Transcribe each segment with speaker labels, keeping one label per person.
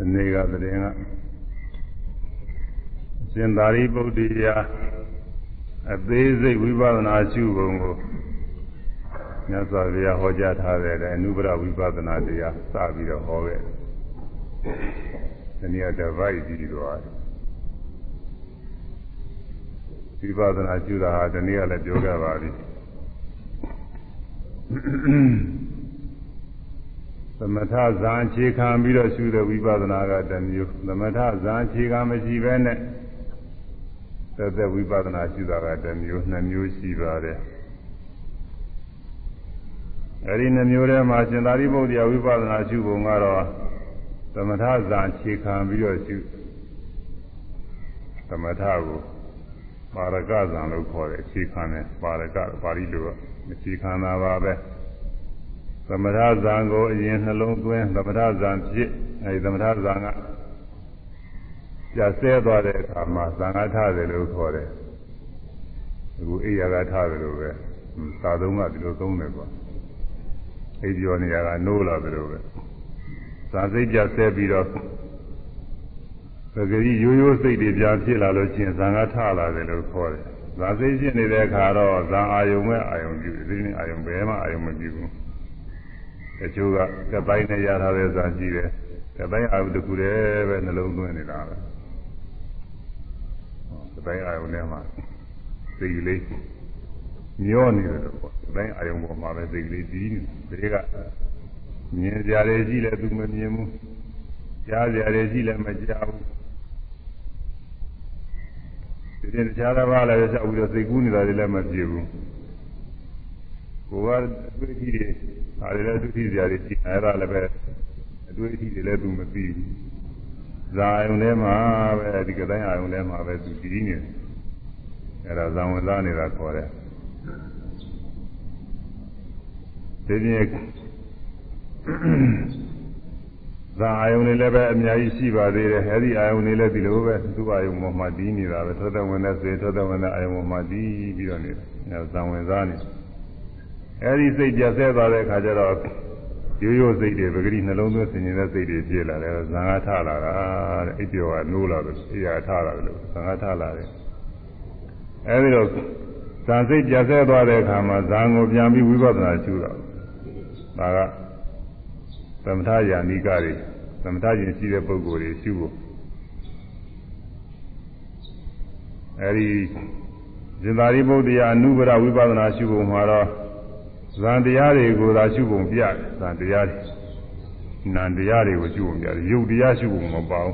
Speaker 1: ဒီနေ့ကသတင်းကရှင်သာရိပုတ္တရာအသေးစိတ်ဝိပဿနာရှုပုံကိုမြတ်စွာဘုရားဟောကြားထားတဲ့အနုပရဝိပဿနာတရားစပြီးတော့ဟောခဲ့တယ်။ဒီနေ့တပိုက်ပြီးတော့ဝိပဿနာရှုတာဟာဒီနေ့ကလည်းပြောခဲ့ပါပြီ။ သမထဇာအခြေခံပြီးတော့ရှုတဲ့ဝိပဿနာကတစ်မျိုးသမထဇာအခြေခံမရှိဘဲနဲ့သက်သက်ဝိပဿနာရှုတာကတစ်မျိုးနှစ်မျိုးရှိပါတယ်အဲဒီနှစ်မျိုးထဲမှာရှင်သာရိပုတ္တရာဝိပဿနာရှုပုံကတော့သမထဇာအခြေခံပြီးတော့ရှုသမထကိုပါရကဇံလို့ခေါ်တယ်အခြေခံတယ်ပါရကပါဠိလိုအခြေခံတာပါပဲ သမထဇံကိုအရင်နှလုံးသွင်းသမထဇံဖြစ်အဲဒီသမထဇံကပြဆဲသွားတဲ့အခါမှာသံဃာထတယ်လို့ခေါ်တယ်အခုအိယာကထတယ်လို့ပဲသာသုံးကဒီလိုသုံးတယ်ကွာအိဒီယောနေရာကနိုးလာတယ်လို့ပဲဇာစိတ်ပြဆဲပြီးတော့ပဂရိရိုးရိုးစိတ်တွေပြန်ဖြစ်လာလို့ချင်းဇံဃာထလာတယ်လို့ခေါ်တယ်ဇာစိတ်ဖြစ်နေတဲ့အခါတော့ဇံအာယုံမဲ့အာယုံပြုတယ်ဒီနေ့အာယုံဘယ်မှအာယုံမပြုဘူး တချို့ကကပိုင်းနဲ့ရထားတဲ့ဇာရှိတယ်ကပိုင်းအာယုတခုတည်းပဲနှလုံးသွင်းနေတာပဲကပိုင်းအာယုနဲ့မှစိတ်ကလေးမျောနေတယ်ပေါ့ကပိုင်းအာယုပေါ်မှာပဲစိတ်ကလေးတီးနေတယ်ဒါကမြင်ကြရတယ်ရှိလဲသူမမြင်ဘူးကြားကြရတယ်ရှိလဲမကြားဘူးဒီနေ့တခြားတစ်ပါးလည်းချက်ပြီးတော့စိတ်ကူးနေတာတွေလည်းမပြေဘူးကိုယ်ကအတွေ့အထိတွေ ဒါတွေလည်းသူသိစရာတွေရှိအဲ့ဒါလည်းပဲအတွေ့အထိတွေလည်းသူမသိဘူးဇာယုံထဲမှာပဲဒီကတိုင်းအာယုံထဲမှာပဲသူတည်နေတယ်အဲ့ဒါဇံဝင်စားနေတာခေါ်တယ်ဒီပြင်ဇာအာယုံတွေလည်းပဲအများကြီးရှိပါသေးတယ်အဲဒီအာယုံတွေလည်းဒီလိုပဲသူ့အာယုံပေါ်မှာတည်နေတာပဲသောတဝင်တဲ့စေသောတဝင်တဲ့အာယုံပေါ်မှာတည်ပြီးတော့နေတယ်အဲဇံဝင်စားနေတယ် အဲဒီစိတ်ပြတ်ဆဲသွားတဲ့အခါကျတော့ရိုးရိုးစိတ်တွေပဂတိနှလုံးသွင်းဆင်ញင်တဲ့စိတ်တွေဖြစ်လာတယ်ဇံဃာထလာတာတဲ့အိပ်ကျော်ကနိုးလာတယ်အိယာထလာတယ်လို့ဇံဃာထလာတယ်အဲဒီတော့ဇံစိတ်ပြတ်ဆဲသွားတဲ့အခါမှာဇံကိုပြန်ပြီးဝိပဿနာရှုတာဒါကသမထယာနိကတွေသမထရင်ရှိတဲ့ပုဂ္ဂိုလ်တွေရှုဖို့အဲဒီဇင်သာရိပုတ္တရာအနုဘရဝိပဿနာရှုဖို့မှာတော့ ဇန်တရားတွေကိုသာရှုပုံပြတယ်ဇန်တရားတွေနာမ်တရားတွေကိုရှုပုံပြတယ်ယုတ်တရားရှုပုံမပေါ့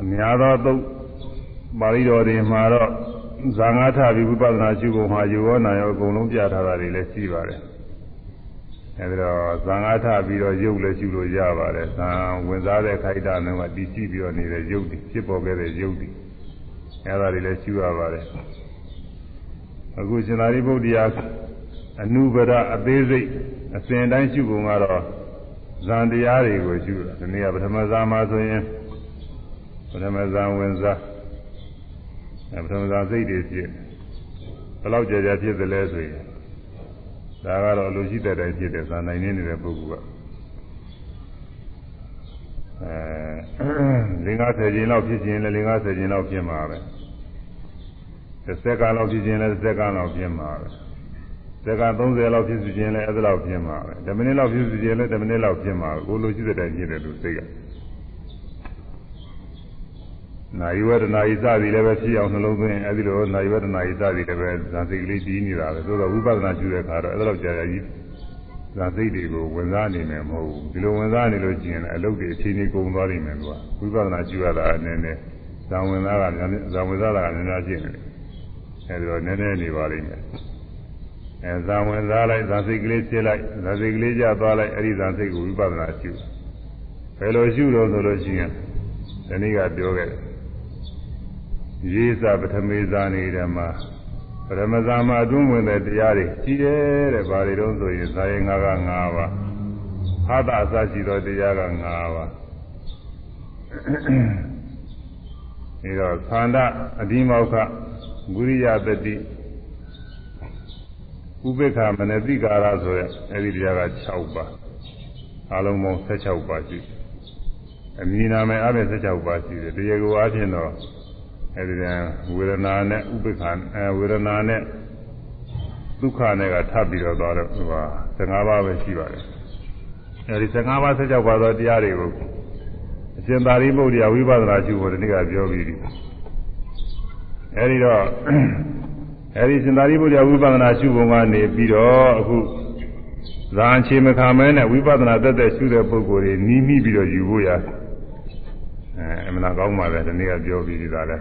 Speaker 1: အများသောသုတ်ပါဠိတော်တွေမှာတော့ဇာငါထပြီးဝိပဿနာရှုပုံမှာယောနာရောအကုန်လုံးပြထားတာတွေလည်းရှိပါတယ်အဲဒီတော့ဇာငါထပြီးတော့ယုတ်လည်းရှုလို့ရပါတယ်ဇာဝင်စားတဲ့ခိုက်တာနဲ့ကတည်ရှိပြီးတော့နေတဲ့ယုတ်တွေဖြစ်ပေါ်ခဲ့တဲ့ယုတ်တွေအဲဒါတွေလည်းရှုရပါတယ် အခုရှင်သာရိပုတ္တရာအနုပဒအသေးစိတ်အစဉ်တိုင်းရှုပုံကတော့ဇန်တရားတွေကိုရှုတာဒီနေ့ကပထမဇာမှာဆိုရင်ပထမဇာဝင်စားအဲပထမဇာစိတ်တွေဖြစ်ဘယ်လောက်ကြာကြာဖြစ်သလဲဆိုရင်ဒါကတော့လူရှိတဲ့တိုင်းဖြစ်တဲ့ဇာနိုင်နေတဲ့ပုဂ္ဂိုလ်ကအဲ50ချိန်လောက်ဖြစ်ခြင်းလည်း50ချိန်လောက်ဖြစ်မှာပဲ တစ်စက္ကန့်လောက်ဖြစ်ခြင်းလဲတစ်စက္ကန့်လောက်ဖြစ်မှာပဲစက္ကန့်30လောက်ဖြစ်ခြင်းလဲအဲ့ဒါလောက်ဖြစ်မှာပဲ10မိနစ်လောက်ဖြစ်ခြင်းလဲ10မိနစ်လောက်ဖြစ်မှာကိုလိုရှိတဲ့တိုင်ဖြစ်တယ်လို့သိကနိုင်ဝေဒနာဤစသည်လည်းပဲဖြစ်အောင်နှလုံးသွင်းအဲဒီလိုနိုင်ဝေဒနာဤစသည်လည်းပဲဇာစိတ်ကလေးကြီးနေတာပဲသို့တော့ဝိပဿနာရှုတဲ့အခါတော့အဲ့ဒါလောက်ကြာကြာကြီးဇာစိတ်တွေကိုဝင်စားနေမယ်မဟုတ်ဘူးဒီလိုဝင်စားနေလို့ကျင်အလုပ်တွေအချိန်ကြီးကုန်သွားနိုင်မယ်ကွာဝိပဿနာရှုရတာအနေနဲ့ဇာဝင်စားကဇာဝင်စားတာကများများရှိနေတယ် အဲဒီတော့နည်းနည်းနေပါလိမ့်မယ်အဲဇာဝင်စားလိုက်ဇာစိတ်ကလေးဖြစ်လိုက်ဇာစိတ်ကလေးကြသွားလိုက်အဲဒီဇာစိတ်ကိုဝိပဿနာရှုဘယ်လိုရှုတော့ဆိုလို့ရှိရင်ဒီနေ့ကပြောခဲ့တယ်ရေးစာပထမေဇာနေတယ်မှာပထမဇာမှာအတွင်းဝင်တဲ့တရားတွေရှိတယ်တဲ့ဘာတွေတော့ဆိုရင်ဇာယေငါက၅ပါးဟာတာအစရှိသောတရားက၅ပါးအဲတော့သန္တာအဒီမောက္ခ ဂုရိယတတိဥပေက္ခမနတိကာရဆိုရဲအဲဒီတရားက6ပါးအလုံးပေါင်း16ပါးရှိအမည်နာမည်အပြင်16ပါးရှိတယ်တရားကိုအားဖြင့်တော့အဲဒီတည်းဝေဒနာနဲ့ဥပ္ပခာအဲဝေဒနာနဲ့ဒုက္ခနဲ့ကထပ်ပြီးတော့သွားတော့ဟိုဟာ15ပါးပဲရှိပါတယ်အဲဒီ15ပါး16ပါးသောတရားတွေကိုအရှင်သာရိပုတ္တရာဝိပဿနာရှုဖို့ဒီနေ့ကပြောပြီးပြီ အဲဒီတော့အဲဒီရှင်သာရိပုတ္တရာဝိပဿနာရှုပုံကနေပြီးတော့အခုဇာအခြေမခံမဲနဲ့ဝိပဿနာတက်တက်ရှုတဲ့ပုဂ္ဂိုလ်တွေနီးမိပြီးတော့ယူဖို့ရအဲအမှန်ကောင်းပါပဲဒီနေ့ကပြောပြီးဒီသားလဲ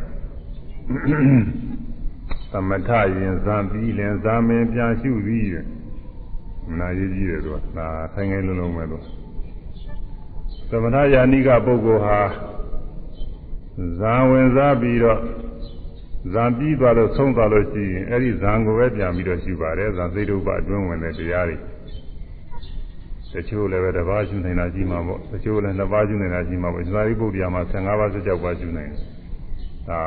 Speaker 1: သမထရင်ဇံပြီးလင်ဇာမင်းပြန်ရှုသည်မနာရေးကြီးတယ်သူကဒါခိုင်းခိုင်းလုံးလုံးပဲသူသမထယာနိကပုဂ္ဂိုလ်ဟာဇာဝင်စားပြီးတော့ ဇံပြီးသွားလို့ဆုံးသွားလို့ရှိရင်အဲ့ဒီဇံကိုပဲပြန်ပြီးတော့ရှုပါတယ်ဇံစိတ်တုပအတွင်းဝင်တဲ့တရားတွေတချို့လည်းပဲတစ်ပါးရှုနေတာရှိမှာပေါ့တချို့လည်းနှစ်ပါးရှုနေတာရှိမှာပေါ့ဇာတိပုဒ်တရားမှာ15ပါး16ပါးရှုနိုင်တယ်ဒါ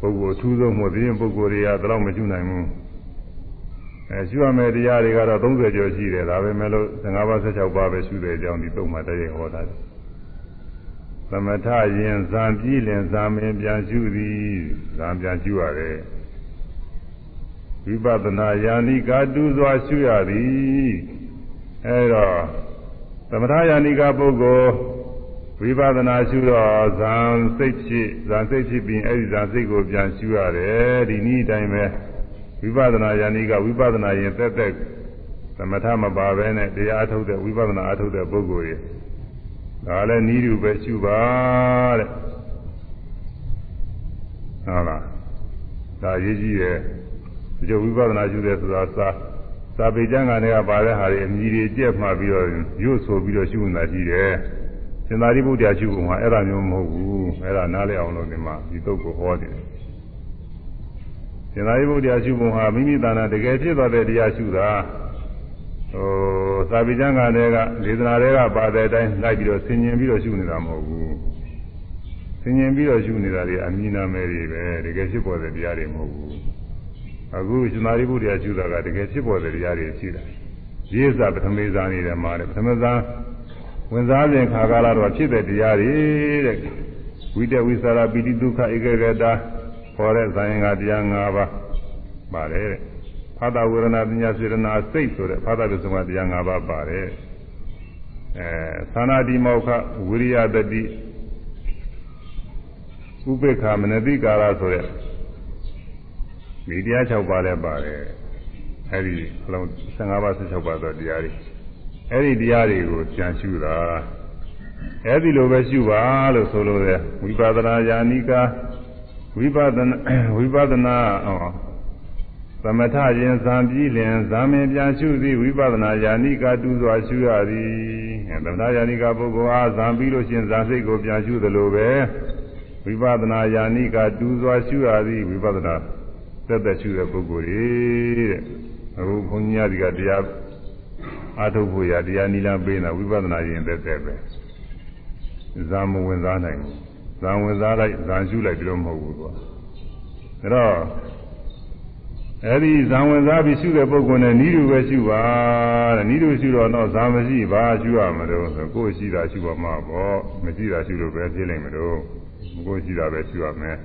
Speaker 1: ပုဂ္ဂိုလ်အထူးဆုံးမို့ဒီရင်ပုဂ္ဂိုလ်တွေကတော့မရှုနိုင်ဘူးအဲရှုရမယ့်တရားတွေကတော့30ကျော်ရှိတယ်ဒါပဲမဲ့လို့15ပါး16ပါးပဲရှုတဲ့အကြောင်းဒီသုံးမှတည်းဟောတာတယ် သမထယင်ဇံပြီးလင်ဇာမင်းပြန်ရှုသည်ဇံပြန်ရှုရတယ်ဝိပဿနာယာနိကာတူစွာရှုရသည်အဲတော့သမထယာနိကာပုဂ္ဂိုလ်ဝိပဿနာရှုတော့ဇံစိတ်ဖြစ်ဇံစိတ်ဖြစ်ပြီးအဲဒီဇံစိတ်ကိုပြန်ရှုရတယ်ဒီနည်းအတိုင်းပဲဝိပဿနာယာနိကဝိပဿနာရင်တက်တက်သမထမပါဘဲနဲ့တရားအထုတ်တဲ့ဝိပဿနာအထုတ်တဲ့ပုဂ္ဂိုလ်တွေ ဒါလည်းနီးတူပဲရှုပါတဲ့ဟုတ်လားဒါရေးကြည့်ရဲ့ဒီလိုဝိပဿနာရှုတဲ့ဆိုတာစာစာပေကျမ်းကနေကပါတဲ့ဟာတွေအမြည်တွေကြက်မှပြီးတော့ရွတ်ဆိုပြီးတော့ရှုနေတာရှိတယ်ရှင်သာရိပုတ္တရာရှုပုံကအဲ့ဒါမျိုးမဟုတ်ဘူးအဲ့ဒါနားလည်အောင်လို့ဒီမှာဒီတုတ်ကိုဟောတယ်ရှင်သာရိပုတ္တရာရှုပုံဟာမိမိတဏ္ဍာတကယ်ဖြစ်သွားတဲ့တရားရှုတာ ဟိုသာပိကျမ်းကတည်းကဒေသနာတွေကပါတဲ့အတိုင်းလိုက်ပြီးတော့ဆင်ញင်ပြီးတော့ရှုနေတာမဟုတ်ဘူးဆင်ញင်ပြီးတော့ရှုနေတာတွေအမိနာမဲတွေပဲတကယ်ဖြစ်ပေါ်တဲ့တရားတွေမဟုတ်ဘူးအခုရှင်သာရိပုတ္တရာရှုတာကတကယ်ဖြစ်ပေါ်တဲ့တရားတွေရှိတာရေးစာပထမေဇာနေတယ်မှာတယ်ပထမဇာဝင်စားခြင်းခါကာလတော့ဖြစ်တဲ့တရားတွေတဲ့ဝိတဝိသရာပိတိဒုက္ခဧကဂတာခေါ်တဲ့ဇာယင်္ဂတရား၅ပါးပါတယ်တဲ့ ဖာတာဝေဒနာပညာစေရနာစိတ်ဆိုတဲ့ဖာတာပစ္စမတရား၅ပါးပါတယ်အဲသာနာတိမောခဝိရိယတတိဥပေက္ခမနတိကာရဆိုတဲ့ဒီတရား6ပါးလည်းပါတယ်အဲဒီအလုံး15ပါး16ပါးသောတရားတွေအဲ့ဒီတရားတွေကိုကြံရှုတာအဲ့ဒီလိုပဲရှုပါလို့ဆိုလို့ရဝိပဿနာယာနိကာဝိပဿနာဝိပဿနာဟောသ မထရင်ဇံပြီးလင်ဇာမင်ပြန်ရှုသည်ဝိပဿနာယာနိကာတူစွာရှုရသည်သမထယာနိကာပုဂ္ဂိုလ်အားဇံပြီးလို့ရှင်ဇာစိတ်ကိုပြန်ရှုသလိုပဲဝိပဿနာယာနိကာတူစွာရှုရသည်ဝိပဿနာသက်သက်ရှုတဲ့ပုဂ္ဂိုလ်တွေတဲ့အခုဘုန်းကြီးများဒီကတရားအာထုတ်ဖို့ရတရားနိလန်းပေးတာဝိပဿနာရင်သက်သက်ပဲဇာမဝင်စားနိုင်ဘူးဇာဝင်စားလိုက်ဇာရှုလိုက်ပြီးတော့မဟုတ်ဘူးကွာဒါတော့ အဲ့ဒီဇံဝင်စားပြီးရှုတဲ့ပုဂ္ဂိုလ်နဲ့ဤလူပဲရှုပါတဲ့ဤလူရှုတော့တော့ဇာမရှိဘာရှုရမလို့ဆိုကိုယ်ရှိတာရှုပါမှာပေါ့မရှိတာရှုလို့ပဲဖြစ်နိုင်မလို့ကိုယ်ရှိတာပဲရှုရမယ်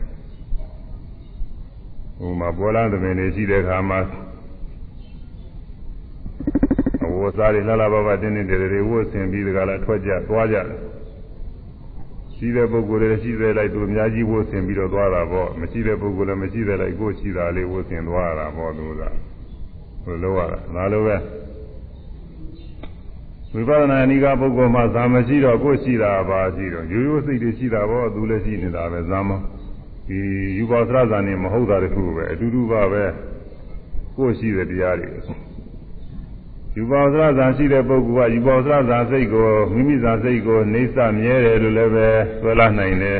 Speaker 1: ဟိုမှာပေါ်လာသမင်တွေရှိတဲ့အခါမှာအဝတ်စားတွေလှလှပပတင်းတင်းတွေတွေဝတ်ဆင်ပြီးတကလားထွက်ကြသွားကြတယ် ရှိတဲ့ပုဂ္ဂိုလ်တွေရှိတဲ့လိုက်သူအများကြီးဝတ်ဆင်ပြီးတော့သွားတာပေါ့မရှိတဲ့ပုဂ္ဂိုလ်လည်းမရှိတဲ့လိုက်ကိုယ်ရှိတာလေးဝတ်ဆင်သွားတာပေါ့သူကဘယ်လိုရတာဒါလိုပဲဝိပဿနာအနိကပုဂ္ဂိုလ်မှာဇာမရှိတော့ကိုယ်ရှိတာပါရှိတော့ရိုးရိုးစိတ်တွေရှိတာပေါ့သူလည်းရှိနေတာပဲဇာမဒီယူပါသရဇာနေမဟုတ်တာတခုပဲအတူတူပါပဲကိုယ်ရှိတဲ့တရားတွေ ယူပါသရဇာရှိတဲ့ပုဂ္ဂိုလ်ကယူပါသရဇာစိတ်ကိုမိမိဇာစိတ်ကိုနေဆမြဲတယ်လို့လည်းပဲဆွဲလာနိုင်တယ်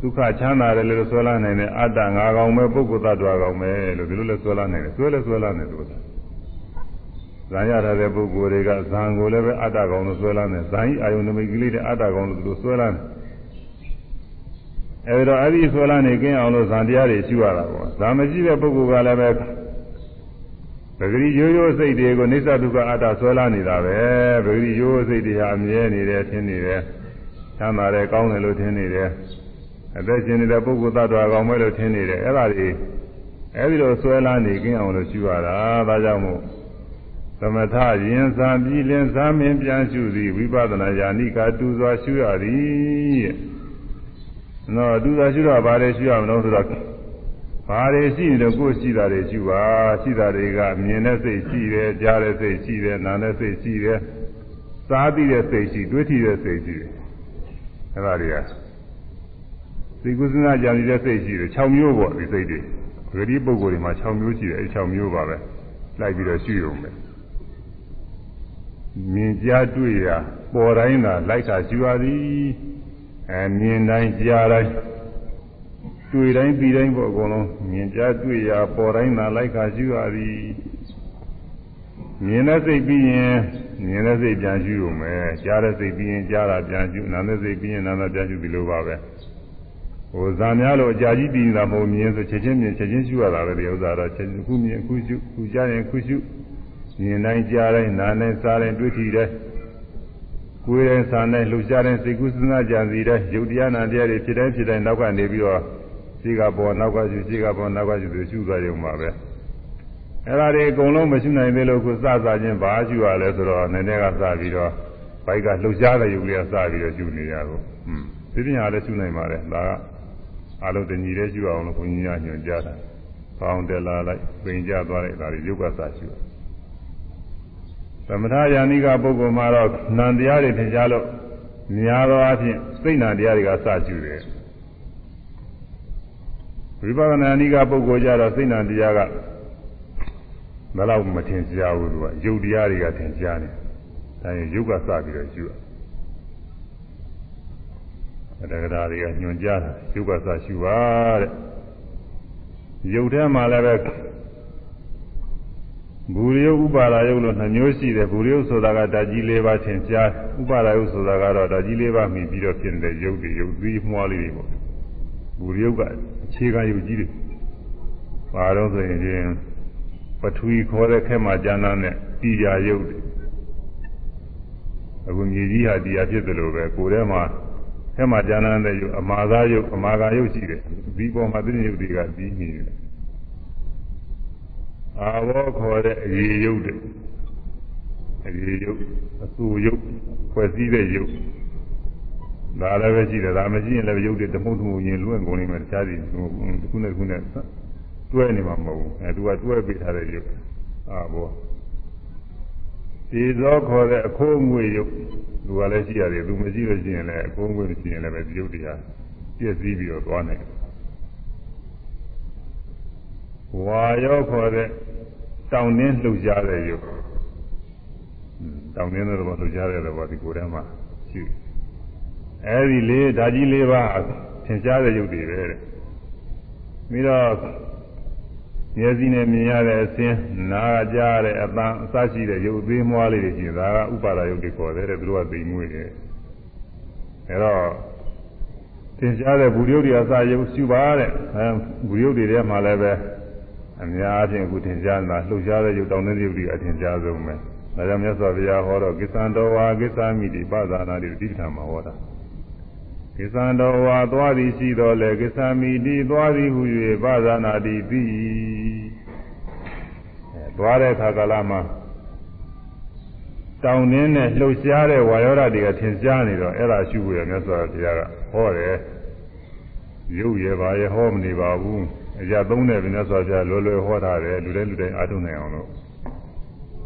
Speaker 1: ဒုက္ခချမ်းသာတယ်လို့ဆွဲလာနိုင်တယ်အတ္တငါကောင်ပဲပုဂ္ဂိုလ်သတ္တဝါကောင်ပဲလို့ဒီလိုလည်းဆွဲလာနိုင်တယ်ဆွဲလည်းဆွဲလာနေတယ်ဆိုတာဇာရထားတဲ့ပုဂ္ဂိုလ်တွေကဇံကိုလည်းပဲအတ္တကောင်လို့ဆွဲလာတယ်ဇံဤအာယုန်နမိတ်ကလေးတဲ့အတ္တကောင်လို့သူတို့ဆွဲလာတယ်အဲဒီတော့အဲ့ဒီဆွဲလာနေကင်းအောင်လို့ဇံတရားတွေရှိရတာပေါ့ဇာမရှိတဲ့ပုဂ္ဂိုလ်ကလည်းပဲ ပဂရိရိုးရိုးစိတ်တွေကိုနိစ္စဒုက္ခအတ္တဆွဲလာနေတာပဲပဂရိရိုးရိုးစိတ်တွေဟာအမြဲနေတယ်ထင်နေတယ်ချမ်းသာတယ်ကောင်းတယ်လို့ထင်နေတယ်အသက်ရှင်နေတဲ့ပုဂ္ဂိုလ်သတ္တဝါကောင်းမဲလို့ထင်နေတယ်အဲ့ဒါတွေအဲ့ဒီလိုဆွဲလာနေကင်းအောင်လို့ရှုရတာဒါကြောင့်မို့သမထရင်စာပြီးလင်းစာမင်းပြန်ရှုသည်ဝိပဿနာယာနိကာတူစွာရှုရသည်နော်တူစွာရှုတော့ဗါတယ်ရှုရမလို့ဆိုတော့ ဘာတွေရှိနေတော့ကိုယ်ရှိတာတွေရှုပါရှိတာတွေကမြင်တဲ့စိတ်ရှိတယ်ကြားတဲ့စိတ်ရှိတယ်နားတဲ့စိတ်ရှိတယ်စားသိတဲ့စိတ်ရှိတွေးထီတဲ့စိတ်ရှိတယ်အဲ့ဒါတွေကသိကုသနာကြံနေတဲ့စိတ်ရှိတယ်6မျိုးပေါ့ဒီစိတ်တွေဂတိပုဂ္ဂိုလ်တွေမှာ6မျိုးရှိတယ်အဲ6မျိုးပါပဲလိုက်ပြီးတော့ရှုရုံပဲမြင်ကြားတွေ့ရာပေါ်တိုင်းသာလိုက်တာရှုရသည်အဲမြင်တိုင်းကြားတိုင်း တွေ့တိုင်းပြီးတိုင်းပေါ့အကုန်လုံးမြင်ကြားတွေ့ရာပေါ်တိုင်းသာလိုက်တာရှုရသည်မြင်တဲ့စိတ်ပြီးရင်မြင်တဲ့စိတ်ပြန်ရှုရုံပဲကြားတဲ့စိတ်ပြီးရင်ကြားတာပြန်ရှုနားတဲ့စိတ်ပြီးရင်နားတာပြန်ရှုဒီလိုပါပဲဟိုဇာများလို့အကြာကြီးပြီးနေတာမဟုတ်မြင်ဆိုချက်ချင်းမြင်ချက်ချင်းရှုရတာပဲဒီဥစ္စာတော့ချက်ခုမြင်ခုရှုခုကြားရင်ခုရှုမြင်တိုင်းကြားတိုင်းနားတိုင်းစားတိုင်းတွေ့ထီတိုင်းကိုယ်တိုင်းစားတိုင်းလှူရှားတိုင်းစိတ်ကူးစဉ်းစားကြံစီတိုင်းယုတ်တရားနာတရားတွေဖြစ်တိုင်းဖြစ်တိုင်းနောက်ကနေပြီးတော့ ရှိကပေါ်နောက်ကရှုရှိကပေါ်နောက်ကရှုသူရှုသွားရုံပါပဲအဲ့ဒါတွေအကုန်လုံးမရှိနိုင်သေးလို့ခုစစချင်းဘာရှုရလဲဆိုတော့နည်းနည်းကစပြီးတော့ဘိုက်ကလှူရှားတဲ့ယုတ်လေးကစပြီးတော့ရှုနေရတော့อืมသိပညာလည်းရှုနိုင်ပါတယ်ဒါကအလုံးတညီလေးရှုအောင်လို့ဘုန်းကြီးကညွှန်ကြားတာပေါင်းတယ်လာလိုက်ပင်ကြသွားလိုက်ဒါတွေယုတ်ကစရှုသမထယာနိကပုဂ္ဂိုလ်မှာတော့နံတရားတွေထင်ရှားလို့များသောအားဖြင့်စိတ်နာတရားတွေကစရှုတယ် ဝိပဿနာနိကပုဂ္ဂိုလ်ကြတော့စိတ်နာတရားကဘယ်တော့မထင်ရှားဘူးသူကယုတ်တရားတွေကထင်ရှားတယ်ဒါရင်ယုတ်ကစပြီးတော့ရှုရတက္ကရာတွေကညွန်ကြားတာယုတ်ကစရှုပါတဲ့ယုတ်ထဲမှာလည်းပဲဘူရိယဥပါဒယုတ်လို့နှမျိုးရှိတယ်ဘူရိယဆိုတာကဓာကြီး၄ပါးထင်ရှားဥပါဒယုတ်ဆိုတာကတော့ဓာကြီး၄ပါးမိပြီးတော့ဖြစ်နေတဲ့ယုတ်တွေယုတ်သီးမွှားလေးတွေပေါ့ဘူရိယကအ ခြေခံယုတ်ကြီးတွေပါတော့ဆိုရင်ပထဝီခေါ်တဲ့ခဲမှာကျမ်းမ်းတဲ့တရားယုတ်တွေအခုမြေကြီးဟာတရားဖြစ်တယ်လို့ပဲကိုယ်ထဲမှာခဲမှာကျမ်းမ်းတဲ့ယုတ်အမာသာယုတ်အမာကာယုတ်ရှိတယ်ဒီပေါ်မှာသိဉ္ဇယုတ်တွေကပြီးနေတယ်အာဘောခေါ်တဲ့အရေယုတ်တွေအရေယုတ်အဆူယုတ်ဖွဲ့စည်းတဲ့ယုတ် ဒါလည်းပဲရှိတယ်ဒါမရှိရင်လည်းယုတ်တွေတမှုတမှုရင်လွင့်ကုန်နေမယ်တခြားစီတစ်ခုနဲ့တစ်ခုနဲ့တွဲနေမှာမဟုတ်ဘူးအဲသူကတွဲပေးထားတဲ့ယုတ်အာဘောဒီသောခေါ်တဲ့အခိုးအငွေယုတ်သူကလည်းရှိရတယ်သူမရှိလို့ရှိရင်လည်းအခိုးအငွေမရှိရင်လည်းပဲဒီယုတ်တရားပြည့်စည်ပြီးတော့သွားနိုင်တယ်ဝါရောခေါ်တဲ့တောင်းနှင်းလှုပ်ရှားတဲ့ယုတ်တောင်းနှင်းတဲ့ဘောလှုပ်ရှားတဲ့ဘောဒီကိုယ်ထဲမှာရှိ အဲဒီလေးဓာကြီးလေးပါသင်ရှားတဲ့ယုတ်တွေပဲတဲ့ပြီးတော့မျက်စိနဲ့မြင်ရတဲ့အစင်းနားကကြားရတဲ့အပန်းအစရှိတဲ့ယုတ်သေးမွားလေးတွေရှိတယ်ဒါကဥပါဒယုတ်တွေခေါ်တယ်တဲ့သူတို့ကသိမွေးတယ်အဲတော့သင်ရှားတဲ့ဘူရုပ်တွေအစယုတ်ရှိပါတဲ့အဲဘူရုပ်တွေထဲမှာလည်းပဲအများအချင်းအခုထင်ရှားတာလှုပ်ရှားတဲ့ရုပ်တောင်းတဲ့ရုပ်တွေအထင်ရှားဆုံးပဲ။ဒါကြောင့်မြတ်စွာဘုရားဟောတော့ကိစ္ဆံတော်ဝါကိစ္ဆာမိတိပဇာနာတိတိဋ္ဌာမှာဟောတာ။ ကိစ္ဆံတော်ဝါသွားသည်ရှိတော်လေကိစ္ဆာမိတိသွားသည်ဟု၍ပဇာနာတိသိ။အဲသွားတဲ့အခါကာလမှာတောင်းနှင်းနဲ့လှုပ်ရှားတဲ့ဝါယောဓာတွေကထင်ရှားနေတော့အဲ့ဒါရှုဖို့ရမြတ်စွာဘုရားကဟောတယ်။ရုပ်ရပါရဲ့ဟောမနေပါဘူး။အရာသုံးတဲ့မြတ်စွာဘုရားလွယ်လွယ်ဟောထားတယ်လူတိုင်းလူတိုင်းအားထုတ်နိုင်အောင်လို့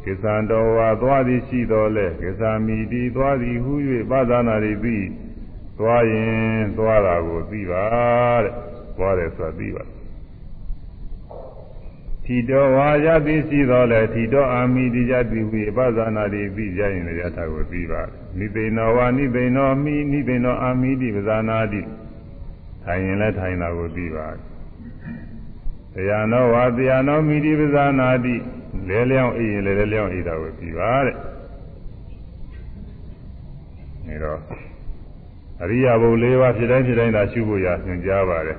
Speaker 1: ကိစ္ဆံတော်ဝါသွားသည်ရှိတော်လဲကိစ္ဆာမိတိသွားသည်ဟု၍ပသနာရိသိ သွားရင်သွားတာကိုသိပါတဲ့သွားတယ်ဆိုတာသိပါထီတော်ဝါရသည်ရှိတော်လဲထီတော်အာမိတိယတိဟုပသနာရိသိကြရင်လည်းယထာကိုသိပါနိသိဏောဝါနိသိဏောမိနိသိဏောအာမိတိပဇာနာတိထိုင်ရင်လည်းထိုင်တာကိုသိပါတရားနောဝါတရားနောမိတိပဇာနာတိလဲလျောင်းအေးရင်လဲလျောင်းအေးတာကိုပြီးပါတဲ့နေတော့ အရိယာဘုံ၄ပါးဖြစ်တိုင်းဖြစ်တိုင်းသာရှုဖို့ရညွှန်ကြားပါတယ်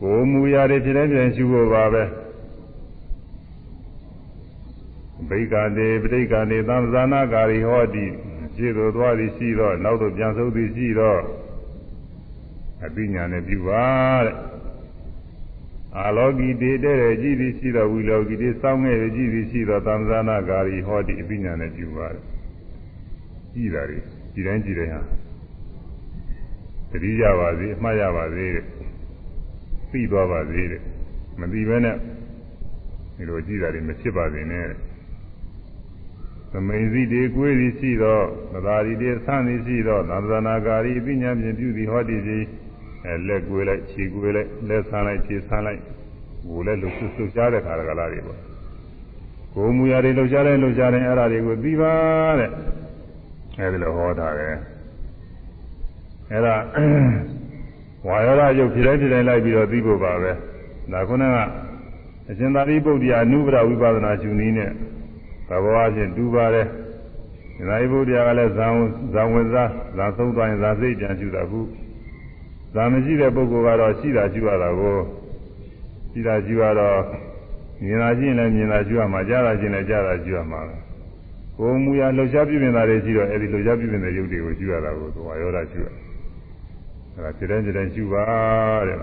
Speaker 1: ကိုယ်မူရာတွေဖြစ်တိုင်းဖြစ်တိုင်းရှုဖို့ပါပဲဘိက္ခာတိပဋိက္ခာတိသံသနာကာရီဟောတိရှိသို့သွားသည်ရှိတော့နောက်သို့ပြန်ဆုံးသည်ရှိတော့အပညာနဲ့ပြုပါတဲ့အာလောကီတေတဲ့ကြည်သည်ရှိတော့ဝီလောကီတေစောင်းခဲ့ကြည်သည်ရှိတော့သံသနာကာရီဟောတိအပညာနဲ့ပြုပါတဲ့ ကြည်တာတွေကြည်တိုင်းကြည်တိုင်းဟာတတိယပါစေအမှားရပါစေတဲ့သိသွားပါစေတဲ့မသိဘဲနဲ့ဒီလိုကြည်တာတွေမဖြစ်ပါစေနဲ့တဲ့သမိန်စီတေကိုယ်သည်ရှိသောသဒ္ဓါရီတေဆန်းသည်ရှိသောသံသနာကာရီအပညာဖြင့်ပြုသည်ဟောတိစီအဲလက်ကိုယ်လိုက်ခြေကိုယ်လိုက်လက်ဆန်းလိုက်ခြေဆန်းလိုက်ကိုယ်လည်းလှုပ်လှုပ်ရှားတဲ့ခါရကလာတွေပေါ့ကိုယ်မူရာတွေလှုပ်ရှားတဲ့လှုပ်ရှားတဲ့အဲ့ဒါတွေကိုသိပါတဲ့ အဲဒီလိုဟောတာပဲအဲ့ဒါဝါယောဓရုပ်ဖြစ်တိုင်းဖြစ်တိုင်းလိုက်ပြီးတော့သိဖို့ပါပဲဒါခုနကအရှင်သာရိပုတ္တရာအနုပဒဝိပဿနာရှင်နည်းနဲ့သဘောအချင်းတူပါတယ်ရှင်သာရိပုတ္တရာကလည်းဇံဇံဝင်စားဇံသုံးသွားရင်ဇာစိတ်ပြန်ရှုတာခုဇာမရှိတဲ့ပုဂ္ဂိုလ်ကတော့ရှိတာရှုရတာကိုရှိတာရှုရတော့မြင်တာရှိရင်လည်းမြင်တာရှုရမှာကြားတာရှိရင်လည်းကြားတာရှုရမှာ ကိုယ်မူရလှုပ်ရှားပြပြင်တာတွေရှိတော့အဲဒီလှုပ်ရှားပြပြင်တဲ့ရုပ်တွေကိုရှုရတာကိုသွားရောတာရှုရအဲဒါခြေတိုင်းခြေတိုင်းရှုပါတဲ့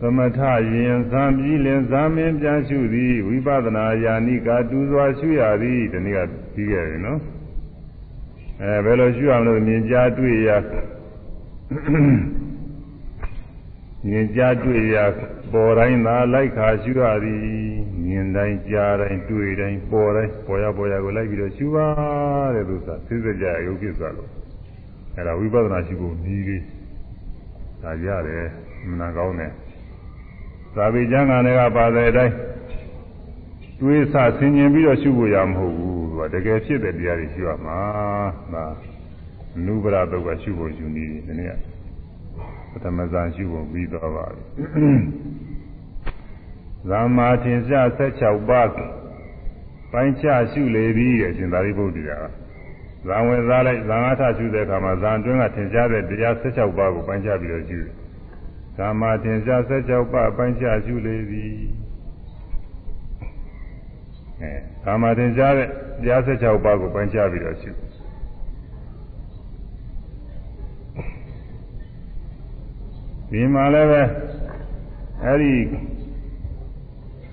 Speaker 1: သမထရင်ဇံပြီးလင်ဇာမင်းပြန်ရှုသည်ဝိပဿနာယာနိကာတူစွာရှုရသည်ဒီနေ့ကပြီးခဲ့ပြီနော်အဲဘယ်လိုရှုရမလို့မြင်ကြားတွေ့ရမြင်ကြားတွေ့ရပေါ်တိုင်းသာလိုက်ခါရှုရသည် မြင်တိုင်းကြားတိုင်းတွေ့တိုင်းပေါ်တိုင်းပေါ်ရပေါ်ရကိုလိုက်ပြီးတော့ရှုပါတဲ့သူစားသိစကြရုပ်ဖြစ်သွားလို့အဲဒါဝိပဿနာရှုဖို့နည်းလေးဒါရတယ်မနာကောင်းတယ်သာဝေကျမ်းဂန်တွေကပါတဲ့အတိုင်းတွေးဆဆင်ញင်ပြီးတော့ရှုဖို့ရမဟုတ်ဘူးသူကတကယ်ဖြစ်တဲ့တရားတွေရှုရမှာဒါအနုပရတုတ်ကရှုဖို့ယူနည်းဒီနေ့ပထမဇန်ရှုဖို့ပြီးသွားပါပြီ ဇာမာထင်ရှား16ပါးပိုင်းခြားရှုလေပြီးတဲ့ရှင်သာရိပုတ္တရာဇံဝင်စားလိုက်ဇံအားထရှုတဲ့အခါမှာဇံအတွင်းကထင်ရှားတဲ့တရား16ပါးကိုပိုင်းခြားပြီးတော့ရှုတယ်ကာမထင်ရှား16ပါးပိုင်းခြားရှုလေသည်အဲကာမထင်ရှားတဲ့တရား16ပါးကိုပိုင်းခြားပြီးတော့ရှုဒီမှာလည်းပဲအဲဒီ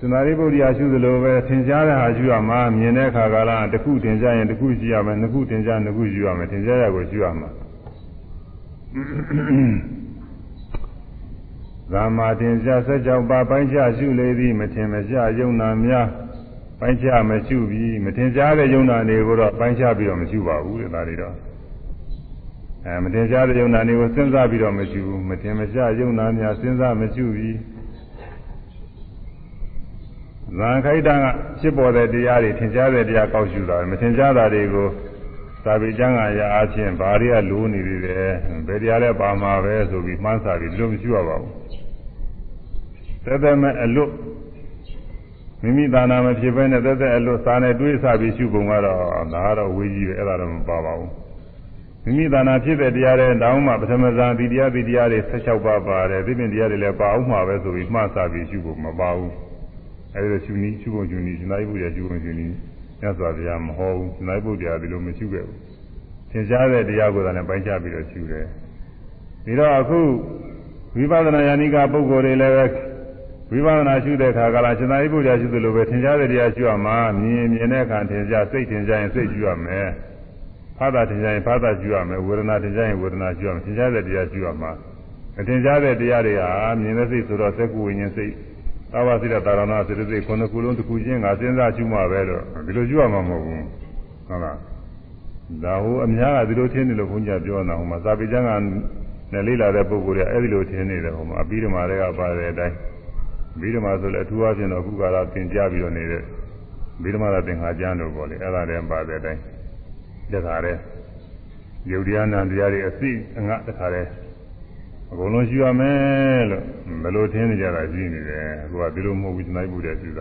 Speaker 1: သမာဓိပုဒ်ရာရှုသလိုပဲထင်ရှားတဲ့ဟာရှုရမှာမြင်တဲ့အခါကလည်းတစ်ခုထင်ရှားရင်တစ်ခုရှုရမယ်နှစ်ခုထင်ရှားနှစ်ခုရှုရမယ်ထင်ရှားရကိုရှုရမှာသာမာတင်ရှားဆက်ကြောင်ပါပိုင်းခြားရှုလေသည်မထင်မရှားယုံနာများပိုင်းခြားမရှုပြီးမထင်ရှားတဲ့ယုံနာတွေကိုတော့ပိုင်းခြားပြီးတော့မရှုပါဘူးတဲ့ဒါတွေတော့အဲမထင်ရှားတဲ့ယုံနာတွေကိုစဉ်းစားပြီးတော့မရှုဘူးမထင်မရှားယုံနာများစဉ်းစားမရှုပြီး ဇန်ခိုက်တံကဖြစ်ပေါ်တဲ့တရားတွေထင်ရှားတဲ့တရားကောက်ရှုတာမထင်ရှားတာတွေကိုသာဝေကျမ်းကရာအချင်းဘာတွေကလိုနေသေးတယ်ဘယ်တရားလဲပါမှာပဲဆိုပြီးမှန်းစာပြီးလုံးမရှိရပါဘူးသက်သက်မဲ့အလွတ်မိမိသာနာမဖြစ်ဘဲနဲ့သက်သက်အလွတ်စာနဲ့တွေးစားပြီးရှုပုံကတော့ဒါကတော့ဝေးကြီးပဲအဲ့ဒါတော့မပါပါဘူးမိမိသာနာဖြစ်တဲ့တရားတွေတောင်းမှပထမဇာတိတရားတိတရားတွေ16ပါးပါတယ်သိပင်တရားတွေလည်းပါအောင်မှာပဲဆိုပြီးမှတ်စားပြီးရှုဖို့မပါဘူး အဲဒီလိုရှုနည်းရှုဖို့ရှုနည်းရှင်သာရိပုတ္တရာရှုဖို့ရှုနည်းမြတ်စွာဘုရားမဟောဘူးရှင်သာရိပုတ္တရာဒီလိုမရှိခဲ့ဘူးသင်ကြားတဲ့တရားကိုယ်တိုင်ပိုင်းခြားပြီးတော့ရှုတယ်ပြီးတော့အခုဝိပဿနာယာနိကပုဂ္ဂိုလ်တွေလည်းပဲဝိပဿနာရှုတဲ့အခါကလာရှင်သာရိပုတ္တရာရှုသလိုပဲသင်ကြားတဲ့တရားရှုရမှာမြင်မြင်တဲ့အခါသင်ကြားစိတ်သင်ကြားရင်စိတ်ရှုရမယ်ဖာသာသင်ကြားရင်ဖာသာရှုရမယ်ဝေဒနာသင်ကြားရင်ဝေဒနာရှုရမယ်သင်ကြားတဲ့တရားရှုရမှာအသင်ကြားတဲ့တရားတွေဟာမြင်တဲ့စိတ်ဆိုတော့သက္ကုဝိညာဉ်စိတ် သာဝစိတတာရဏစေတသိက်ခုနှစ်ခုလုံးတစ်ခုချင်းငါစဉ်းစားရှုမှပဲလို့ဒီလိုရှုရမှာမဟုတ်ဘူးဟုတ်လားဒါဟိုအများကဒီလိုထင်တယ်လို့ဘုန်းကြီးပြောနေတာဟိုမှာသာပိကျမ်းကနဲ့လေ့လာတဲ့ပုဂ္ဂိုလ်တွေအဲ့ဒီလိုထင်နေတယ်ဟိုမှာအပြီးဓမ္မတွေကပါတဲ့အတိုင်းဘိဓမ္မာဆိုလည်းအထူးအဖြင့်တော့ခုကလာသင်ကြားပြီးတော့နေတဲ့ဘိဓမ္မာသင်္ခါကျမ်းတို့ပေါ့လေအဲ့ဒါလည်းပါတဲ့အတိုင်းတခါတည်းယုတ်တရားနာတရားတွေအစိအငတ်တခါတည်း အကုန်လုံးရှိရမယ်လို့ဘယ်လိုထင်နေကြတာရှိနေတယ်သူကဒီလိုမဟုတ်ဘူးနိုင်ဘူးတဲ့သူက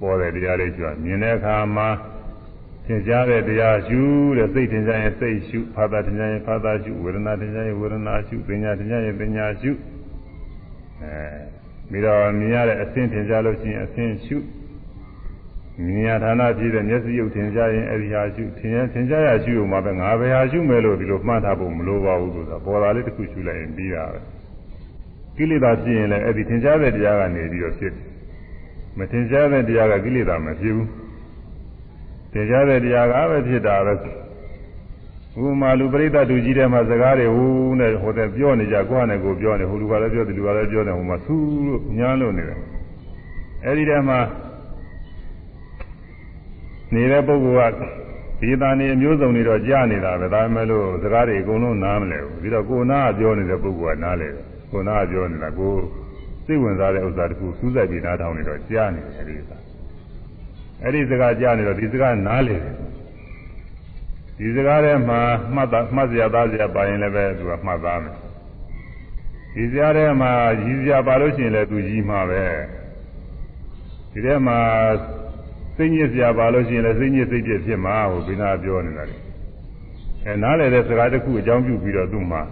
Speaker 1: ပေါ်တဲ့တရားလေးရှိရမြင်တဲ့အခါမှာသင်ကြားတဲ့တရားရှုတဲ့စိတ်သင်ကြားရင်စိတ်ရှုဖာသာသင်ကြားရင်ဖာသာရှုဝေဒနာသင်ကြားရင်ဝေဒနာရှုပညာသင်ကြားရင်ပညာရှုအဲပြီးတော့မြင်ရတဲ့အဆင်းထင်ရှားလို့ရှိရင်အဆင်းရှု မြင်ရဌာနဖြစ်တဲ့မျက်စိရုပ်ထင်ရှားရင်အဲဒီဟာရှုထင်ရထင်ရှားရရှုုံမှာပဲငါဘယ်ဟာရှုမယ်လို့ဒီလိုမှတ်ထားဖို့မလိုပါဘူးဆိုတာပေါ်လာလေးတစ်ခုရှုလိုက်ရင်ပြီးတာပဲကိလေသာဖြစ်ရင်လည်းအဲ့ဒီထင်ရှားတဲ့တရားကနေပြီးတော့ဖြစ်မထင်ရှားတဲ့တရားကကိလေသာမဖြစ်ဘူးထင်ရှားတဲ့တရားကပဲဖြစ်တာပဲဥမာလူပရိသတ်သူကြီးတဲ့မှာစကားတွေဟိုးနဲ့ဟိုတဲ့ပြောနေကြကိုယ့်နဲ့ကိုယ်ပြောနေဟိုလူကလည်းပြောတယ်လူကလည်းပြောတယ်ဟိုမှာသူးလို့ညားလို့နေတယ်အဲ့ဒီတည်းမှာ နေတဲ့ပုဂ္ဂိုလ်ကဒီတန်နေအမျိုးစုံတွေတော့ကြားနေတာပဲဒါပေမဲ့လို့စကားတွေအကုန်လုံးနားမလဲဘူးပြီးတော့ကိုနာကပြောနေတဲ့ပုဂ္ဂိုလ်ကနားလဲတယ်ကိုနာကပြောနေတာကိုစိတ်ဝင်စားတဲ့ဥစ္စာတခုစူးစိုက်ပြီးနားထောင်နေတော့ကြားနေတယ်အဲဒီဥစ္စာအဲ့ဒီစကားကြားနေတော့ဒီစကားနားလဲတယ်ဒီစကားထဲမှာမှတ်တာမှတ်စရာသားစရာပါရင်လည်းပဲသူကမှတ်သားမယ်ဒီစရာထဲမှာရည်စရာပါလို့ရှိရင်လည်းသူရည်မှာပဲဒီထဲမှာ စိတ်ညစ်စရာပါလို့ရှိရင်လည်းစိတ်ညစ်စိတ်ပြည့်ဖြစ်မှာဟိုဘိနာပြောနေတာလေအဲနားလည်တဲ့စကားတစ်ခုအကြောင်းပြုပြီးတော့သူ့မှာ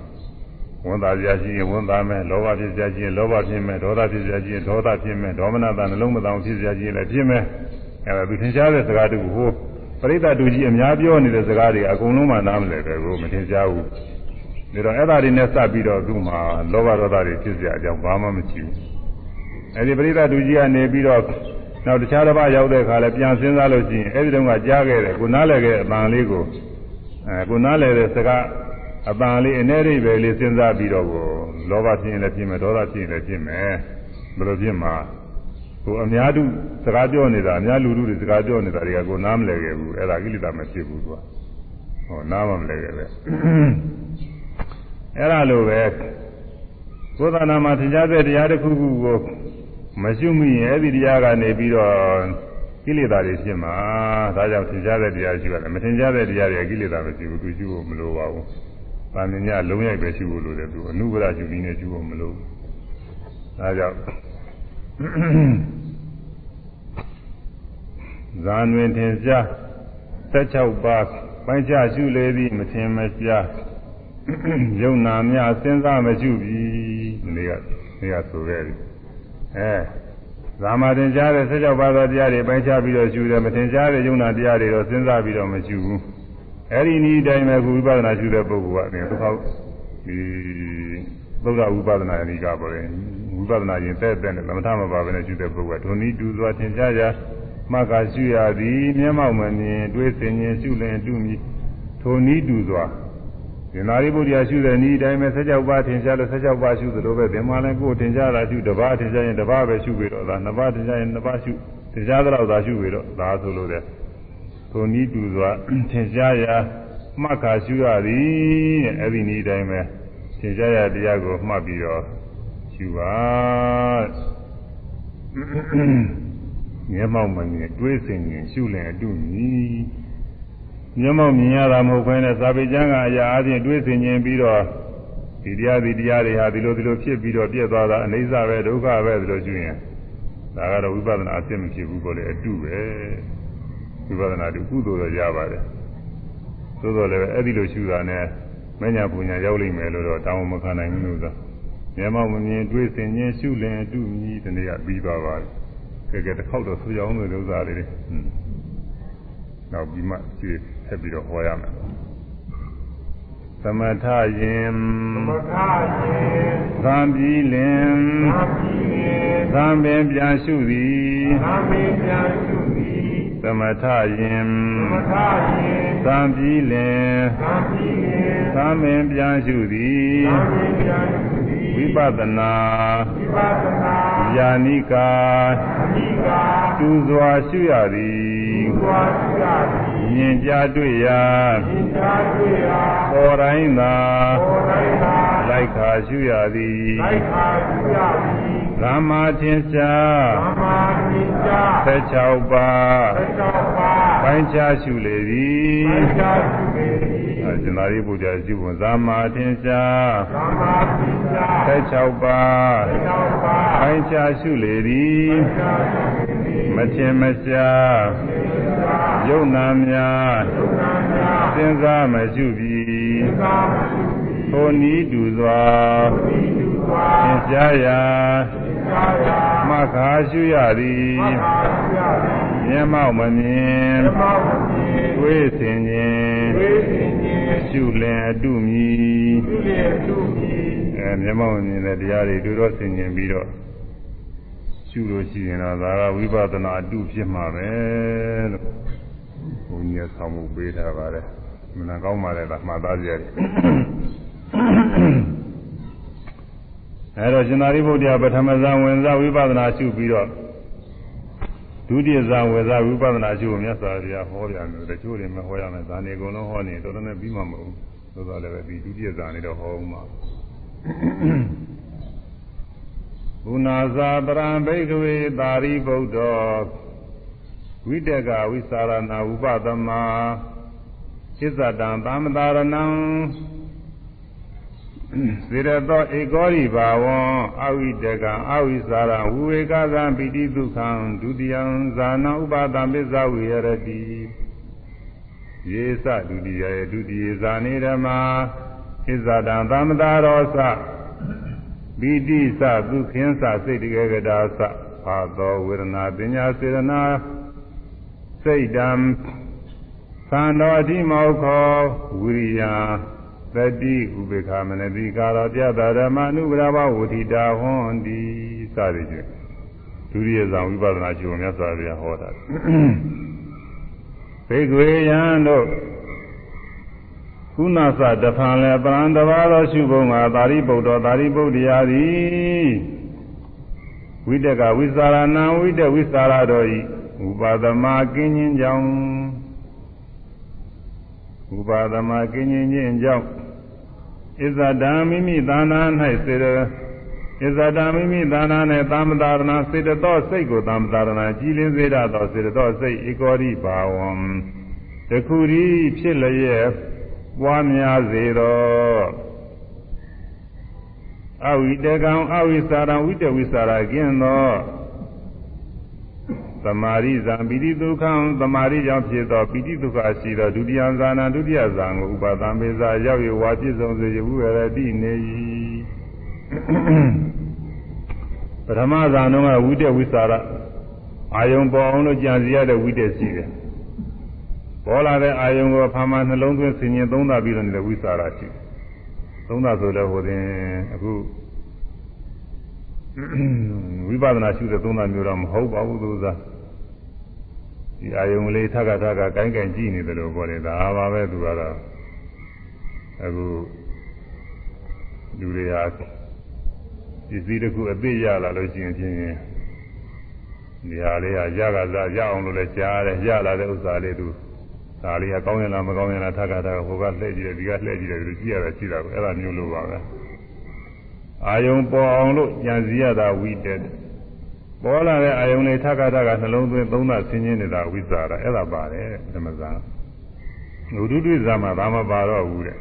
Speaker 1: ဝန်သားစရာရှိရင်ဝန်သားမယ်လောဘဖြစ်စရာရှိရင်လောဘဖြစ်မယ်ဒေါသဖြစ်စရာရှိရင်ဒေါသဖြစ်မယ်ဒေါမနတာနှလုံးမသားဖြစ်စရာရှိရင်လည်းဖြစ်မယ်အဲဒါသူသင်ရှားတဲ့စကားတစ်ခုဟိုပရိသတ်တူကြီးအများပြောနေတဲ့စကားတွေအကုန်လုံးမှနားမလည်ပဲကိုမထင်ရှားဘူးဒါတော့အဲ့ဒါတွေနဲ့စပ်ပြီးတော့သူ့မှာလောဘဒေါသတွေဖြစ်စရာအကြောင်းဘာမှမရှိဘူးအဲဒီပရိသတ်တူကြီးကနေပြီးတော့ နောက်တခြားတစ်ပါးရောက်တဲ့အခါလဲပြန်စဉ်းစားလို့ရှိရင်အဲဒီတုန်းကကြားခဲ့တယ်ကိုနားလည်ခဲ့တဲ့အပန်လေးကိုအဲကိုနားလည်တဲ့စကားအပန်လေးအနေရိပ်ပဲလေးစဉ်းစားပြီးတော့ကိုလောဘဖြစ်ရင်လည်းဖြစ်မယ်ဒေါသဖြစ်ရင်လည်းဖြစ်မယ်ဘယ်လိုဖြစ်မှာကိုအများတုစကားပြောနေတာအများလူလူတွေစကားပြောနေတာတွေကကိုနားမလည်ခဲ့ဘူးအဲ့ဒါကိလေသာမဖြစ်ဘူးသူကဟောနားမမလဲခဲ့ပဲအဲ့ဒါလိုပဲကိုယ်သာနာမှာသင်ကြားတဲ့တရားတစ်ခုခုကို မရှိမိရင်အဲ့ဒီတရားကနေပြီးတော့ကိလေသာတွေဖြစ်မှာဒါကြောင့်သင်ကြားတဲ့တရားရှိရတယ်မသင်ကြားတဲ့တရားတွေကိလေသာမရှိဘူးသူရှိဖို့မလိုပါဘူး။ဗာမညလုံးရိုက်ပဲရှိဖို့လိုတယ်သူအနုဘရရှိပြီးနေရှိဖို့မလို။ဒါကြောင့်ဇာတွင်ထင်ရှား16ပါးပိုင်းခြားရှုလေသည်မထင်မရှားယုံနာများစဉ်းစားမရှုပြီနေကနေကဆိုခဲ့တယ် အဲဇာမတင်ရှားတဲ့16ပါးသောတရားတွေပိုင်းခြားပြီးတော့ရှုတယ်မတင်ရှားတဲ့ယုံနာတရားတွေတော့စဉ်းစားပြီးတော့မရှုဘူးအဲ့ဒီနည်းတိုင်းပဲခုဝိပဿနာရှုတဲ့ပုဂ္ဂိုလ်ကနေသူဟောဒီသုဒ္ဓဝိပဿနာအနိကပေါ်တယ်ဝိပဿနာရင်တဲ့တဲ့နဲ့သမထမပါဘဲနဲ့ရှုတဲ့ပုဂ္ဂိုလ်ကဒုနီတူစွာတင်ရှားရာမကရှုရသည်မျက်မှောက်မမြင်တွေးဆင်ရင်ရှုလင်တုမြည်ထိုနည်းတူစွာ ဒီနာရီဘုရားရှုတဲ့ဤတိုင်းပဲဆက်ကြောက်ပါထင်ရှားလို့ဆက်ကြောက်ပါရှုသလိုပဲဒီမှာလည်းကိုယ်ထင်ရှားတာရှုတပါးထင်ရှားရင်တပါးပဲရှုပြီးတော့ဒါနှစ်ပါးထင်ရှားရင်နှစ်ပါးရှုထင်ရှားတော့သာရှုပြီးတော့ဒါဆိုလို့တဲ့ထိုနည်းတူစွာထင်ရှားရာမှတ်ခါရှုရသည်အဲ့ဒီနည်းတိုင်းပဲသင်ကြားရတရားကိုမှတ်ပြီးတော့ရှုပါမျက်မှောက်မမြင်တွေးစင်ရင်ရှုလင်အတုမြည် မျက်မှောက်မြင်ရတာမဟုတ်ဘဲနဲ့သာပေကျမ်းကအရာအချင်းတွေးစင်ရင်ပြီးတော့ဒီတရားဒီတရားတွေဟာဒီလိုဒီလိုဖြစ်ပြီးတော့ပြည့်သွားတာအနိစ္စပဲဒုက္ခပဲဒီလိုရှုရင်ဒါကတော့ဝိပဿနာအစစ်မဖြစ်ဘူးကိုလေအတုပဲဝိပဿနာတူကုသိုလ်တော့ရပါတယ်သို့တော်လည်းအဲ့ဒီလိုရှုတာနဲ့မညာပူညာရောက်လိမ့်မယ်လို့တော့တောင်းမခံနိုင်ဘူးလို့ဆိုမျက်မှောက်မမြင်တွေးစင်ခြင်းရှုလင်အတုမြည်တနေ့ကပြီးသွားပါတယ်ကဲကဲတစ်ခေါက်တော့ဆူအောင်လို့ဥစ္စာလေးတွေဟွန်းနောက်ပြီးမှရှင်း ဆက်ပြီးတော့ဟောရမယ်သမထယင်
Speaker 2: သမထယင်
Speaker 1: သံပြီးလင်
Speaker 2: သံပြီးလင်
Speaker 1: သံပင်ပြန်ရှုသည်
Speaker 2: သံပင်ပြန်ရှုသည်
Speaker 1: သမထယင်
Speaker 2: သမထယင်
Speaker 1: သံပြီးလင်
Speaker 2: သံပြီးလင်
Speaker 1: သံပင်ပြန်ရှုသည်
Speaker 2: သံပင်ပြန်ရှုသည်
Speaker 1: ဝိပဿနာ
Speaker 2: ဝိပဿနာ
Speaker 1: ယာနိကာ
Speaker 2: ယာနိကာ
Speaker 1: တူစွာရှုရသည်
Speaker 2: တူစွာရှုရသည်
Speaker 1: မြင်ကြတွေ့ရာ
Speaker 2: မြင်ကြတွေ့ရာ
Speaker 1: ပေါ်တိုင်းသာ
Speaker 2: ပေါ်တိုင်းသာ
Speaker 1: လိုက်ခါရှုရသည်
Speaker 2: လိုက်ခါရှုရသည်
Speaker 1: သမ္မာသင်္ချာ
Speaker 2: သမ္မာသင်္ချာ
Speaker 1: 16ပါး
Speaker 2: 16ပါး
Speaker 1: ပိုင်းခြားရှုလေသည်
Speaker 2: ပိုင်းခြားရှု လေသည်
Speaker 1: အဲဇနာရိပုတ္တရာရှုဖို့သမ္မာသင်္ချာ
Speaker 2: သမ္မာသင်္ချာ
Speaker 1: 16ပါး
Speaker 2: 16ပါး
Speaker 1: ပိုင်းခြားရှုလေသည်
Speaker 2: ပိုင်းခြားရှုလေသည်
Speaker 1: မထင်မရှားယုံနာများ
Speaker 2: ယုံနာများ
Speaker 1: စဉ်းစားမရှုပြီ
Speaker 2: စဉ်းစားမရှုပြီ
Speaker 1: ထိုနည်းတူစွာ
Speaker 2: ထိုနည်းတူစွာ
Speaker 1: သင်ရှားရာ
Speaker 2: သင်ရှားရာ
Speaker 1: မခါရှုရသည်
Speaker 2: မခါရှုရသည်
Speaker 1: မျက်မှောက်မမြင်
Speaker 2: ဓမ္မောမြင်
Speaker 1: တွေးဆင်ခြင်း
Speaker 2: ဝိသင်ခြင်း
Speaker 1: ရှုလင်အတုမြည်
Speaker 2: သူရဲ့သူမြည်
Speaker 1: အဲမျက်မှောက်မမြင်တဲ့တရားတွေတွေ့တော့ဆင်ခြင်ပြီးတော့ရှုလို့ရှိရင်တော့ဒါကဝိပဿနာအတုဖြစ်မှာပဲလို့ဘုန်းကြီးကဆောင်းမှုပေးထားပါတယ်မနာကောင်းပါလေလားမှတ်သားကြရတယ်အဲတော့ရှင်သာရိပုတ္တရာပထမဇန်ဝင်စားဝိပဿနာရှုပြီးတော့ ဒုတိယဇန်ဝင်စားဝိပဿနာရှုကိုမြတ်စွာဘုရားဟောပြန်တယ်တချို့တွေမဟောရမယ်ဇာနေအကုန်လုံးဟောနေတော်တော်နဲ့ပြီးမှမဟုတ်ဘူးသို့တော်လည်းပဲဒီဒုတိယဇန်လေးတော့ဟောဦးမှာဘုနာဇာပရံဘိကဝေသာရိပုတ္တောဝိတကဝိสารဏဥပသမဣဇတံသမတာရဏံ စေရသောဧကောရိဘာဝံအဝိတကံအဝိစာရဝိဝေကသံပိတိဒုက္ခံဒုတိယံဇာနဥပါဒံပစ္စဝေရတိယေသဒုတိယဒုတိယဇာနေဓမ္မာဣဇာတံသမတာရောသပိတိသသုခင်းသစိတ်တကယ်ကတာသဘာသောဝေဒနာပညာစေရနာစိတ်တံသံတော်အတိမောခောဝိရိယံ သတိဥပေက္ခမနတိကာရပြတာဓမ္မနုပရဘဝတိတာဟွန်တိစသည်ဖြင့်ဒုတိယဇံဝိပဿနာကျိုးမြတ်စွာဘုရားဟောတာဘေကွေယံတို့ကုဏသတဖန်လည်းပရံတဘာသောရှုပုံကသာရိပုတ္တသာရိပုတ္တရာသည်ဝိတကဝိสารဏဝိတဝိสารတော်ဤဥပါဒမကင်းခြင်းကြောင့်ဥပါဒမကင်းခြင်းကြောင့် ဣဇဒာမိမိသာနာ၌စေရဣဇဒာမိမိသာနာ၌သမ္မတာရဏစေတသောစိတ်ကိုသမ္မတာရဏကြည်လင်းစေရသောစေတသောစိတ်ဧကောရိဘာဝံတခုရီဖြစ်လျက်ပွားများစေသောအဝိတကံအဝိစာရံဝိတဝိစာရကင်းသော သမာရိဇံပိတိဒုက္ခံသမာရိကြောင့်ဖြစ်သောပိတိဒုက္ခရှိသောဒုတိယဇာနာဒုတိယဇာကိုဥပါဒံပေစာရောက်ရဝါပြည့်စုံစေဝုရတိနေ၏ပထမဇာနုကဝိတဝိစာရအာယုံပေါ်အောင်လို့ကြံစီရတဲ့ဝိတရှိတယ်ပေါ်လာတဲ့အာယုံကိုဖာမနှလုံးသွင်းဆင်ញင်သုံးသပြီးတော့နေတဲ့ဝိစာရရှိတယ်သုံးသဆိုလည်းဟိုတင်အခုဝိပဿနာရှုတဲ့သုံးသမျိုးတော့မဟုတ်ပါဘူးသူစား ဒီအာယုံလေးထပ်ခါထပ်ခါကိုင်းကိုင်းကြည့်နေတယ်လို့ပြောတယ်ဒါပါပဲသူကတော့အခုလူတွေဟာပစ္စည်းတစ်ခုအသိရလာလို့ရှိရင်ချင်းဒီဟာလေးကရကစားရအောင်လို့လဲကြားတယ်ရလာတဲ့ဥစ္စာလေးသူဒါလေးကကောင်းရင်လားမကောင်းရင်လားထပ်ခါထပ်ခါဟိုကလှည့်ကြည့်တယ်ဒီကလှည့်ကြည့်တယ်ဒီကြည့်ရတာရှိတာပဲအဲ့ဒါမျိုးလိုပါပဲအာယုံပေါ်အောင်လို့ကြံစည်ရတာဝိတက် ပေါ်လာတဲ့အာယုံလေးထပ်ခါထပ်ခါနှလုံးသွင်းသုံးသဆင်းရင်းနေတာဝိဇာရအဲ့ဒါပါတယ်ဓမ္မဇာဝိတုဒိဇာမှာဒါမပါတော့ဘူးတဲ့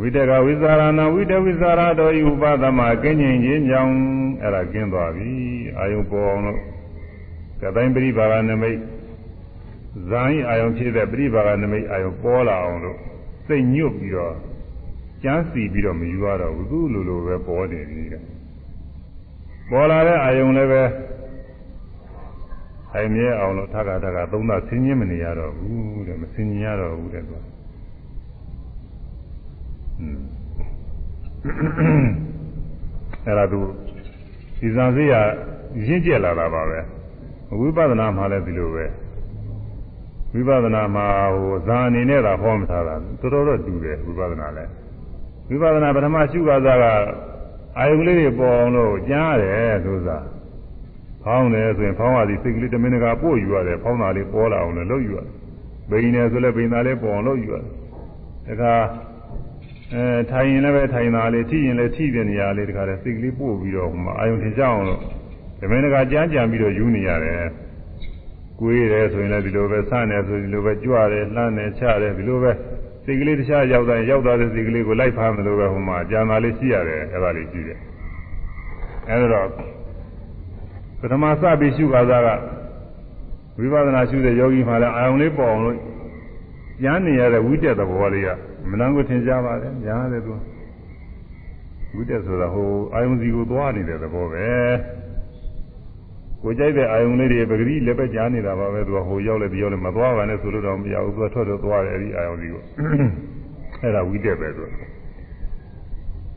Speaker 1: ဝိတကဝိဇာရဏဝိတဝိဇာရတော်ဤဥပသမကင်းကျင်ခြင်းကြောင့်အဲ့ဒါကျင်းသွားပြီအာယုံပေါ်အောင်လို့ကတိုင်းပရိပါကနမိတ်ဇာဤအာယုံဖြစ်တဲ့ပရိပါကနမိတ်အာယုံပေါ်လာအောင်လို့စိတ်ညွတ်ပြီးတော့ကျန်းစီပြီးတော့မယူရတော့ဘူးသူ့လိုလိုပဲပေါ်နေပြီတဲ့ ပေါ်လာတဲ့အာယုံလည်းပဲအိမ်မြဲအောင်လို့ထပ်ခါထပ်ခါသုံးသဆင်းခြင်းမနေရတော့ဘူးတဲ့မဆင်းခြင်းရတော့ဘူးတဲ့ကွာအဲ့ဒါသူဒီဇံစေးရရင့်ကျက်လာတာပါပဲဝိပဿနာမှလည်းဒီလိုပဲဝိပဿနာမှာဟိုဇာအနေနဲ့သာဟောမထားတာတော်တော်တော့တူတယ်ဝိပဿနာလည်းဝိပဿနာပထမရှုခါစားက အာယုကလေးတွေပေါ်အောင်လို့ကြားရတယ်သူစားဖောင်းတယ်ဆိုရင်ဖောင်းရသည်စိတ်ကလေးတမင်တကာပို့ယူရတယ်ဖောင်းတာလေးပေါ်လာအောင်လို့လုပ်ယူရတယ်ဘိန်းနေဆိုလည်းဘိန်းသားလေးပေါ်အောင်လုပ်ယူရတယ်ဒါကအဲထိုင်ရင်လည်းပဲထိုင်တာလေးထိရင်လည်းထိတဲ့နေရာလေးတခါတည်းစိတ်ကလေးပို့ပြီးတော့ဟိုမှာအာယုံထင်ကြအောင်လို့တမင်တကာကြမ်းကြံပြီးတော့ယူနေရတယ်ကိုယ်ရဲဆိုရင်လည်းဒီလိုပဲဆန့်တယ်ဆိုဒီလိုပဲကြွတယ်လှမ်းတယ်ချတယ်ဒီလိုပဲ စိတ်ကလေးတခြားရောက်တိုင်းရောက်သွားတဲ့စိတ်ကလေးကိုလိုက်ဖမ်းတယ်လို့ပဲဟိုမှာကြံတာလေးရှိရတယ်အဲ့ဒါလေးရှိတယ်အဲ့ဒါတော့ပထမစပြီးရှုခါစားကဝိပဿနာရှုတဲ့ယောဂီမှလည်းအာယုံလေးပေါ်အောင်လို့ကျမ်းနေရတဲ့ဝိတက်သဘောလေးကမနန်းကိုထင်ရှားပါတယ်ညားတယ်သူဝိတက်ဆိုတာဟိုအာယုံစီကိုသွားနေတဲ့သဘောပဲ ကိုကြိုက်တဲ့အာယုံလေးတွေပဂတိလည်းပဲကြားနေတာပါပဲသူကဟိုရောက်လဲဒီရောက်လဲမသွားပါနဲ့ဆိုလို့တော့မရဘူးသူကထွက်ထွက်သွားတယ်အဲ့ဒီအာယုံကြီးကိုအဲ့ဒါဝိတက်ပဲသူ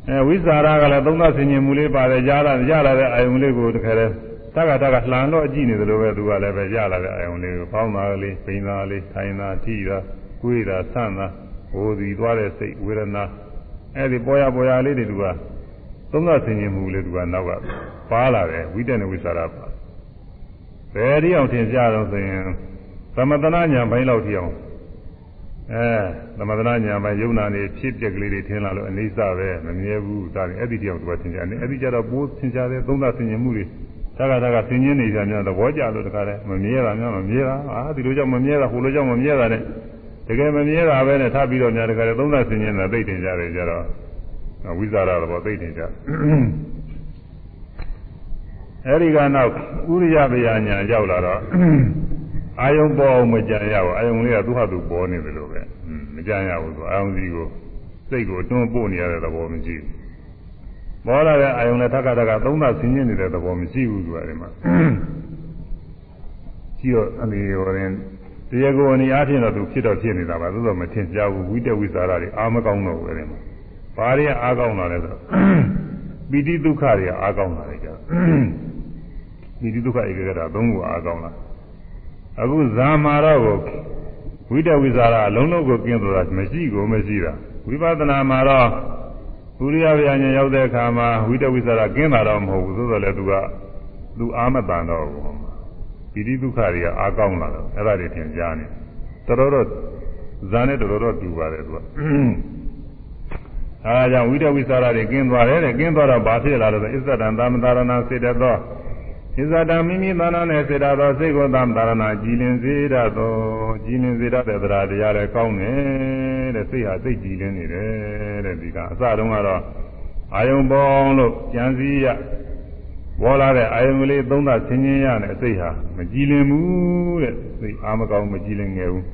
Speaker 1: အဲဝိဇာရကလည်းသုံးသဆင်ញင်မှုလေးပါတယ်ကြားလာရလာတဲ့အာယုံလေးကိုတခါတည်းတက္ကတကလှန်တော့ကြည့်နေတယ်လို့ပဲသူကလည်းပဲရလာတဲ့အာယုံလေးကိုပေါင်းသားလေးပိန်သားလေးထိုင်သားထိတာကိုယ်တာဆန့်သားဟိုဒီသွားတဲ့စိတ်ဝေဒနာအဲ့ဒီပေါ်ရပေါ်ရလေးတွေသူကသုံးသဆင်ញင်မှုလေးသူကနောက်ကပါလာတယ်ဝိတက်နဲ့ဝိဇာရပါ ဘယ်ဒီအောင်ထင်ရှားတော့ဆိုရင်သမတနာညာဘိုင်းလောက်ထီအောင်အဲသမတနာညာဘိုင်းယုံနာနေဖြစ်ပြက်ကလေးတွေထင်လာလို့အနိစ္စပဲမမြဲဘူးဒါလည်းအဲ့ဒီတရားသူကသင်ကြတယ်အဲ့ဒီကြတော့ပိုးသင်ကြတယ်သုံးသဆင်ញင်မှုတွေတက္ကသကသင်ញင်းနေကြများသဘောကျလို့တခါတည်းမမြဲတာများမမြဲတာအာဒီလိုကြောင့်မမြဲတာဟိုလိုကြောင့်မမြဲတာနဲ့တကယ်မမြဲတာပဲနဲ့ထပ်ပြီးတော့များတခါတည်းသုံးသဆင်ញင်းတာသိတင်ကြတယ်ကြတော့ဝိဇာရတော့သိတင်ကြ အဲဒီကနောက်ဥရိယဗျာညာရောက်လာတော့အာယုံပေါ်အောင်မကြံရဘူးအာယုံလေးကသူ့ဟာသူပေါ်နေတယ်လို့ပဲမကြံရဘူးသူအာယုံစီကိုစိတ်ကိုတွန်းပို့နေရတဲ့သဘောမရှိဘူးပေါ်လာတဲ့အာယုံနဲ့ထက်ကထက်ကသုံးသဆင်းရဲနေတဲ့သဘောမရှိဘူးသူကဒီမှာရှိတော့အနေရောရင်တရားကိုအနေအားဖြင့်တော့သူဖြစ်တော့ဖြစ်နေတာပါသို့တော့မထင်ရှားဘူးဝိတဝိသရာတွေအာမကောင်းတော့ဘူးအဲဒီမှာဘာတွေကအားကောင်းလာလဲဆိုတော့ပိဋိဒုက္ခတွေကအားကောင်းလာတယ်ကြာ ပိဋိဒုက္ခဧကဂရသုံးခုအားကောင်းလာအခုဇာမာတော့ကိုဝိတဝိသရာအလုံးလုံးကိုကျင်းသွားတာမရှိကိုမရှိတာဝိပဿနာမှာတော့ပုရိယဗျာဉာဏ်ရောက်တဲ့အခါမှာဝိတဝိသရာကျင်းတာတော့မဟုတ်ဘူးသို့တော်လည်းသူကသူအာမတန်တော့ဘူးပိဋိဒုက္ခတွေကအားကောင်းလာတော့အဲ့ဒါတွေသင်ကြားနေတော်တော်ဇာနဲ့တော်တော်တူပါတယ်သူကအဲဒါကြောင့်ဝိတဝိသရာတွေကျင်းသွားတယ်တဲ့ကျင်းသွားတော့ဘာဖြစ်လာလဲဆိုအစ္ဆဒံသမတာရဏစေတသော ဣဇဒံမိမိသဏ္ဍာန်နဲ့စေတသောစိတ်ကိုသမတာရဏကြည်လင်စေရသောကြည်လင်စေရတဲ့တရားတရားလည်းကောင်းတယ်တဲ့စိတ်ဟာစိတ်ကြည်လင်နေတယ်တဲ့ဒီကအစတုန်းကတော့အာယုံပေါင်းလို့ကြံစည်ရပေါ်လာတဲ့အာယုံကလေးသုံးသဆင်းခြင်းရတဲ့စိတ်ဟာမကြည်လင်ဘူးတဲ့စိတ်အာမကောင်းမကြည်လင်ငယ်ဘူး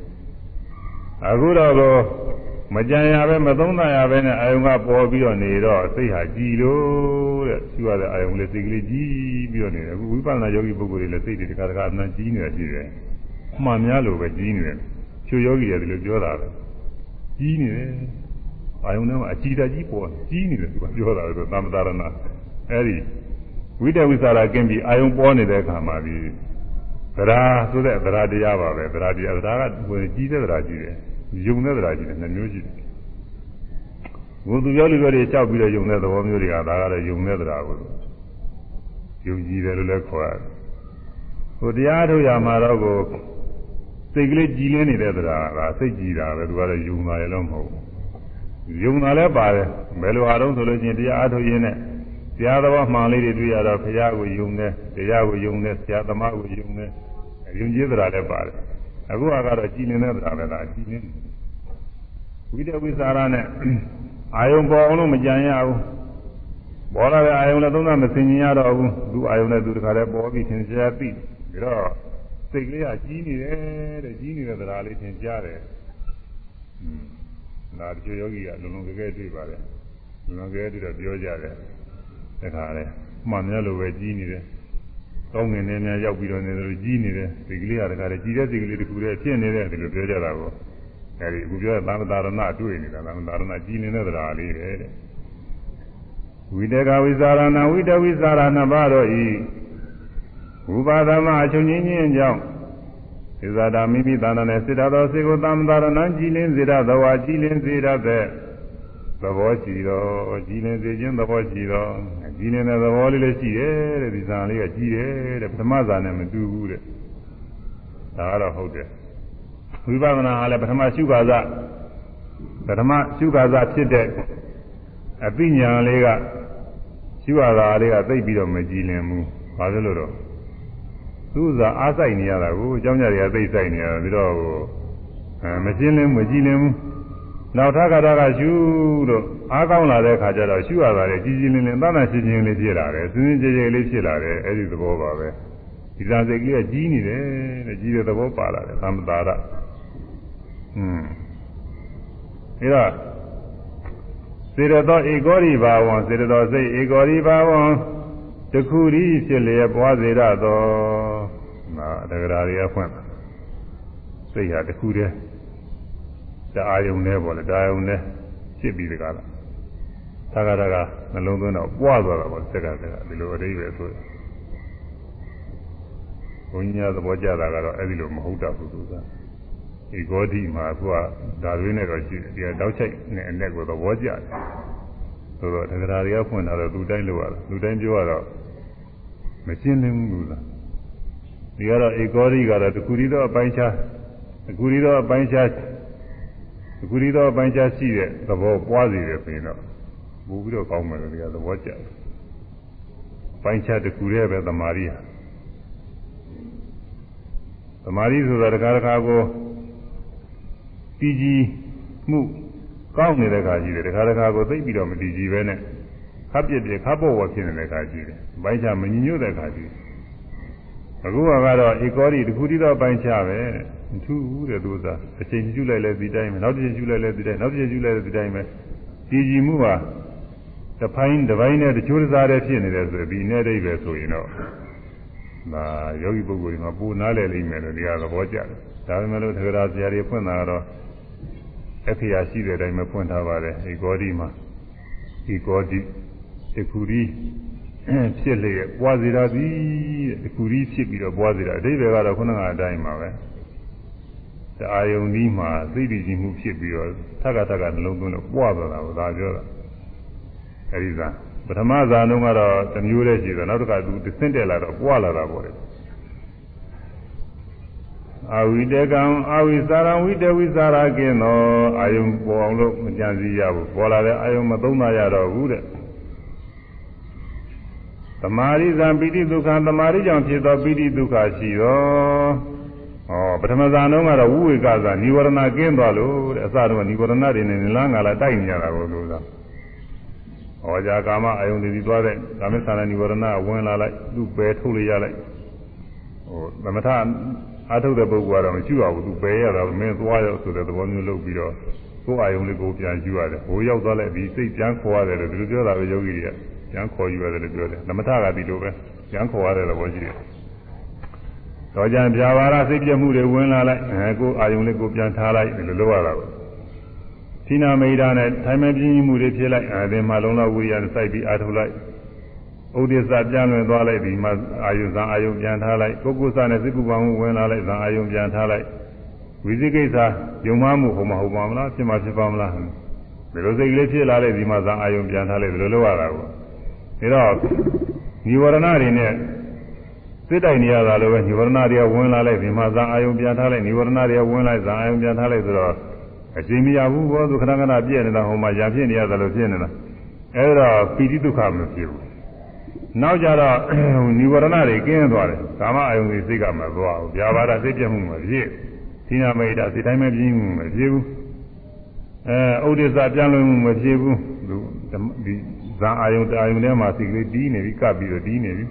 Speaker 1: အခုတော့ မကြံရပဲမသုံးသရပဲနဲ့အာယုံကပေါ်ပြီးတော့နေတော့စိတ်ဟာကြည်လို့တဲ့ရှိရတဲ့အာယုံလေးစိတ်ကလေးကြည်ပြီးတော့နေတယ်အခုဝိပဿနာယောဂီပုဂ္ဂိုလ်တွေလည်းစိတ်တွေတခါတခါအမှန်ကြည်နေတယ်ရှိတယ်။မှန်များလို့ပဲကြည်နေတယ်။ဖြိုယောဂီတွေဒီလိုပြောတာပဲ။ကြည်နေတယ်။အာယုံထဲမှာအကြည်တကြီးပေါ်ကြည်နေတယ်သူကပြောတာဆိုသမ္မတာရဏအဲဒီဝိတဝိသရာကင်းပြီးအာယုံပေါ်နေတဲ့အခါမှာဒီသရာဆိုတဲ့သရာတရားပါပဲသရာတရားသရာကကြီးတဲ့သရာကြီးတယ် ယုံတဲ့သရာကြီးတယ်နှစ်မျိုးရှိတယ်ဘုသူပြောလူတွေကြောက်ပြီးတော့ယုံတဲ့သဘောမျိုးတွေကဒါကလည်းယုံတဲ့သရာကိုယုံကြည်တယ်လို့လည်းခေါ်ရတယ်ဟိုတရားထုတ်ရမှာတော့ကိုစိတ်ကလေးကြည်လင်းနေတဲ့သရာကစိတ်ကြည်တာပဲသူကလည်းယုံတာလည်းမဟုတ်ဘူးယုံတာလည်းပါတယ်ဘယ်လိုအားလုံးဆိုလို့ချင်းတရားအားထုတ်ရင်းနဲ့တရားတော်မှန်လေးတွေတွေ့ရတော့ဘုရားကိုယုံတယ်တရားကိုယုံတယ်ဆရာသမားကိုယုံတယ်ယုံကြည်သရာလည်းပါတယ် အခုကတော့ကြည်နေတဲ့သရာပဲလားကြည်နေဝိတဝိသရာနဲ့အာယုံပေါ်အောင်လို့မကြံရဘူးပေါ်လာတဲ့အာယုံလည်းသုံးသမစင်ញင်ရတော့ဘူးသူအာယုံနဲ့သူတခါတည်းပေါ်ပြီးသင်ရှားသိပြီးတော့စိတ်ကလေးကကြီးနေတယ်တဲ့ကြီးနေတဲ့သရာလေးသင်ကြားတယ်อืมဒါတချို့ယောဂီကလုံလုံကဲကဲတွေ့ပါတယ်လုံလုံကဲတွေ့တော့ပြောကြတယ်တခါလေမှန်များလိုပဲကြီးနေတယ် ကောင်းငင်နေများရောက်ပြီးတော့နေတယ်လို့ကြီးနေတယ်ဒီကလေးကတခါလေကြီးတဲ့ဒီကလေးတစ်ခုတည်းဖြစ်နေတယ်ဒီလိုပြောကြတာကိုအဲဒီအခုပြောတဲ့သမ္မာရဏတွေ့နေတာသမ္မာရဏကြီးနေတဲ့တရားလေးပဲတဲ့ဝိတကဝိသရဏဝိတဝိသရဏဘာတော့ဤဝိပါဒမအချုပ်ချင်းချင်းကြောင့်သေဇာတာမိမိသာနာနဲ့စေတသောစေကိုသမ္မာရဏကြည်လင်းစေတသဝါကြည်လင်းစေတတဲ့ သဘောရှိတော့ကြည်လင်စေခြင်းသဘောရှိတော့ကြည်လင်တဲ့သဘောလေးလည်းရှိတယ်တဲ့ဒီဇာန်လေးကကြည်တယ်တဲ့ပထမဇာန်နဲ့မတူဘူးတဲ့ဒါကတော့ဟုတ်တယ်ဝိပဿနာကလည်းပထမရှုခါစပထမရှုခါစဖြစ်တဲ့အပိညာလေးကရှုရတာလေးကသိပြီးတော့မကြည်လင်ဘူးဘာဖြစ်လို့တော့သူ့သာအားဆိုင်နေရတာကိုအเจ้าညတွေကသိဆိုင်နေရတာပြီးတော့အဲမရှင်းလင်းမကြည်လင်ဘူး နောက်ထပ်ကတော့ကရှုလို့အားကောင်းလာတဲ့ခါကျတော့ရှုရတာလေကြီးကြီးလင်းလင်းသတ်သတ်ရှင်းရှင်းလေးဖြစ်လာတယ်စင်းစင်းကြဲကြဲလေးဖြစ်လာတယ်အဲ့ဒီသဘောပါပဲဒီသာစိတ်ကလေးကကြီးနေတယ်တဲ့ကြီးတဲ့သဘောပါလာတယ်သမ္တာရอืมအဲတော့စေရသောဧကောရိဘာဝံစေရသောစိတ်ဧကောရိဘာဝံတခုရီဖြစ်လျက်ပွားစေရသောနာတဂရာတွေကဖွင့်တာစိတ်ဟာတခုတည်း တအာယုံနဲ့ပေါ့လေတအာယုံနဲ့ဖြစ်ပြီးတကားလားသာကတကနှလုံးသွင်းတော့ပွားသွားတာပေါ့စက်ကစက်ကဒီလိုအတိပဲဆိုရင်ဘုန်းကြီးများသဘောကျတာကတော့အဲ့ဒီလိုမဟုတ်တာဘူးသူကဒီဂေါတိမှာသူကဒါတွေနဲ့တော့ရှိတယ်ဒီကတောက်ချိုက်နဲ့အ내ကိုသဘောကျတယ်ဆိုတော့တက္ကရာတွေကဖွင့်ထားတော့လူတိုင်းလိုရတာလူတိုင်းပြောရတော့မရှင်းလင်းဘူးလားဒီကတော့ဧကောရိကတော့တခုရီတော့အပိုင်းခြားတခုရီတော့အပိုင်းခြား တခုရီတော့အပိုင်းခြားရှိတဲ့သဘောပွားစီတယ်ဆိုရင်တော့ပို့ပြီးတော့ကောင်းမယ်လို့ဒီကသဘောကျတယ်ပိုင်းခြားတခုရဲပဲသမာဓိဟာသမာဓိဆိုတာတခါတခါကိုတည်ကြည်မှုကောင်းနေတဲ့ခါရှိတယ်တခါတခါကိုသိပြီးတော့မတည်ကြည်ပဲနဲ့ခပ်ပြက်ပြက်ခပ်ပေါ်ပေါ်ဖြစ်နေတဲ့ခါရှိတယ်ပိုင်းခြားမညီညွတ်တဲ့ခါရှိတယ်အခုကတော့ဧကောရီတခုတည်းတော့ပိုင်းခြားပဲ မထူးဘူးတဲ့သူစားအချိန်ကျူးလိုက်လဲဒီတိုင်းပဲနောက်တစ်ချိန်ကျူးလိုက်လဲဒီတိုင်းနောက်တစ်ချိန်ကျူးလိုက်လဲဒီတိုင်းပဲတည်ကြည်မှုဟာတစ်ပိုင်းတစ်ပိုင်းနဲ့တချိုးတစားတည်းဖြစ်နေတယ်ဆိုပြီးနဲ့အိပဲဆိုရင်တော့ဒါယောဂီပုဂ္ဂိုလ်တွေမှာပူနားလဲလိမ့်မယ်လို့ဒီကသဘောကျတယ်ဒါပေမဲ့လို့ထေရဆရာတွေဖွင့်တာကတော့အခရာရှိတဲ့အတိုင်းပဲဖွင့်ထားပါတယ်ဒီဂေါဒီမှာဒီဂေါဒီတခုရီဖြစ်လေပွားစေတာသည်တခုရီဖြစ်ပြီးတော့ပွားစေတာအတိပ္ပယ်ကတော့ခုနကအတိုင်းပါပဲ တအာယုန်ဒီမှာသိတည်ခြင်းမှုဖြစ်ပြီးတော့ထက်ကထက်ကနှလုံးသွင်းလို့ပွားသွားတာကိုဒါပြောတာအဲဒီကပထမဇာတုန်းကတော့တမျိုးတည်းရှိတယ်နောက်တစ်ခါသူသင့်တယ်လာတော့ပွားလာတာပေါ့လေအာဝိတေကံအာဝိစာရံဝိတေဝိစာရကင်းသောအာယုံပေါ်အောင်လို့မကြံစည်ရဘူးပေါ်လာတဲ့အာယုံမသုံးသာရတော့ဘူးတဲ့သမာရိဇံပိဋိဒုက္ခသမာရိကြောင့်ဖြစ်သောပိဋိဒုက္ခရှိသော ဩပထမဇာန်တော့ကတော့ဝိဝေကဇာနိဝရဏကင်းသွားလို့တဲ့အစတော့နိဝရဏတွေနဲ့နလန်းကလာတိုက်နေရတာကိုလို့သာဟောကြာကာမအယုန်တည်ပြီးသွားတဲ့ကာမစ္ဆာနိဝရဏဝင်လာလိုက်သူ့ပယ်ထုတ်လိုက်ရလိုက်ဟိုသမထအထုတ်တဲ့ပုဂ္ဂိုလ်ကတော့မရှိပါဘူးသူပယ်ရတာမင်းသွားရောက်ဆိုတဲ့သဘောမျိုးလုပ်ပြီးတော့ကိုယ်အယုန်လေးကိုပြန်ယူရတယ်ဟိုရောက်သွားလိုက်ပြီးစိတ်ပြန်ခေါ်ရတယ်လို့ဒီလိုပြောတာပဲယောဂီတွေကပြန်ခေါ်ယူရတယ်လို့ပြောတယ်သမထကဒီလိုပဲပြန်ခေါ်ရတယ်သဘောရှိတယ် တော့ကြံပြာပါရစိတ်ပြမှုတွေဝင်လာလိုက်အဲကိုယ်အာယုံလေးကိုပြန်ထားလိုက်ဒီလိုလုပ်ရတာပဲသီနာမိတာနဲ့ထိုင်မပြင်းမှုတွေဖြစ်လိုက်အဲဒီမှာလုံးလောက်ဝိရိယနဲ့စိုက်ပြီးအာထုတ်လိုက်ဥဒိစ္စပြန်လွင်သွားလိုက်ဒီမှာအာယုဇံအာယုပြန်ထားလိုက်ပုဂ္ဂုစနဲ့စိကုပ္ပံမှုဝင်လာလိုက်ဇံအာယုပြန်ထားလိုက်ဝိသိကိစ္စယုံမမှုဟောမဟုတ်ပါမလားဖြစ်မှာဖြစ်ပါမလားဒီလိုစိတ်ကလေးဖြစ်လာတဲ့ဒီမှာဇံအာယုပြန်ထားလိုက်ဒီလိုလုပ်ရတာကိုဒါတော့និဝရဏတွေနဲ့ စိတ်တိုင်နေရတာလည်းပဲនិဝရဏတွေကဝင်လာလိုက်ဒီမှာဇံအာယုပြန်ထားလိုက်និဝရဏတွေကဝင်လိုက်ဇံအာယုပြန်ထားလိုက်ဆိုတော့အချိန်မရဘူးဘောသူခဏခဏပြည့်နေတာဟိုမှာရာဖြစ်နေရတယ်လို့ဖြစ်နေတာအဲဒါပိဋိဒုက္ခမဖြစ်ဘူးနောက်ကြတော့និဝရဏတွေကင်းသွားတယ်ကာမအယုံတွေစိတ်ကမသွားဘူးဗျာပါဒစိတ်ပြတ်မှုမဖြစ်သီနာမိတ်တာစိတ်တိုင်းမပြင်းမှုမဖြစ်ဘူးအဲဥဒိစ္စပြန်လွင်မှုမဖြစ်ဘူးသူဒီဇာအာယုံတအာယုံထဲမှာစိတ်ကလေးတီးနေပြီကပ်ပြီးတော့တီးနေပြီ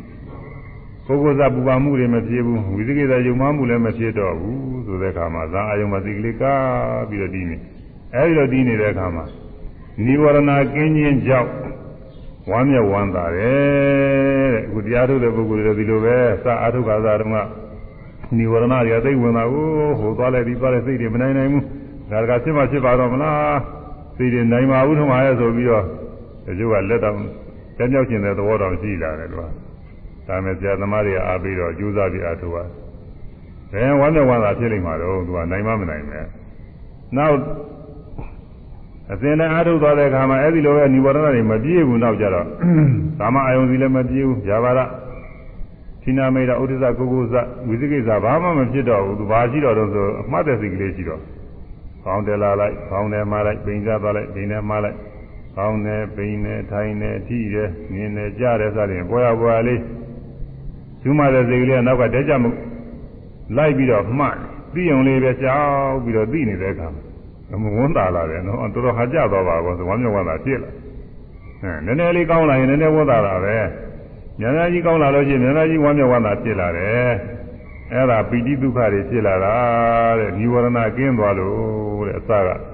Speaker 1: ပုဂ္ဂိုလ်စပူပါမှုတွေမဖြစ်ဘူးဝိသေကိစ္စယုံမှမှုလည်းမဖြစ်တော့ဘူးဆိုတဲ့အခါမှာဇာအာယုံမှာစိတ်ကလေးကပ်ပြီးတော့တီးနေအဲဒီတော့တီးနေတဲ့အခါမှာនិဝရဏကင်းခြင်းကြောင့်ဝမ်းမြောက်ဝမ်းသာတယ်တဲ့အခုတရားထုတ်တဲ့ပုဂ္ဂိုလ်တွေဒီလိုပဲစအာထုခါသာတုန်းကនិဝရဏတွေသိဝင်တာကိုဟိုသွားလိုက်ပြီးသွားလိုက်စိတ်တွေမနိုင်နိုင်ဘူးဒါကဖြစ်မှဖြစ်ပါတော့မလားစိတ်တွေနိုင်ပါဘူးထမရဲ့ဆိုပြီးတော့ဒီလိုကလက်တော်တက်မြောက်ခြင်းတဲ့သဘောတော်ရှိလာတယ်လို့ ဒါမဲ့ဆရာသမားတွေအားပြီးတော့ကြိုးစားပြီးအားထုတ်ရတယ်ဝမ်းမြောက်ဝမ်းသာဖြစ်လိမ့်မှာတော့သူကနိုင်မမနိုင်ပဲနောက်အစဉ်နဲ့အားထုတ်သွားတဲ့အခါမှာအဲ့ဒီလိုပဲនិဝရဏတွေမပြေဘူးနောက်ကြတော့ကာမအာယုန်စီလည်းမပြေဘူးဇာဘာရသီနာမေတာဥဒ္ဒဇကုကုဇဝိသိကိစ္စဘာမှမဖြစ်တော့ဘူးသူဘာရှိတော့တော့ဆိုအမှတ်တဲ့စိတ်ကလေးရှိတော့ခေါင်းတယ်လာလိုက်ခေါင်းတယ်မလိုက်ပိန်ကြသွားလိုက်ပိန်တယ်မလိုက်ခေါင်းတယ်ပိန်တယ်ထိုင်တယ်ထိတယ်မြင်တယ်ကြားတယ်စသဖြင့်ပေါ်ရပေါ်ရလေး ကျူးမတဲ့စိတ်ကလေးကနောက်ကတဲကြမှုလိုက်ပြီးတော့မှတ်သိုံလေးပဲကြောက်ပြီးတော့သိနေတဲ့အခါမှာမဝန်တာလာတယ်နော်တော်တော်ဟာကြသွားပါဘောဝမ်းမြောက်ဝမ်းသာဖြစ်လာအဲနည်းနည်းလေးကောင်းလာရင်နည်းနည်းဝန်တာလာပဲများများကြီးကောင်းလာလို့ရှိရင်များများကြီးဝမ်းမြောက်ဝမ်းသာဖြစ်လာတယ်အဲ့ဒါပီတိဒုက္ခတွေဖြစ်လာတာတဲ့និဝရဏကင်းသွားလို့တဲ့အစက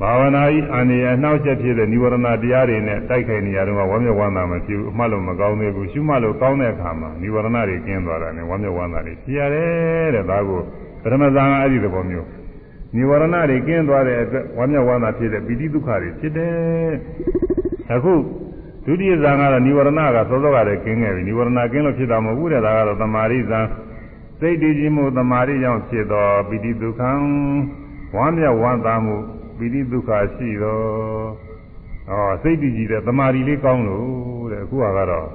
Speaker 1: ဘာဝနာဤအန္တရာယ်နှောက်ချက်ဖြစ်တဲ့និဝရဏတရားတွေနဲ့တိုက်ခိုက်နေရတော့ဝမ်းမြောက်ဝမ်းသာမဖြစ်ဘူးအမှတ်လို့မကောင်းသေးဘူးရှုမှတ်လို့ကောင်းတဲ့အခါမှာនិဝရဏတွေကျင်းသွားတာနဲ့ဝမ်းမြောက်ဝမ်းသာတွေဖြစ်ရတယ်တဲ့ဒါကိုပထမဇာန်အဲ့ဒီသဘောမျိုးនិဝရဏတွေကျင်းသွားတဲ့အတွက်ဝမ်းမြောက်ဝမ်းသာဖြစ်တဲ့ပိဋိဒုက္ခတွေဖြစ်တယ်အခုဒုတိယဇာန်ကတော့និဝရဏကသောသောကတည်းကင်းခဲ့ပြီនិဝရဏကင်းလို့ဖြစ်တာမဟုတ်ဘူးတဲ့ဒါကတော့သမာဓိဇာန်စိတ်တည်ခြင်းမှုသမာဓိကြောင့်ဖြစ်သောပိဋိဒုက္ခံဝမ်းမြောက်ဝမ်းသာမှု ပိဋိဒုက္ခရှိတော့ဟောစိတ်တည်ကြည်တဲ့သမာဓိလေးကောင်းလို့တဲ့အခုကတော့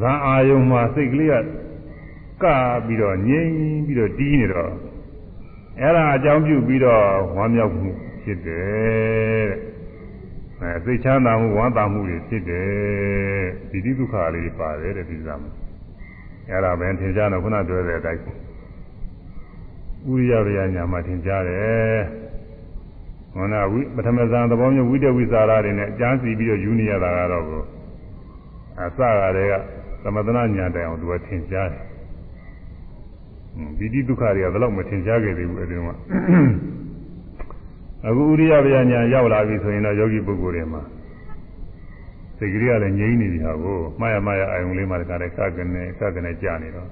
Speaker 1: ဇာအာယုံမှာစိတ်ကလေးကကပြီးတော့ငြိမ်ပြီးတော့တီးနေတော့အဲ့ဒါအကြောင်းပြုပြီးတော့ဝမ်းမြောက်မှုဖြစ်တယ်တဲ့အဲစိတ်ချမ်းသာမှုဝမ်းသာမှုတွေဖြစ်တယ်ပိဋိဒုက္ခလေးပါတယ်တဲ့ဒီဇာမှာအဲ့ဒါပဲသင်ကြားတော့ခုနပြောတဲ့အတိုင်း ဥရိယဗျာညာမှာသင်ကြားတယ်ဟောနာဝိပထမဇန်သဘောမျိုးဝိတဝိသရာတွေနဲ့ကြားစီပြီးတော့ယူနေရတာကတော့ကိုအစကတည်းကသမထနာညာတိုင်အောင်သူကသင်ကြားတယ်ဟွန်းပိဋိဒုက္ခတွေကဘယ်တော့မသင်ကြားခဲ့သေးဘူးအဲဒီတော့အခုဥရိယဗျာညာရောက်လာပြီဆိုရင်တော့ယောဂီပုဂ္ဂိုလ်တွေမှာစိတ်ကလေးကလည်းငြိမ်းနေပြီဟာကိုမှားရမှားရအာယုံလေးမှတခါတည်းကကနေကကနေကြာနေတော့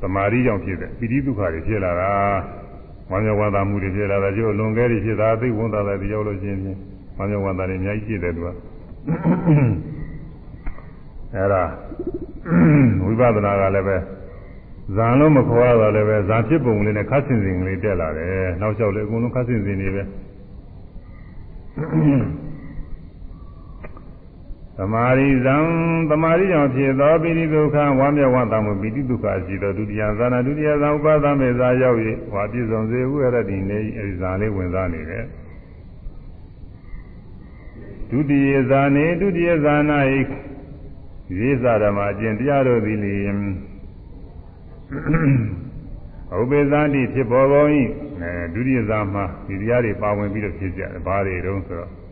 Speaker 1: သမာဓိကြောင့်ဖြစ်တဲ့ပိဋိဒုက္ခတွေဖြစ်လာတာဝမ်းမြောက်ဝမ်းသာမှုတွေဖြစ်လာတာကျို့လွန်ကဲတွေဖြစ်တာသိဝန်သာတယ်ကြောက်လို့ရှိရင်ဝမ်းမြောက်ဝမ်းသာတွေအများကြီးဖြစ်တယ်သူကအဲ့ဒါဝိပဿနာကလည်းပဲဇာန်လုံးမခေါ်ရတော့လည်းပဲဇာဖြစ်ပုံလေးနဲ့ခတ်ဆင်စင်ကလေးတက်လာတယ်နောက်လျှောက်လေအကုန်လုံးခတ်ဆင်စင်နေပဲ သမာရိဇံသမာရိကြောင့်ဖြစ်သောပိဋိဒုက္ခဝါမျက်ဝါတမှုပိဋိဒုက္ခရှိသောဒုတိယဇာနာဒုတိယဇာဥပါဒမေဇာရောက်၍ဝါပြည့်စုံစေဟုရတိနေအဲဒီဇာလေးဝင်စားနေတယ်ဒုတိယဇာနေဒုတိယဇာနာဤရေဇာဓမ္မအကျင့်တရားတို့သည်လျင်ဥပေသန္တိဖြစ်ပေါ်ကုန်၏အဲဒုတိယဇာမှာဒီတရားတွေပါဝင်ပြီးတော့ဖြစ်ကြတယ်ဘာတွေတုံးဆိုတော့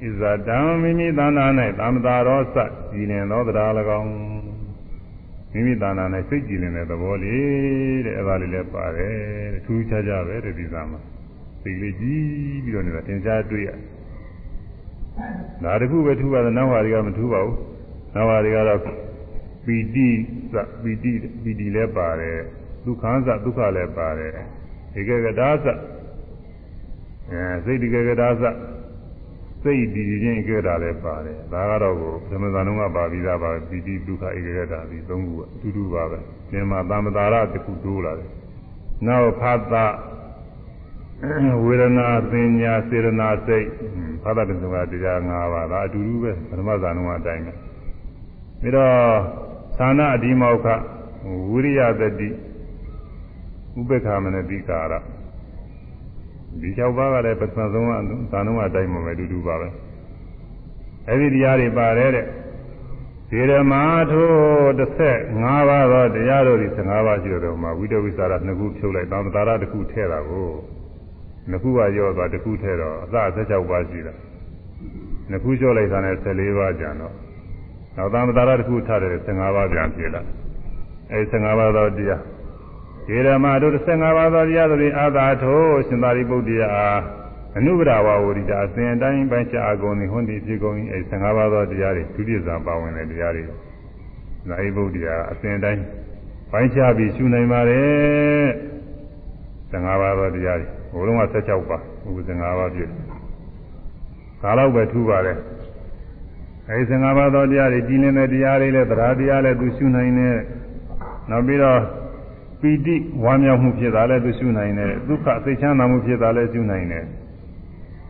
Speaker 1: ဣဇတံမိမိတဏ္ဍာ၌သမတာရောစကြည်လင်သောတရား၎င်းမိမိတဏ္ဍာ၌စိတ်ကြည်လင်တဲ့သဘောလေးတဲ့အဲဒါလေးလည်းပါတယ်တဲ့ထူးခြားခြားပဲတဲ့ဒီစားမှာစိတ်လေးကြည်ပြီးတော့နေတာသင်္ချာတွေ့ရဒါတခုပဲထူးပါတယ်နောက်ဟာတွေကမထူးပါဘူးနောက်ဟာတွေကတော့ပီတိစပီတိပီတိလည်းပါတယ်ဒုက္ခစဒုက္ခလည်းပါတယ်ဧကဂဒါစအဲစိတ်ဒီကဂဒါစ စိတ်တည်ခြင်းဧကဂဒါလည်းပါတယ်ဒါကတော့ကိုသမဇန်လုံးကပါပြီးသားပါပီတိဒုက္ခဧကဂဒါဒီသုံးခုအတူတူပါပဲသင်မှာသမ္မတာရတစ်ခုတိုးလာတယ်နောက်ဖတ်တာဝေဒနာပညာစေရနာစိတ်ဖတ်တာပင်စုံကတရား၅ပါးဒါအတူတူပဲပထမဇန်လုံးကအတိုင်းပဲပြီးတော့သာနာအဒီမောက္ခဝိရိယတတိဥပ္ပခာမနတိကာရ ဒီ၆ပါးကလည်းပထမဆုံးကသာနုအတိုင်းမှာပဲအတူတူပါပဲအဲဒီတရားတွေပါတယ်တဲ့ဒီဓမ္မထို15ပါးသောတရားတို့ဒီ15ပါးရှိတော့မှဝိတဝိသရာနှစ်ခုဖြုတ်လိုက်သံသာရတစ်ခုထည့်တာကိုနှစ်ခုကရောသွားတစ်ခုထည့်တော့အစ16ပါးရှိတာနှစ်ခုကျော်လိုက်တာနဲ့14ပါးကျန်တော့နောက်သံသာရတစ်ခုထားတယ်15ပါးပြန်ပြလာအဲ15ပါးသောတရား ဒီဓမ္မတို့15ပါးသောတရားတို့အာသာထိုရှင်သာရိပုတ္တရာအနုပဒဝဝရိတာအစဉ်တိုင်းပိုင်းချာအကုန်ဒီဟွန်းဒီဖြစ်ကုန်အဲ15ပါးသောတရားတွေဒုတိယဇာပါဝင်တဲ့တရားတွေသာရိပုတ္တရာအစဉ်တိုင်းပိုင်းချပြီးရှုနိုင်ပါတယ်15ပါးသောတရားတွေဘုလုံးက16ပါးဘု15ပါးပြည့်ဒါတော့ပဲထူပါတယ်အဲဒီ15ပါးသောတရားတွေကြီးနေတဲ့တရားတွေလည်းတရားတရားလည်းသူရှုနိုင်တယ်နောက်ပြီးတော့ ပီတိဝမ်းမြောက်မှုဖြစ်တာလည်းသူရှုနိုင်တယ်ဒုက္ခစိတ်ချမ်းသာမှုဖြစ်တာလည်းရှုနိုင်တယ်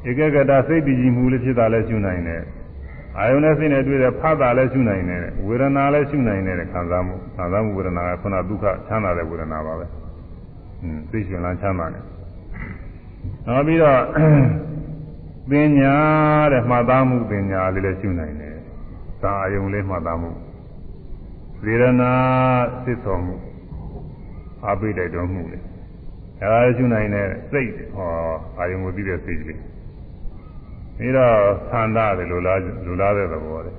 Speaker 1: ဧကဂတစိတ်တည်ကြည်မှုလည်းဖြစ်တာလည်းရှုနိုင်တယ်အာယုန်နဲ့စိတ်နဲ့တွေ့တဲ့ဖတ်တာလည်းရှုနိုင်တယ်ဝေဒနာလည်းရှုနိုင်တယ်ခံစားမှုခံစားမှုဝေဒနာကခုနဒုက္ခချမ်းသာတဲ့ဝေဒနာပါပဲอืมသိရှင်လန်းချမ်းသာတယ်နောက်ပြီးတော့ပညာတဲ့မှတ်သားမှုပညာလေးလည်းရှုနိုင်တယ်သာအယုံလေးမှတ်သားမှုဝေဒနာစိတ်ဆော်မှု အာပိတိုက်တော်မှုလေအဲဒါရှုနိုင်တဲ့စိတ်ဟောအာယုံကိုသိတဲ့စိတ်ကလေးပြီးတော့သန္တာတယ်လိုလားလိုလားတဲ့သဘောလေ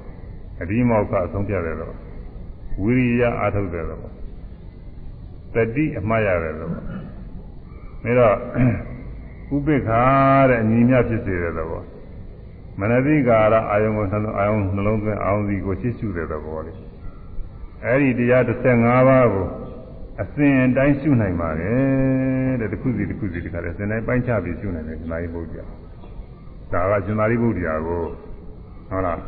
Speaker 1: အဒီမောက္ခအဆုံးပြတဲ့သဘောဝိရိယအာထုတ်တဲ့သဘောတတိအမှားရတဲ့သဘောပြီးတော့ဥပိ္ပခာတဲ့အညီမြဖြစ်စေတဲ့သဘောမနတိကာရအာယုံကိုနှလုံးအာယုံနှလုံးသွင်းအာယုံစီကိုရှင်းရှုတဲ့သဘောလေးအဲဒီတရား15ပါးကို အစဉ်အတိုင်းရှုနိုင်ပါတယ်တဲ့တစ်ခုစီတစ်ခုစီတစ်ခါတည်းအစဉ်တိုင်းပိုင်းခြားပြီးရှုနိုင်တယ်ဇနာယိဗုဒ္ဓဒါကဇနာယိဗုဒ္ဓကိုဟုတ်လား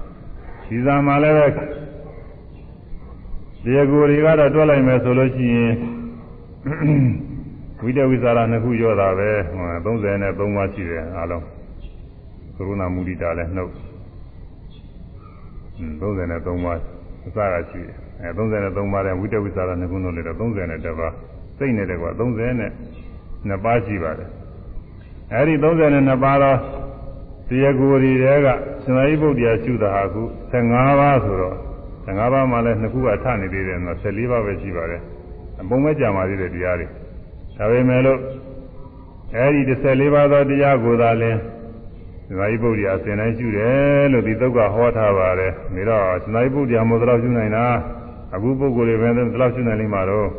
Speaker 1: ဒီဇာမှာလည်းပဲတရားကိုယ်တွေကတော့တွက်လိုက်မယ်ဆိုလို့ရှိရင်ဝိတဝိသရာနှစ်ခုရောတာပဲ33ပါးရှိတယ်အားလုံးကရုဏာမုဒိတာလည်းနှုတ်33ပါးအစကရှိတယ် အဲ33ပါးတဲ့ဝိတဝိသရာနှစ်ခုနှုတ်လည်း30ပါးစိတ်နဲ့တကွာ30နဲ့နှစ်ပါးရှိပါတယ်အဲဒီ32ပါးတော့တရားကိုယ်တွေကရှင်သာရိပုတ္တရာရှုတာဟာခု15ပါးဆိုတော့15ပါးမှလည်းနှစ်ခုကထနေသေးတယ်နော်14ပါးပဲရှိပါတယ်အပုံမဲ့ကြံပါသေးတယ်တရားတွေဒါပေမဲ့လို့အဲဒီ14ပါးသောတရားကိုသာလင်းရှင်သာရိပုတ္တရာအစဉ်တိုင်းရှုတယ်လို့ဒီသုတ်ကဟောထားပါတယ်ဒါတော့ရှင်သာရိပုတ္တရာမို့တော့ရှုနိုင်တာ အခုပုဂ္ဂိုလ်တွေပဲတော့ရှုနိုင်လိမ့်မှာတော့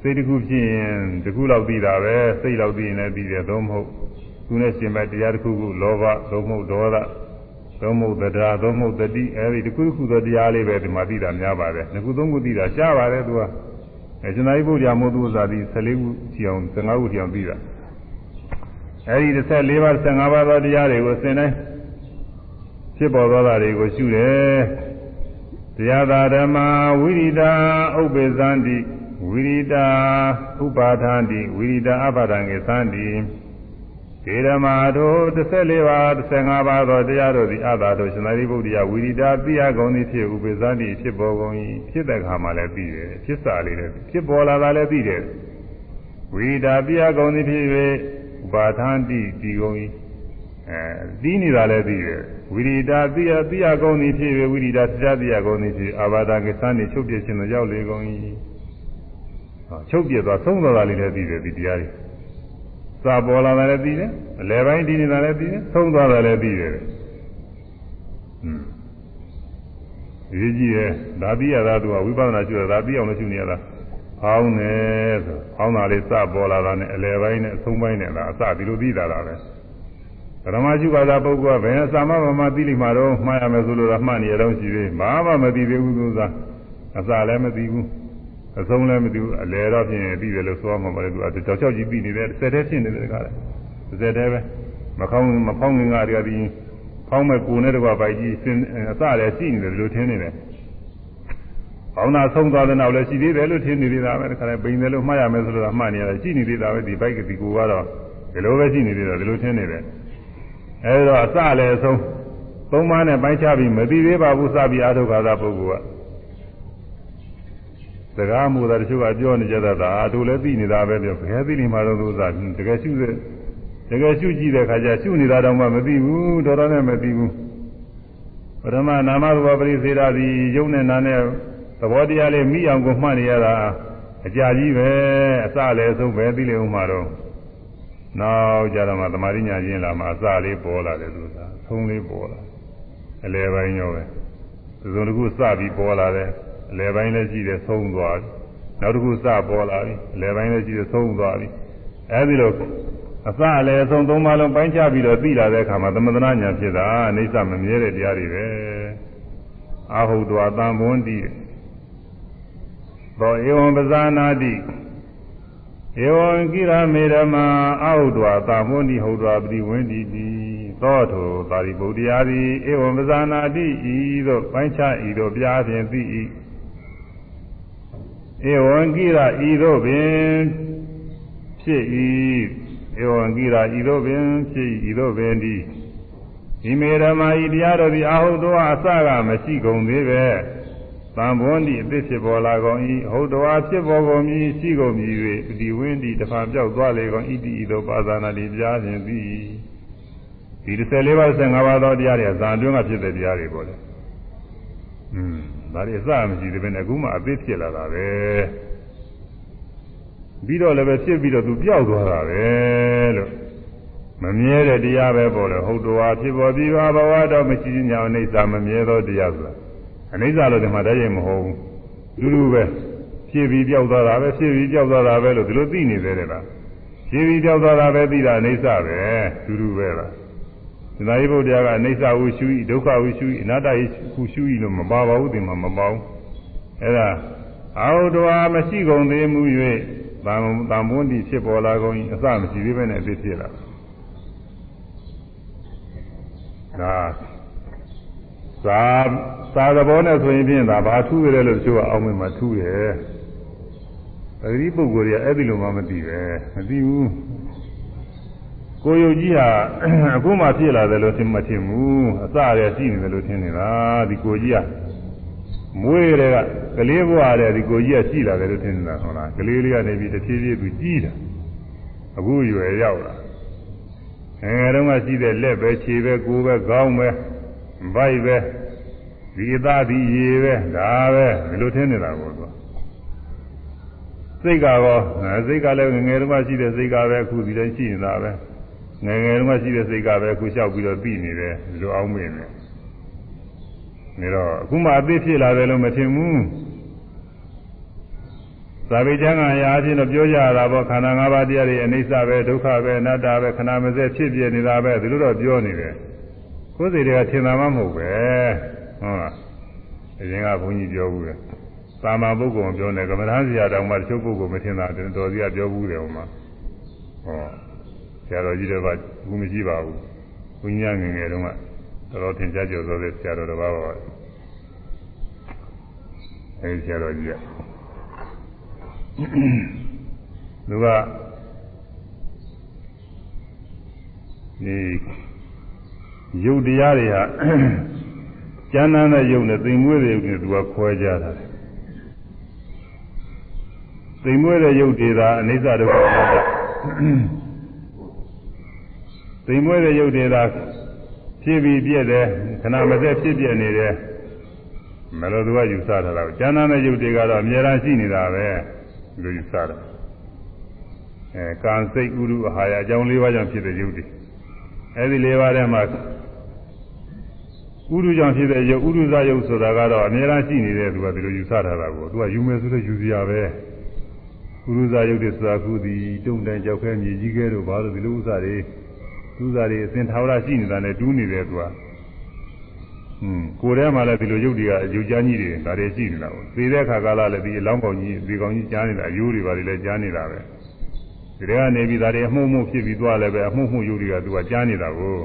Speaker 1: စိတ်တစ်ခုဖြစ်ရင်တစ်ခုလောက်ပြီးတာပဲစိတ်လောက်ပြီးရင်လည်းပြီးတယ်သုံးမဟုတ်သူနဲ့ရှင်ဘတရားတစ်ခုခုလောဘသုံးမဟုတ်ဒေါသသုံးမဟုတ်တရားသုံးမဟုတ်တတိအဲဒီတစ်ခုတစ်ခုသောတရားလေးပဲဒီမှာသိတာများပါတယ်နှစ်ခုသုံးခုသိတာရှားပါတယ်သူကအဲရှင်သာရိပုတ္တရာမို့သူဥစ္စာဒီ14ခုထီအောင်15ခုထီအောင်ပြီးတာအဲဒီ14ပါး15ပါးသောတရားတွေကိုစင်တိုင်းဖြစ်ပေါ်သောတာတွေကိုရှုတယ် တရားသာဓမ္မဝိရိတာဥပ္ပေသန္တိဝိရိတာဥပါဒန္တိဝိရိတာအပါဒံကေသန္တိေဓမာတို့14ပါး15ပါးသောတရားတို့သည်အသာတို့ရှင်သာရိပုတ္တရာဝိရိတာသိရကုန်သည်ဖြစ်ဥပ္ပဇ္ဇတိဖြစ်ပေါ်ကုန်၏ဖြစ်တဲ့ခါမှလည်းပြီးတယ်ဖြစ်စာလေးလည်းဖြစ်ပေါ်လာတာလည်းပြီးတယ်ဝိရိတာသိရကုန်သည်ဖြစ်၍ဥပါထန္တိဒီကုန်၏ အဲသိနေတာလည်းပြီးတယ်ဝိရိတာသိရသိရကုန်သည်ဖြစ်၍ဝိရိတာတရားသိရကုန်သည်ဖြစ်အာဘာဒကိသံနေချုပ်ပြခြင်းတို့ရောက်လေကုန်၏ချုပ်ပြသွားသုံးတော်တာလေးလည်းပြီးတယ်ဒီတရားတွေစာပေါ်လာတယ်လည်းသိတယ်အလယ်ပိုင်းဒီနေတာလည်းသိတယ်ဆုံးသွားတယ်လည်းသိတယ်ဟွန်းဒီကြည့်ရဲ့ဒါသိရတာသူကဝိပဿနာရှိရတာသိအောင်လို့ရှိနေရတာဟောင်းတယ်ဆိုဟောင်းတာလေးစပေါ်လာတာနဲ့အလယ်ပိုင်းနဲ့အဆုံးပိုင်းနဲ့လားအစဒီလိုသိတာလားပဲ ဓမ္မရှိပါသာပုဂ္ဂိုလ်ကဘယ်အစာမှမသိလိမ့်မှာတော့မှားရမယ်ဆိုလို့တော့မှတ်နေရတော့ရှိသေးဘာမှမသိသေးဘူးသူကအစာလည်းမသိဘူးအဆုံးလည်းမသိဘူးအလယ်တော့ဖြစ်ရင်ပြီးတယ်လို့ဆိုမှမလဲသူအတောက်ချောက်ကြီးပြီးနေတယ်စက်တဲဖြစ်နေတယ်ကလည်းစက်တဲပဲမကောင်းမဖောင်းငင်ကတည်းကဒီဖောင်းမဲ့ကိုနဲ့တကွာပိုက်ကြီးစင်အစလည်းရှိနေတယ်လို့ထင်နေတယ်ဘောင်းနာဆုံးသွားတဲ့နောက်လည်းရှိသေးတယ်လို့ထင်နေသေးတာပဲတခါလဲပိန်တယ်လို့မှားရမယ်ဆိုတော့မှားနေရတယ်ရှိနေသေးတာပဲဒီဘိုက်ကဒီကိုကတော့ဒီလိုပဲရှိနေသေးတယ်ဒီလိုထင်နေတယ် အဲဒီတော့အစလည်းအဆုံးသုံးပါးနဲ့ပိုင်းခြားပြီးမသိသေးပါဘူးစပြီးအာထုခါသာပုဂ္ဂိုလ်ကစကားမူတာတချို့ကပြောနေကြတာဒါအတူလည်းသိနေတာပဲပြောဘယ်သိနေမှာတော့သူစားတကယ်ရှုတဲ့တကယ်ရှုကြည့်တဲ့ခါကျရှုနေတာတော့မှမသိဘူးတော်တော်နဲ့မသိဘူးပရမနာမရူပပရိစေရာသည်ယုံနဲ့နာနဲ့သဘောတရားလေးမိအောင်ကိုမှတ်နေရတာအကြာကြီးပဲအစလည်းဆုံးပဲသိလေဦးမှာတော့ နောက်ကြတော့မှသမာဓိညာချင်းလာမှအစလေးပေါ်လာတယ်သူစားသုံးလေးပေါ်လာအလယ်ပိုင်းရောပဲသူစုံတစ်ခုစပြီးပေါ်လာတယ်အလယ်ပိုင်းလည်းရှိတယ်သုံးသွားပြီနောက်တစ်ခုစပေါ်လာပြီအလယ်ပိုင်းလည်းရှိတယ်သုံးသွားပြီအဲဒီလိုအစအလယ်ဆုံးသုံးပါလုံးပိုင်းခြားပြီးတော့သိလာတဲ့အခါမှာသမထနာညာဖြစ်တာအိဋ္ဌမမြဲတဲ့တရားတွေပဲအာဟုတဝသံဘွန်းတိသောဧဝံပဇာနာတိ ဧဝံကိရမေဓမ္မာအာဟုတဝသံဘွန်းတိဟုတ်တော်ပတိဝင်းတိတိသောထိုသာရိပုတ္တရာသည်ဧဝံပဇာနာတိဤသို့ပိုင်းခြားဤသို့ပြားဖြင့်သိ၏ဧဝံကိရဤသို့ပင်ဖြစ်၏ဧဝံကိရဤသို့ပင်ဖြစ်၏ဤသို့ပင်ဒီဒီမေဓမ္မာဤတရားတော်သည်အာဟုသောအစကမရှိကုန်သေးပဲ သံဘွန်းဒီအသစ်ဖြစ်ပေါ်လာကုန်၏ဟုတ်တော်ဖြစ်ပေါ်ကုန်မည်ရှိကုန်မည်၍ဒီဝင်းဒီတဖန်ပြောက်သွားလေကုန်ဤတိဤသို့ပါဇာနာတိပြားခြင်းသည်ဒီ14ပါး15ပါးသောတရားတွေကဇာအတွင်းကဖြစ်တဲ့တရားတွေပေါ့လေ။อืมဒါတွေအစမရှိသေးဘဲနဲ့အခုမှအသေးဖြစ်လာတာပဲ။ပြီးတော့လည်းပဲဖြစ်ပြီးတော့သူပြောက်သွားတာပဲလို့မမြဲတဲ့တရားပဲပေါ့လေဟုတ်တော်ဖြစ်ပေါ်ပြီးပါဘဝတော့မရှိညာအိဋ္ဌာမမြဲသောတရားဆိုတာ အနိစ္စလို့ဒီမှာတည်းရင်မဟုတ်ဘူးလူလူပဲဖြစ်ပြီးပြောက်သွားတာပဲဖြစ်ပြီးပြောက်သွားတာပဲလို့ဒီလိုသိနေသေးတယ်လားဖြည်းဖြည်းကြောက်သွားတာပဲသိတာအိဋ္ဌပဲတူတူပဲလားသနာယိဗုဒ္ဓကအိဋ္ဌဝုရှုဤဒုက္ခဝုရှုဤအနတ္တဟုရှုဤလို့မပါပါဘူးဒီမှာမပါဘူးအဲ့ဒါအာဟုတော်မရှိကုန်သေးမှု၍တန်တန်မွန်းတိဖြစ်ပေါ်လာကုန်၏အစမရှိသေးပဲနဲ့အဖြစ်ဖြစ်လာဒါ သာသာသဘောနဲ့ဆိုရင်ဖြင့်ဒါဘာထူးရတယ်လို့ပြောအောင်မထူးတယ်ပဂတိပုဂ္ဂိုလ်တွေကအဲ့ဒီလိုမှမသိပဲမသိဘူးကိုယုတ်ကြီးဟာအခုမှဖြစ်လာတယ်လို့ထင်မထင်ဘူးအစရရှိနေတယ်လို့ထင်နေတာဒီကိုကြီးကမွေးတဲ့ကကလေးဘဝတဲ့ဒီကိုကြီးကရှိလာတယ်လို့ထင်နေတာဟုတ်လားကလေးလေးကနေပြီးတစ်ဖြည်းဖြည်းသူကြီးတာအခုရွယ်ရောက်လာငယ်ငယ်တုန်းကရှိတဲ့လက်ပဲခြေပဲကိုယ်ပဲခေါင်းပဲ ဗိုက်ပဲဒီအသားဒီရေပဲဒါပဲဒီလိုထင်နေတာပေါ့သူစိတ်ကတော့စိတ်ကလည်းငငယ်တုန်းကရှိတဲ့စိတ်ကပဲအခုဒီတိုင်းရှိနေတာပဲငယ်ငယ်တုန်းကရှိတဲ့စိတ်ကပဲအခုလျှောက်ပြီးတော့ပြီးနေတယ်ဒီလိုအောင်မင်းနေနေတော့အခုမှအသေးဖြစ်လာတယ်လို့မထင်ဘူးသာဝေကျမ်းကရာအချင်းတော့ပြောကြရတာပေါ့ခန္ဓာ၅ပါးတရားတွေအနိစ္စပဲဒုက္ခပဲအနတ္တပဲခန္ဓာမစက်ဖြစ်ပြနေတာပဲဒီလိုတော့ပြောနေတယ် ကိုယ်စိတ်တွေကထင်တာမှမဟုတ်ပဲဟုတ်လားအရင်ကဘုန်းကြီးပြောဘူးလေသာမန်ပုဂ္ဂိုလ်ပြောနေကမ္မထာဆရာတော်မှတချို့ပုဂ္ဂိုလ်မထင်တာတော်တော်ကြီးကပြောဘူးတယ်ဟိုမှာဟောဆရာတော်ကြီးတွေကဘူးမရှိပါဘူးဘုန်းကြီးငယ်ငယ်တုန်းကတော်တော်ထင်ရှားကြသောတဲ့ဆရာတော်တစ်ပါးပါအဲဒီဆရာတော်ကြီးကသူကဒီ ယုတ်တရားတွေဟာကျမ်းမ်းတဲ့ယုတ်နဲ့သိမ်မွေးတဲ့ယုတ်နဲ့သူကခွဲကြတာသိမ်မွေးတဲ့ယုတ်တွေသာအနိစ္စဒုက္ခအနတ္တသိမ်မွေးတဲ့ယုတ်တွေသာဖြစ်ပြီးပြည့်တယ်ခဏမစက်ဖြစ်ပြနေတယ်မလို့သူကယူဆထားတာကျမ်းမ်းတဲ့ယုတ်တွေကတော့အများအားရှိနေတာပဲလူယူဆတာအဲကံစိတ်ဥရုအာဟာရအကြောင်း၄ပါးကြောင့်ဖြစ်တဲ့ယုတ်တွေအဲဒီ၄ပါးထဲမှာ ဥရုကြောင့်ဖြစ်တဲ့ယုတ်ဥရုဇယုတ်ဆိုတာကတော့အများအားရှိနေတဲ့သူကဒီလိုယူဆထားတာကိုသူကယူမယ်ဆိုတော့ယူစရာပဲဥရုဇယုတ်တွေဆိုတာခုဒီတုံတန်ကြောက်ခဲမြေကြီးခဲတို့ဘာလို့ဒီလိုဥစ္စာတွေဥစ္စာတွေအစဉ်ထာဝရရှိနေတာနဲ့တူးနေတယ်သူကဟွန်းကိုယ်ထဲမှာလည်းဒီလိုယုတ်တွေကအယုတ်ကြားကြီးတွေဒါတွေရှိနေတာပေါ့သေတဲ့ခါကာလလည်းဒီအလောင်းပေါင်းကြီးဒီကောင်ကြီးကြားနေတာအယိုးတွေပါလေလည်းကြားနေတာပဲဒီထဲကနေပြီးဒါတွေအမှုမှုဖြစ်ပြီးသွားလည်းပဲအမှုမှုယုတ်တွေကသူကကြားနေတာကို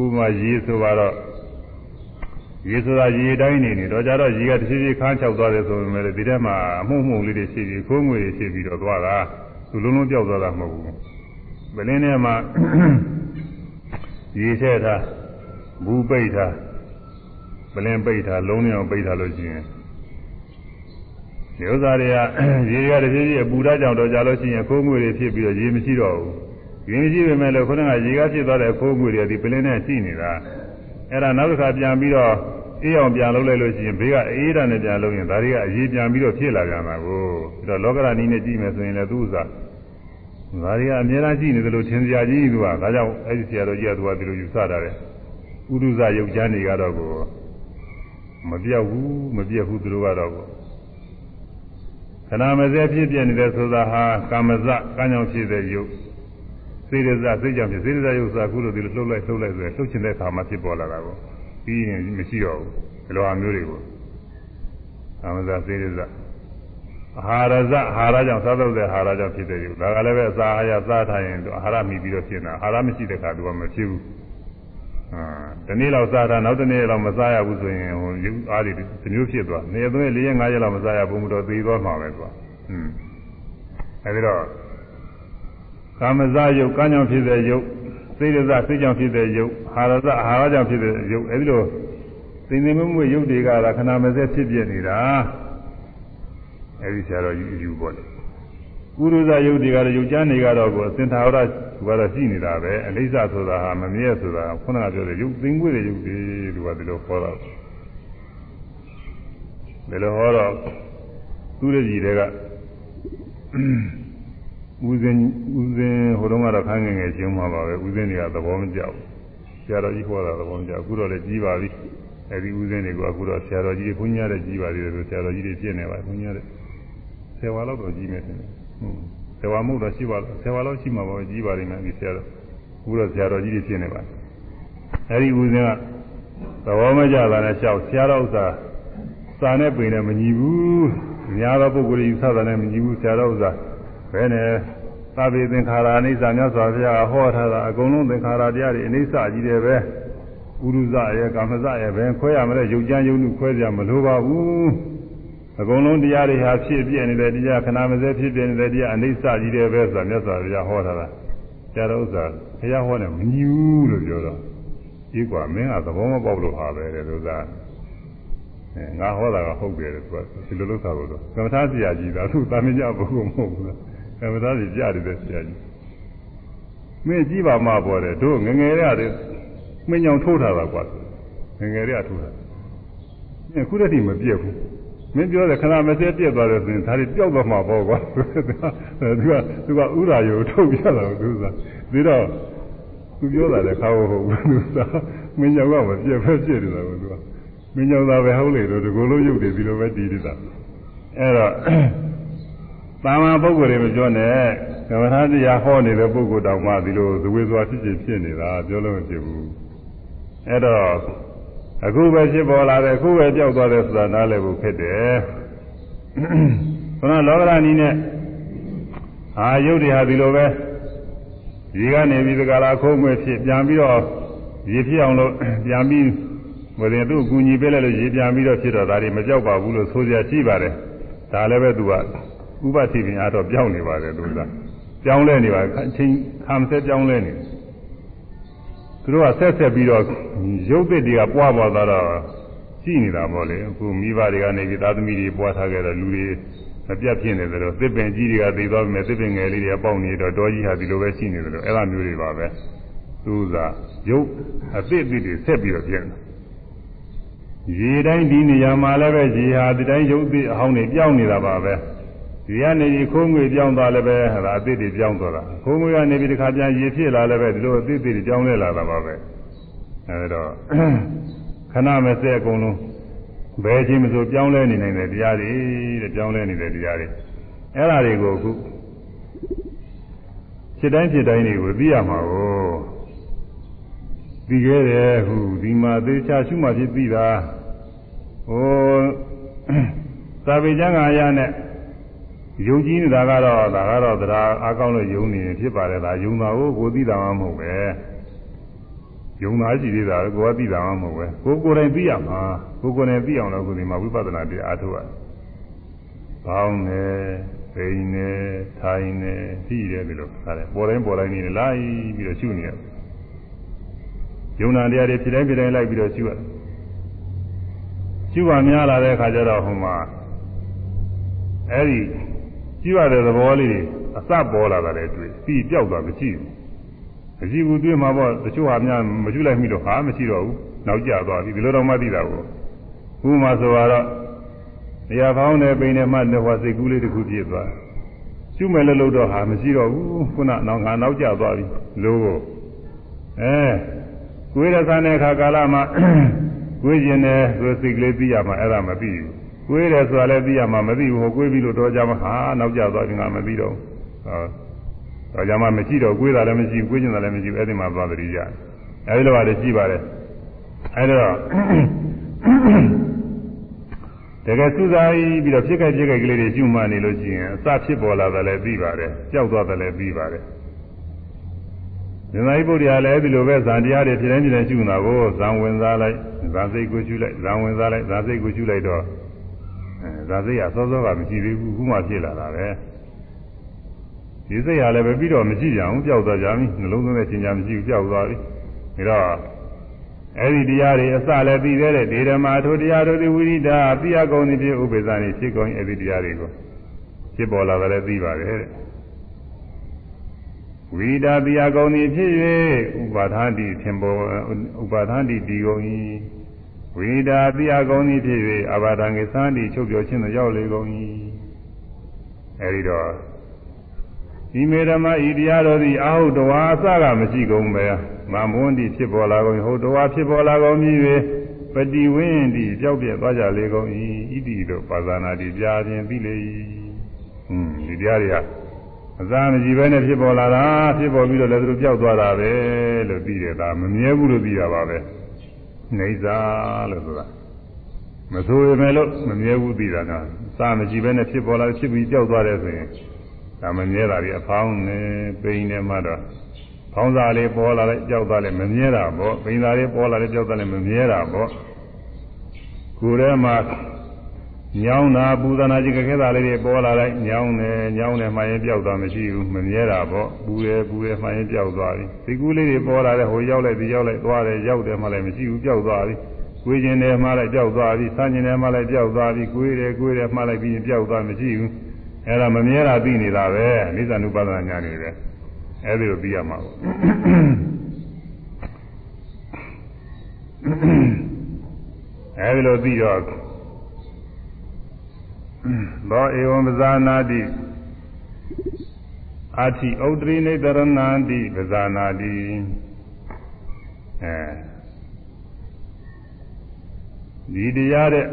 Speaker 1: ဥပမာရေဆိုတော့ ရေဆိုတာရေတိုင်းနေနေတော့ကြတော့ရေကတစ်ဖြည်းဖြည်းခန်းချောက်သွားတယ်ဆိုပေမဲ့ဒီထဲမှာအမှုမှုလေးတွေရှိပြီးခိုးငွေတွေရှိပြီးတော့သွားတာသူလုံးလုံးပြောက်သွားတာမဟုတ်ဘူးဗလင်းထဲမှာရေထဲထားဘူးပိတ်ထားပလင်းပိတ်ထားလုံးနေအောင်ပိတ်ထားလို့ရှိရင်ဒီဥစ္စာတွေကရေရတစ်ပြေးပြေးအပူဓာတ်ကြောင့်တော့ကြာလို့ရှိရင်ခိုးငွေတွေဖြစ်ပြီးတော့ရေမရှိတော့ဘူးရေမရှိပေမဲ့လို့ခုနကရေကဖြစ်သွားတဲ့ခိုးငွေတွေဒီပလင်းနဲ့ရှိနေတာအဲ့ဒါနောက်တစ်ခါပြန်ပြီးတော့ အေးအောင်ပြန်လုပ်လိုက်လို့ရှိရင်ဘေးကအေးဓာတ်နဲ့ပြန်လုပ်ရင်ဒါတွေကအရေးပြန်ပြီးတော့ဖြစ်လာကြမှာကိုပြီးတော့လောကရဏီနဲ့ကြည့်မယ်ဆိုရင်လည်းသူ့ဥစ္စာဒါတွေကအများကြီးရှိနေတယ်လို့ထင်စရာကြီးသူကဒါကြောင့်အဲ့ဒီဆရာတော်ကြီးကသူကဒီလိုယူဆတာတယ်ဥဒုဇယုတ်ချမ်းတွေကတော့ကိုမပြောက်ဘူးမပြည့်ဘူးသူတို့ကတော့ခဏမစဲဖြစ်ပြနေတဲ့ဆိုတာဟာကာမဇကံကြောင့်ဖြစ်တဲ့ယုတ်စေရဇစိတ်ကြောင့်ဖြစ်စေရဇယုတ်ဆိုတာအခုလိုဒီလိုလှုပ်လိုက်လှုပ်လိုက်ဆိုရင်လှုပ်ချင်တဲ့အခါမှာဖြစ်ပေါ်လာတာကို ပြီးရင်မရှိတော့ဘူးဒီလိုအမျိုးတွေကိုကာမဇစေရဇအာဟာရဇအာဟာရကြောင့်စားတော့တဲ့အာဟာရကြောင့်ဖြစ်တဲ့ယုတ်ဒါကလည်းပဲအစာအာရစားထားရင်အာဟာရမိပြီးတော့ဖြစ်နေတာအာဟာရမရှိတဲ့အခါသူကမဖြစ်ဘူးအာဒီနေ့လောက်စားတာနောက်တနေ့လောက်မစားရဘူးဆိုရင်ဟိုရုပ်အားတွေဒီမျိုးဖြစ်သွားနေသွင်း၄ရက်၅ရက်လောက်မစားရဘူးမတော့သေသွားမှာပဲကွာอืมအဲဒီတော့ကာမဇယုတ်ကံကြောင့်ဖြစ်တဲ့ယုတ် စိတ်ရဇစိတ်ကြောင့်ဖြစ်တဲ့ယုတ်ဟာရဇအာဟာရကြောင့်ဖြစ်တဲ့ယုတ်အဲဒီလိုသိနေမှုမှုယုတ်တွေကခဏမစက်ဖြစ်ပြနေတာအဲဒီဆရာတော်ယူယူပေါ့လေကုရုဇယုတ်တွေကတော့ယုတ်ချမ်းတွေကတော့ကိုအစင်သာဝရကတော့ရှိနေတာပဲအလိစ္ဆဆိုတာဟာမမြဲဆိုတာခုနကပြောတဲ့ယုတ်သိငွေတဲ့ယုတ်တွေသူကဒီလိုခေါ်တော့ဒီလိုဟောတော့သူရကြီးတွေက ဦးစင်ဦးစင်ဟိုတုန်းကတော့ခန်းငယ်ငယ်ချင်းမှာပါပဲဦးစင်တွေကသဘောမကျဘူးဆရာတော်ကြီးခေါ်တာသဘောမကျအခုတော့လည်းကြီးပါပြီအဲဒီဦးစင်တွေကအခုတော့ဆရာတော်ကြီးခွင့်ရတဲ့ကြီးပါသေးတယ်ဆိုဆရာတော်ကြီးတွေပြည့်နေပါခွင့်ရတဲ့ဆယ်ဝါလောက်တော့ကြီးမယ်ထင်တယ်ဟုတ်ဆယ်ဝါမဟုတ်တော့ရှိပါဆယ်ဝါလောက်ရှိမှာပါကြီးပါလိမ့်မယ်ဒီဆရာတော်အခုတော့ဆရာတော်ကြီးတွေဖြစ်နေပါအဲဒီဦးဇင်းကသဘောမကျတာနဲ့ရှောက်ဆရာတော်ဥစ္စာစာနဲ့ပင်နဲ့မညီဘူးများသောပုဂ္ဂိုလ်ကြီးစတာနဲ့မညီဘူးဆရာတော်ဥစ္စာ ဘယ်နဲ့သဗ္ဗေသင်္ခါရအနိစ္စမြတ်စွာဘုရားဟောထားတာအကုန်လုံးသင်္ခါရတရားတွေအနိစ္စကြီးတယ်ပဲဥရုဇရဲ့ကာမဇရဲ့ပဲခွဲရမလဲယုတ်ကြမ်းယုံမှုခွဲကြမလိုပါဘူးအကုန်လုံးတရားတွေဟာဖြစ်ပြနေတဲ့တရားခဏမစဲဖြစ်ပြနေတဲ့တရားအနိစ္စကြီးတယ်ပဲဆိုတာမြတ်စွာဘုရားဟောထားတာဆရာတော်ဥစ္စာဘုရားဟောတယ်မညီဘူးလို့ပြောတော့ဒီကွာမင်းကသဘောမပေါက်လို့ဟာပဲတဲ့လို့သာအဲငါဟောတာကဟုတ်တယ်သူကဒီလိုလုပ်တာလို့ကမ္မထာဆရာကြီးဒါသူတာမညဘုဟုမဟုတ်ဘူး ကမ္မထာကြီးကြားတယ်ဆရာကြီးမင်းကြည့်ပါမှပေါ်တယ်တို့ငငယ်ရတဲ့မင်းညောင်ထိုးထားတာကွာငငယ်ရထိုးတာမင်းခုတည်းမပြည့်ဘူးမင်းပြောတယ်ခဏမစဲပြည့်သွားတယ်ဆိုရင်ဒါတွေပျောက်သွားမှာပေါ့ကွာသူကသူကဥရာယုထုတ်ပြတာသူကပြီးတော့သူပြောတာလည်းခါဟုတ်ဟုတ်သူကမင်းကြောင့်ကမပြည့်ဖက်ပြည့်နေတာကသူကမင်းကြောင့်သာပဲဟုတ်လေတော့ဒီကိုလိုရုပ်တွေဒီလိုပဲတည်နေတာအဲ့တော့ တာမန်ပုဂ္ဂိုလ်တွေမပြောနဲ့ကမ္မထာတရားဟောနေတဲ့ပုဂ္ဂိုလ်တောင်မှဒီလိုဇဝေဇွာဖြစ်ဖြစ်ဖြစ်နေတာပြောလို့မဖြစ်ဘူးအဲ့တော့အခုပဲဖြစ်ပေါ်လာတယ်အခုပဲကြောက်သွားတယ်ဆိုတာနားလည်ဖို့ဖြစ်တယ်ခဏလောကရဏီနဲ့အာယုတ်တွေဟာဒီလိုပဲဒီကနေပြီးဒီကလာခိုးငွေဖြစ်ပြန်ပြီးတော့ရေဖြစ်အောင်လို့ပြန်ပြီးဝယ်ရင်သူ့အကူညီပေးလိုက်လို့ရေပြန်ပြီးတော့ဖြစ်တော့ဒါတွေမကြောက်ပါဘူးလို့ဆိုကြရှိပါတယ်ဒါလည်းပဲသူက ဥပတိပင်အားတော့ပြောင်းနေပါတယ်သူကပြောင်းလဲနေပါအချင်းခံဆက်ပြောင်းလဲနေသူတို့ကဆက်ဆက်ပြီးတော့ရုပ်သစ်တွေကပွားပေါ်သွားတော့ရှိနေတာပေါ့လေအခုမိဘတွေကနေပြီးသားသမီးတွေပွားထားခဲ့တော့လူတွေမပြတ်ဖြစ်နေတယ်လို့သစ်ပင်ကြီးတွေကသိသွားပြီမဲ့သစ်ပင်ငယ်လေးတွေကပေါက်နေတော့တောကြီးဟာဒီလိုပဲရှိနေတယ်လို့အဲ့လိုမျိုးတွေပါပဲသူကရုပ်အသစ်အသစ်တွေဆက်ပြီးတော့ဖြစ်နေရေတိုင်းဒီနေရာမှာလည်းပဲရေဟာဒီတိုင်းရုပ်သစ်အဟောင်းတွေပြောင်းနေတာပါပဲ ဒီကနေဒီခိုးငွေပြောင်းသွားလည်းပဲဟာအသစ်တွေပြောင်းသွားတာခိုးငွေကနေပြီးတခါပြန်ရေဖြစ်လာလည်းပဲဒီလိုအသစ်တွေပြောင်းလဲလာတာပါပဲအဲဒါတော့ခဏမစဲအကုန်လုံးဘယ်ချင်းမဆိုပြောင်းလဲနေနိုင်တဲ့တရားတွေတဲ့ပြောင်းလဲနေတဲ့တရားတွေအဲ့ဒါတွေကိုအခုဖြစ်တိုင်းဖြစ်တိုင်းတွေကိုသိရမှာကိုသိခဲ့တယ်ဟူဒီမှာသေချာရှုမှဖြစ်သိတာဟိုသာဝေကျမ်းဂါရနဲ့ ယုံကြည်နေတာကတော့ဒါကတော့တရားအကောင်းလို့ယုံနေဖြစ်ပါတယ်ဒါယုံတာကိုကိုသိတာမှမဟုတ်ပဲယုံသားရှိသေးတာကိုကသိတာမှမဟုတ်ပဲကိုကိုယ်တိုင်သိရမှာကိုကိုယ်တိုင်သိအောင်လို့ကိုဒီမှာဝိပဿနာတရားအားထုတ်ရတယ်။ဘောင်းနေပိန်နေထိုင်နေသိတယ်ဒီလိုဟာတယ်ပေါ်တိုင်းပေါ်တိုင်းနေလိုက်ပြီးတော့ရှုနေရတယ်။ယုံနာတရားတွေဖြစ်တိုင်းဖြစ်တိုင်းလိုက်ပြီးတော့ရှုရတယ်။ရှုပါများလာတဲ့အခါကျတော့ဟိုမှာအဲ့ဒီ ရှုရတဲ့သဘောလေးတွေအစပေါ်လာတာလည်းတွေ့ပြီးပြောက်သွားမရှိဘူး။မရှိဘူးတွေ့မှာပေါ့တချို့ဟာများမကျွလိုက်မိတော့ဟာမရှိတော့ဘူးနောက်ကျသွားပြီဒီလိုတော့မှသိတာကိုဥပမာဆိုတော့နေရာပေါင်းနဲ့ပိန်နဲ့မှတော့စိတ်ကူးလေးတစ်ခုပြည့်သွားကျွမယ်လို့လို့တော့ဟာမရှိတော့ဘူးခုနနောက်ငါနောက်ကျသွားပြီလို့အဲကိုယ်ရဆန်းတဲ့အခါကာလမှာကိုယ်ကျင်တယ်ဆိုစိတ်ကလေးသိရမှာအဲ့ဒါမသိဘူး ကိုယ်ရဆိုတာလည်းသိရမှာမသိဘူးဟိုကိုယ်ပြီးလို့တော့ကြမှာဟာနောက်ကျသွားပြီငါမသိတော့ဟောတော့ကြမှာမရှိတော့ကိုယ်တာလည်းမရှိဘူးကိုယ်ကျင်တာလည်းမရှိဘူးအဲ့ဒီမှာသွားတတိကြအဲဒီလိုပါလေရှိပါတယ်အဲဒါတကယ်စူးစိုက်ပြီးတော့ဖြစ်ခဲ့ဖြစ်ခဲ့ကလေးတွေရှုမှတ်နေလို့ရှိရင်အစဖြစ်ပေါ်လာတယ်လည်းပြီးပါတယ်ကြောက်သွားတယ်လည်းပြီးပါတယ်ဉာဏ်ဤပုဒ်ရာလည်းဒီလိုပဲဇာတရားတွေဖြစ်တိုင်းဖြစ်တိုင်းရှုနေတာကိုဇံဝင်စားလိုက်ဇာစိတ်ကိုရှုလိုက်ဇံဝင်စားလိုက်ဇာစိတ်ကိုရှုလိုက်တော့ အဲဇာစိတ်ကစောစောကမရှိသေးဘူးခုမှဖြစ်လာတာပဲဒီစိတ်ကလည်းပဲပြီးတော့မရှိကြဘူးပျောက်သွားကြပြီနှလုံးသွင်းတဲ့ခြင်းချာမရှိဘူးပျောက်သွားပြီဒါတော့အဲ့ဒီတရားတွေအစလည်းပြီးသေးတယ်ဒေဓမာထိုတရားတို့သည်ဝိရိဒာပိယကုံသည်ဖြစ်ဥပ္ပဇာနေဖြစ်ကုန်အဲ့ဒီတရားတွေကိုဖြစ်ပေါ်လာတယ်လည်းသိပါတယ်တဲ့ဝိရိဒာပိယကုံသည်ဖြစ်၍ဥပါဒာတိသင်ပေါ်ဥပါဒာတိဒီကုန်၏ ဝိရိဒာပိယကုံသည်ဖြစ်၍အဘာဒံကေသံတိချုပ်ပြောခြင်းသို့ရောက်လေကုန်၏အဲ့ဒီတော့ဒီမေဓမ္မဤတရားတော်သည်အာဟုတဝါအစကမရှိကုန်ပဲမမွန်းတိဖြစ်ပေါ်လာကုန်ဟုတ်တဝါဖြစ်ပေါ်လာကုန်ပြီ၍ပတိဝင်းတိကြောက်ပြဲသွားကြလေကုန်၏ဣတိတို့ပါဇာနာတိပြာခြင်းပြီးလေ၏ဟွန်းဒီတရားတွေကအစာမကြည့်ပဲနဲ့ဖြစ်ပေါ်လာတာဖြစ်ပေါ်ပြီးတော့လည်းသူတို့ပျောက်သွားတာပဲလို့ပြီးတယ်ဒါမမြဲဘူးလို့ပြီးတာပါပဲ နေစာလို့ဆိုတာမဆိုရမယ်လို့မမြဲဘူးပြီးတာကစာမကြည့်ပဲနဲ့ဖြစ်ပေါ်လာဖြစ်ပြီးပျောက်သွားတယ်ဆိုရင်ဒါမမြဲတာတွေအဖောင်းနဲ့ပိန်နဲ့မှတော့ဖောင်းစားလေးပေါ်လာလိုက်ပျောက်သွားလိုက်မမြဲတာပေါ့ပိန်စားလေးပေါ်လာလိုက်ပျောက်သွားလိုက်မမြဲတာပေါ့ကိုယ်ထဲမှာ ညောင်းတာပူဇာနာကြီးကခဲတာလေးတွေပေါ်လာလိုက်ညောင်းတယ်ညောင်းတယ်မှရင်ပြောက်သွားမရှိဘူးမမြဲတာပေါ့ပူတယ်ပူတယ်မှရင်ပြောက်သွားပြီစိတ်ကူးလေးတွေပေါ်လာတယ်ဟိုရောက်လိုက်ဒီရောက်လိုက်သွားတယ်ရောက်တယ်မှလည်းမရှိဘူးပြောက်သွားပြီကိုယ်ကျင်တယ်မှလည်းပြောက်သွားပြီဆန်းကျင်တယ်မှလည်းပြောက်သွားပြီကိုယ်တယ်ကိုယ်တယ်မှလည်းပြီးရင်ပြောက်သွားမရှိဘူးအဲ့ဒါမမြဲတာသိနေတာပဲအိသနုပါဒနာညာနေတယ်အဲ့ဒီလိုသိရမှာပေါ့အဲဒီလိုသိတော့ ဘောဧဝံပဇာနာတိအာတိဥဒ္ဒရိနေတရဏန္တိပဇာနာတိအဲဒီတရားတဲ့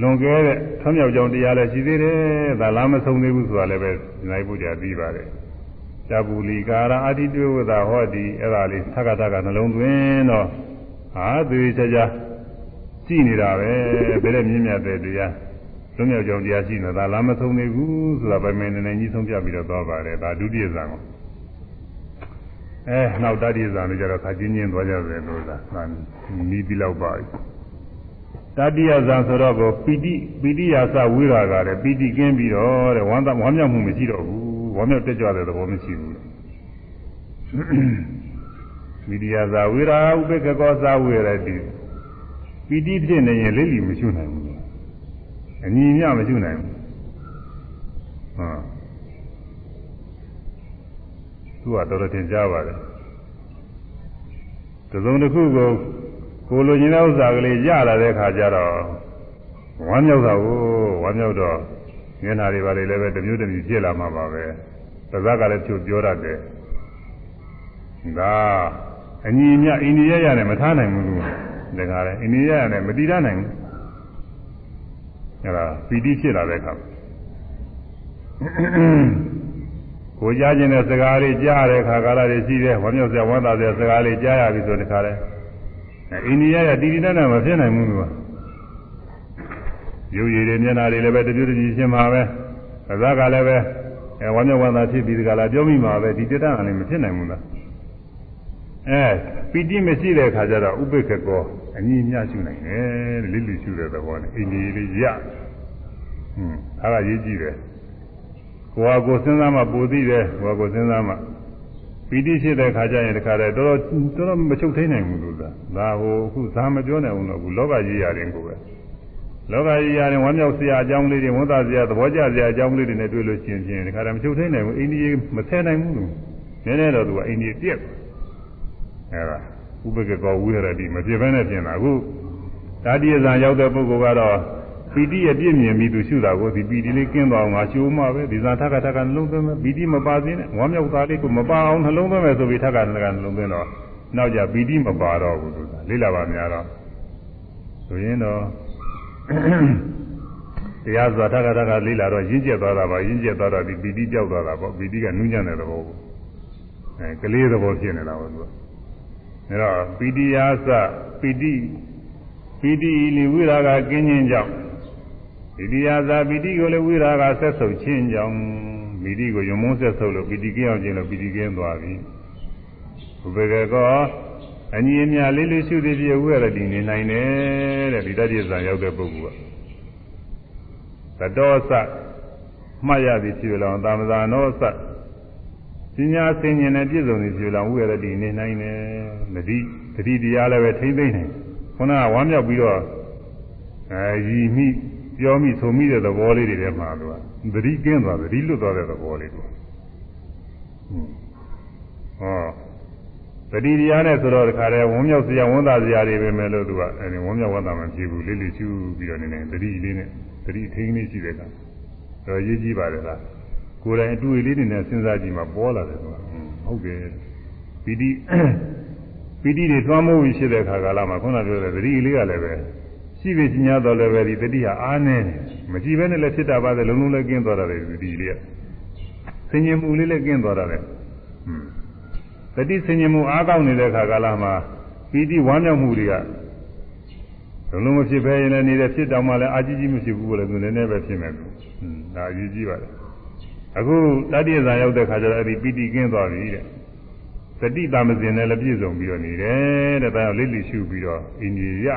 Speaker 1: လွန်ကဲတဲ့ဆွမြောက်ကြောင်တရားလည်းရှိသေးတယ်ဒါလားမဆုံးသေးဘူးဆိုတာလည်းပဲနိုင်ဖို့ကြာပြီးပါတယ်ဇာပူလီကာရအာတိတွေ့ဝဒဟောဒီအဲ့ဒါလေးသက္ကတကနှလုံးသွင်းတော့ဟာသေချာချာကြည့်နေတာပဲဘယ်နဲ့မြင့်မြတ်တဲ့တရား လွတ်မြောက်ကြောင်တရားရှိနေတာလားမဆုံးသေးဘူးဆိုတာပဲမင်းနေနေကြီးဆုံးပြပြီးတော့သွားပါတယ်ဒါဒုတိယဇာန်ကိုအဲနောက်တတိယဇာန်လို့ကြတော့ခါချင်းချင်းသွားကြတယ်လို့သာနီးပြီးလောက်ပါပြီတတိယဇာန်ဆိုတော့ကိုပီတိပီတိယာစဝိရာကလည်းပီတိကင်းပြီးတော့တဲ့ဝမ်းသာဝမ်းမြောက်မှုမရှိတော့ဘူးဝမ်းမြောက်တက်ကြွတဲ့သဘောမရှိဘူးပီတိယာစဝိရာဥပေက္ခကောစဝိရတိပီတိဖြစ်နေရင်လေးလီမရှိနိုင်ဘူး အညီမြမရှိနိုင်ဘူးဟာသူကတော်တော်သင်ကြားပါတယ်တစုံတစ်ခုကိုကိုလိုချင်တဲ့ဥစ္စာကလေးရလာတဲ့ခါကျတော့ဝမ်းမြောက်တာကိုဝမ်းမြောက်တော့မျက်နှာတွေပါလေလည်းပဲတစ်မျိုးတစ်မျိုးဖြစ်လာမှာပါပဲသဇက်ကလည်းဖြုတ်ပြောတတ်တယ်ဒါအညီမြအိန္ဒိယရနဲ့မထားနိုင်ဘူးလို့ဒါကလည်းအိန္ဒိယရနဲ့မတည်ရနိုင်ဘူး အဲဒါပီတိဖြစ်လာတဲ့အခါကိုကြားခြင်းတဲ့စကားလေးကြားတဲ့အခါကာလတွေရှိတယ်ဝမ်းမြောက်စရာဝမ်းသာစရာစကားလေးကြားရပြီဆိုတဲ့ခါလဲအိန္ဒိယရတည်တည်တတ်တတ်မဖြစ်နိုင်ဘူးလို့ရုပ်ရည်တွေမျက်နှာတွေလည်းပဲတပြည့်တည်းရှင်းမှာပဲစကားကလည်းပဲအဲဝမ်းမြောက်ဝမ်းသာဖြစ်ပြီးဒီကလာပြောမိမှာပဲဒီတတန်ကလည်းမဖြစ်နိုင်ဘူးလားအဲပီတိမရှိတဲ့အခါကျတော့ဥပိ္ပခကော အညီမြရှုနိုင်တယ်လိလိရှုတဲ့သဘောနဲ့အိန္ဒိယလေးရဟွန်းအဲဒါရေးကြည့်တယ်ကိုယ်ဟာကိုယ်စဉ်းစားမှပူသိတယ်ကိုယ်ဟာကိုယ်စဉ်းစားမှပီတိရှိတဲ့ခါကျရင်တခါတည်းတော်တော်တော်တော်မချုပ်ထိန်နိုင်ဘူးလို့သာဒါဟိုအခုဇာမပြောနိုင်ဘူးတော့အခုလောကကြီးရတယ်ကိုပဲလောကကြီးရတယ်ဝမ်းမြောက်စရာအကြောင်းလေးတွေဝန်သားစရာသဘောကျစရာအကြောင်းလေးတွေနဲ့တွေ့လို့ရှိရင်တခါတည်းမချုပ်ထိန်နိုင်ဘူးအိန္ဒိယမဆဲနိုင်ဘူးလို့နည်းနည်းတော့သူကအိန္ဒိယပြက်အဲဒါ ဥပက္ခကောဝိရတိမပြည့်ဘဲနဲ့ပြင်တာအခုဓာတိယဇာရောက်တဲ့ပုဂ္ဂိုလ်ကတော့ပီတိရဲ့ပြည့်မြင်ပြီးသူရှုတာကိုဒီပီတိလေးကင်းသွားအောင်ငါရှုမှပဲဒီဇာထက်ကထက်ကနှလုံးသွင်းမယ်ပီတိမပါသေးနဲ့ဝမ်းမြောက်သားလေးကိုမပါအောင်နှလုံးသွင်းမယ်ဆိုပြီးထက်ကထက်ကနှလုံးသွင်းတော့နောက်ကြပီတိမပါတော့ဘူးသူကလေးလာပါများတော့ဆိုရင်တော့တရားစွာထက်ကထက်ကလေးလာတော့ရင်းကျက်သွားတာပါရင်းကျက်သွားတော့ဒီပီတိပြောက်သွားတာပေါ့ပီတိကနူးညံ့တဲ့သဘောကိုအဲကလေးသဘောဖြစ်နေတာပေါ့သူက အဲတော့ပီတိယာစပီတိပီတိလီဝိရာကကင်းခြင်းကြောင့်ပီတိယာစပီတိကိုလည်းဝိရာကဆက်ဆုပ်ခြင်းကြောင့်ပီတိကိုယုံမုန်းဆက်ဆုပ်လို့ပီတိကင်းအောင်ခြင်းလို့ပီတိကင်းသွားပြီဘုဘေကကောအညီအမျှလေးလေးရှုသည်ဖြစ်ဝိရတိနေနိုင်တယ်တဲ့ဒီတတိယဇာရောက်တဲ့ပုဂ္ဂိုလ်ကသတောစမှတ်ရသည်ဖြစ်လောင်သာမဇာနောစ ပညာဆင်ញင်တဲ့ပြည့်စုံသည်ဖြစ်လောင်ဝိရတိနေနိုင်တယ်တတိတတိတရားလည်းပဲထိမ့်သိမ့်နိုင်ခုနကဝမ်းမြောက်ပြီးတော့အဲရည်မိပြောမိဆိုမိတဲ့သဘောလေးတွေထဲမှာသူကသတိကင်းသွားသတိလွတ်သွားတဲ့သဘောလေးသူဟောသတိတရားနဲ့ဆိုတော့တခါတည်းဝမ်းမြောက်စရာဝမ်းသာစရာတွေပဲမဲ့လို့သူကအဲဒီဝမ်းမြောက်ဝမ်းသာမှဖြစ်ဘူးလေးလေးချူပြီးတော့နေနေသတိလေးနဲ့သတိထိန်းလေးရှိတဲ့ကတော့ရေးကြည့်ပါလေလား ကိုယ်တိုင်အတွေ့အလေးတွေနဲ့စဉ်းစားကြည့်မှပေါ်လာတယ်ဆိုတာဟုတ်တယ်ပီတိပီတိတွေသွမ်းမိုးပြီးရှိတဲ့ခါကာလမှာခုနပြောတဲ့သတိလေးကလည်းပဲရှိပြီချင်းများတော့လည်းပဲဒီတတိဟာအားနေမကြည့်ဘဲနဲ့လည်းဖြစ်တာပါပဲလုံးလုံးလည်းကင်းသွားတာလေသတိလေးကဆင်ញင်မှုလေးလည်းကင်းသွားတာလေဟွန်းတတိဆင်ញင်မှုအားကောင်းနေတဲ့ခါကာလမှာပီတိဝမ်းမြောက်မှုတွေကလုံးလုံးမဖြစ်ဘဲရင်လည်းနေတဲ့ဖြစ်တောင်မှလည်းအာကြီးကြီးမရှိဘူးလို့သူနည်းနည်းပဲဖြစ်မယ်ဟွန်းဒါအရေးကြီးပါတယ် အခုတတိယဇာရောက်တဲ့ခါကျတော့အဲ့ဒီပီတိကင်းသွားပြီတဲ့သတိတာမစင်နဲ့လည်းပြည့်စုံပြီးတော့နေတယ်တဲ့ဒါကြောင့်လိလိရှုပြီးတော့အိန္ဒိယ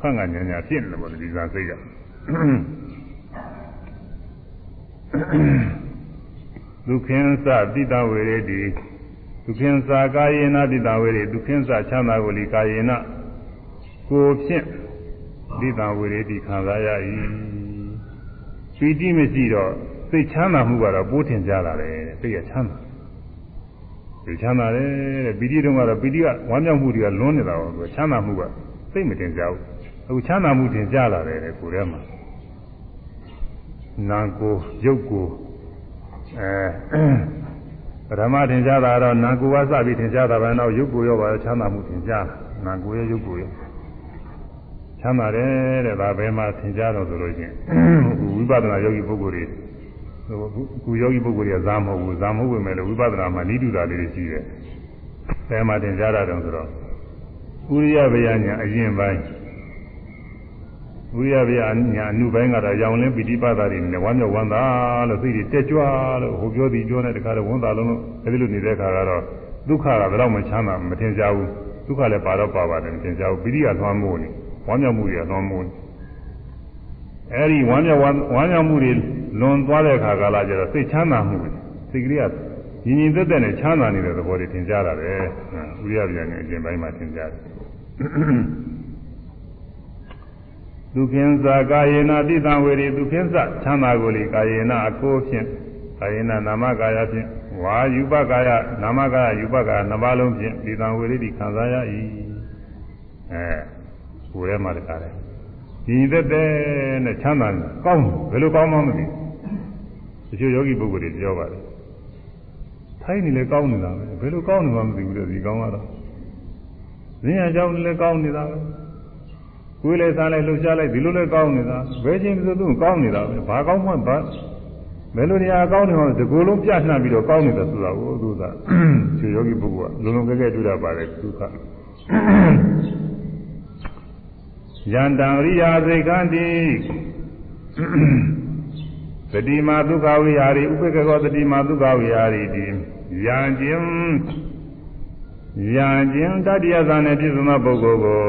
Speaker 1: ခန့်ကညာညာဖြစ်နေတယ်ပေါ့ဒီဇာစိတ်ကဒုက္ခင်းစတိတဝေရတိဒုက္ခင်းစာကာယေနတိတဝေရဒုက္ခင်းစချမ်းသာကိုလီကာယေနကိုဖြင့်တိတဝေရတိခံစားရ၏ပီတိမရှိတော့ စိတ်ချမ်းသာမှုကတော့ပိုးထင်ကြလာတယ်စိတ်ရချမ်းသာစိတ်ချမ်းသာတယ်တဲ့ပီတိတုန်းကတော့ပီတိကဝမ်းမြောက်မှုတွေကလွန်းနေတာပေါ့သူချမ်းသာမှုကစိတ်မတင်ကြဘူးအခုချမ်းသာမှုတင်ကြလာတယ်ကိုယ်ထဲမှာနာကိုရုပ်ကိုအဲပထမထင်ကြတာတော့နာကိုကစပြီးထင်ကြတာပဲနောက်ရုပ်ကိုရောပါချမ်းသာမှုထင်ကြနာကိုရောရုပ်ကိုရောချမ်းသာတယ်တဲ့ဒါဘယ်မှာထင်ကြတော့ဆိုလို့ချင်းဝိပဿနာယောဂီပုဂ္ဂိုလ်တွေ ခုယောဂီပုဂ္ဂိုလ်တွေကဇာမဟုတ်ဘူးဇာမဟုတ်ဝင်မဲ့လို့ဝိပဿနာမှာနိဒုတာလေးတွေရှိတယ်ဘယ်မှာထင်ကြတာတော့ဆိုတော့ဥရိယဗျာညာအရင်ပိုင်းဝိရဗျာညာအနုပိုင်းကတော့ရောင်လင်းပိဋိပတ်တာတွေနဲ့ဝမ်းမြောက်ဝမ်းသာလို့စိတ်တွေတက်ကြွလို့ဟိုပြောသည်ပြောနေတခါတော့ဝမ်းသာလုံးလို့အဲဒီလိုနေတဲ့ခါကတော့ဒုက္ခကဘယ်တော့မှချမ်းသာမထင်ကြဘူးဒုက္ခလည်းပါတော့ပါပါတယ်မထင်ကြဘူးပိဋိကသွမ်းမိုးနေဝမ်းမြောက်မှုတွေကသွမ်းမိုးနေအဲဒီဝမ်းမြောက်ဝမ်းမြောက်မှုတွေ လွန်သွားတဲ့ခါကလာကျတော့စိတ်ချမ်းသာမှုစိတ်ကလေးကညီညီသက်သက်နဲ့ချမ်းသာနေတဲ့သဘောတွေထင်ကြတာပဲဥရိယဗျာနဲ့အကျင့်ပိုင်းမှာထင်ကြတယ်ဒုက္ခင်းစာကာယေနတိတံဝေရီဒုက္ခင်းစချမ်းသာကိုလေကာယေနအကိုဖြင့်ကာယေနနာမကာယဖြင့်ဝါယူပကာယနာမကာယယူပကာယနှစ်ပါးလုံးဖြင့်တိတံဝေရီတိခံစားရ၏အဲကိုယ်ထဲမှာတခါတယ်ညီသက်တဲ့နဲ့ချမ်းသာကောင်းဘယ်လိုကောင်းမှမသိ တချို့ယောဂီပုဂ္ဂိုလ်တွေပြောပါတယ်ထိုင်းနေလေကောင်းနေတာပဲဘယ်လိုကောင်းနေမှမသိဘူးလေဒီကောင်းကတော့ဇင်းရကြောင်းလည်းကောင်းနေတာပဲကိုယ်လည်းစားလိုက်လှုပ်ရှားလိုက်ဒီလိုလည်းကောင်းနေတာဘယ်ချင်းဆိုသူကောင်းနေတာပဲဘာကောင်းမှဘာဘယ်လိုနေရာကောင်းနေမှဒီကိုယ်လုံးပြနှံ့ပြီးတော့ကောင်းနေတယ်ဆိုတာကိုသူကချေယောဂီပုဂ္ဂိုလ်ကလုံးလုံးကဲကဲတွေ့တာပါတယ်သူကယန္တံရိယာစိတ်ခန္တိ သတိမာဒုက္ခဝိဟာရိဥပေက္ခောသတိမာဒုက္ခဝိဟာရိတိယံခြင်းယံခြင်းတတ္တိယသနဲ့ပြည့်စုံသောပုဂ္ဂိုလ်ကို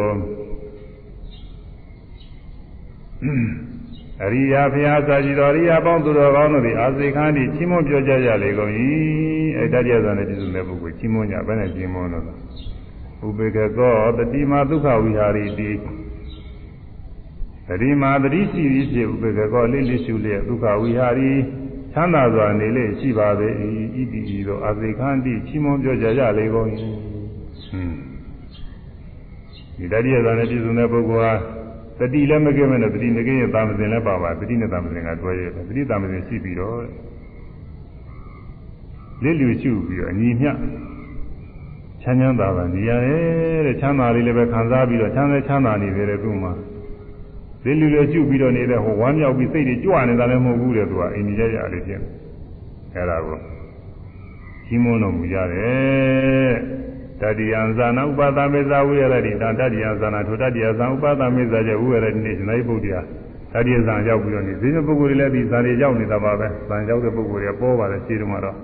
Speaker 1: အရိယာဘုရားစာကြည်တော်အရိယာပေါင်းသူတော်ကောင်းတို့သည်အာစိခန္တိချီးမွမ်းပြောကြကြလေကုန်၏အဲတတ္တိယသနဲ့ပြည့်စုံတဲ့ပုဂ္ဂိုလ်ချီးမွမ်းကြဘယ်နဲ့ချီးမွမ်းတော့ဥပေက္ခောတတိမာဒုက္ခဝိဟာရိတိ တတိမာတတိရှိပြီးဖြစ်ဥပေက္ခောလိလိရှုလျက်ဒုက္ခဝိဟာရိချမ်းသာစွာနေလေရှိပါပေ၏ဣတိဤသို့အာစိခန္တိချီးမွမ်းပြောကြကြလေကုန်၏ဟွန်းဒီတတိယသနဲ့ပြည့်စုံတဲ့ပုဂ္ဂိုလ်ဟာတတိလည်းမကင်းမနဲ့တတိမကင်းရင်သာမစဉ်လည်းပါပါတတိနဲ့သာမစဉ်ကတွဲရတယ်တတိသာမစဉ်ရှိပြီးတော့လက်လူရှုပြီးတော့အညီမျှချမ်းချမ်းသာသာနေရတယ်တဲ့ချမ်းသာလေးလည်းပဲခံစားပြီးတော့ချမ်းသာချမ်းသာနေတယ်သူ့မှာ လက်လူလည်းရှုပြီးတော့နေတဲ့ဟိုဝမ်းမြောက်ပြီးစိတ်တွေကြွနေတာလည်းမဟုတ်ဘူးတဲ့သူကအိန္ဒိယရလေးဖြစ်နေအဲ့ဒါကိုကြီးမွန်းတော်မူရတယ်တတိယံဇာနာဥပါဒမေဇာဝိရတိတတတိယံဇာနာထိုတတိယဇာဥပါဒမေဇာကျဝိရတိနေရှင်လိုက်ပုဒ်တရားတတိယဇာရောက်ပြီးတော့နေဒီပုဂ္ဂိုလ်တွေလည်းဒီဇာတွေရောက်နေတာပါပဲဇာရောက်တဲ့ပုဂ္ဂိုလ်တွေပေါ်ပါတယ်ရှင်းတော့တော့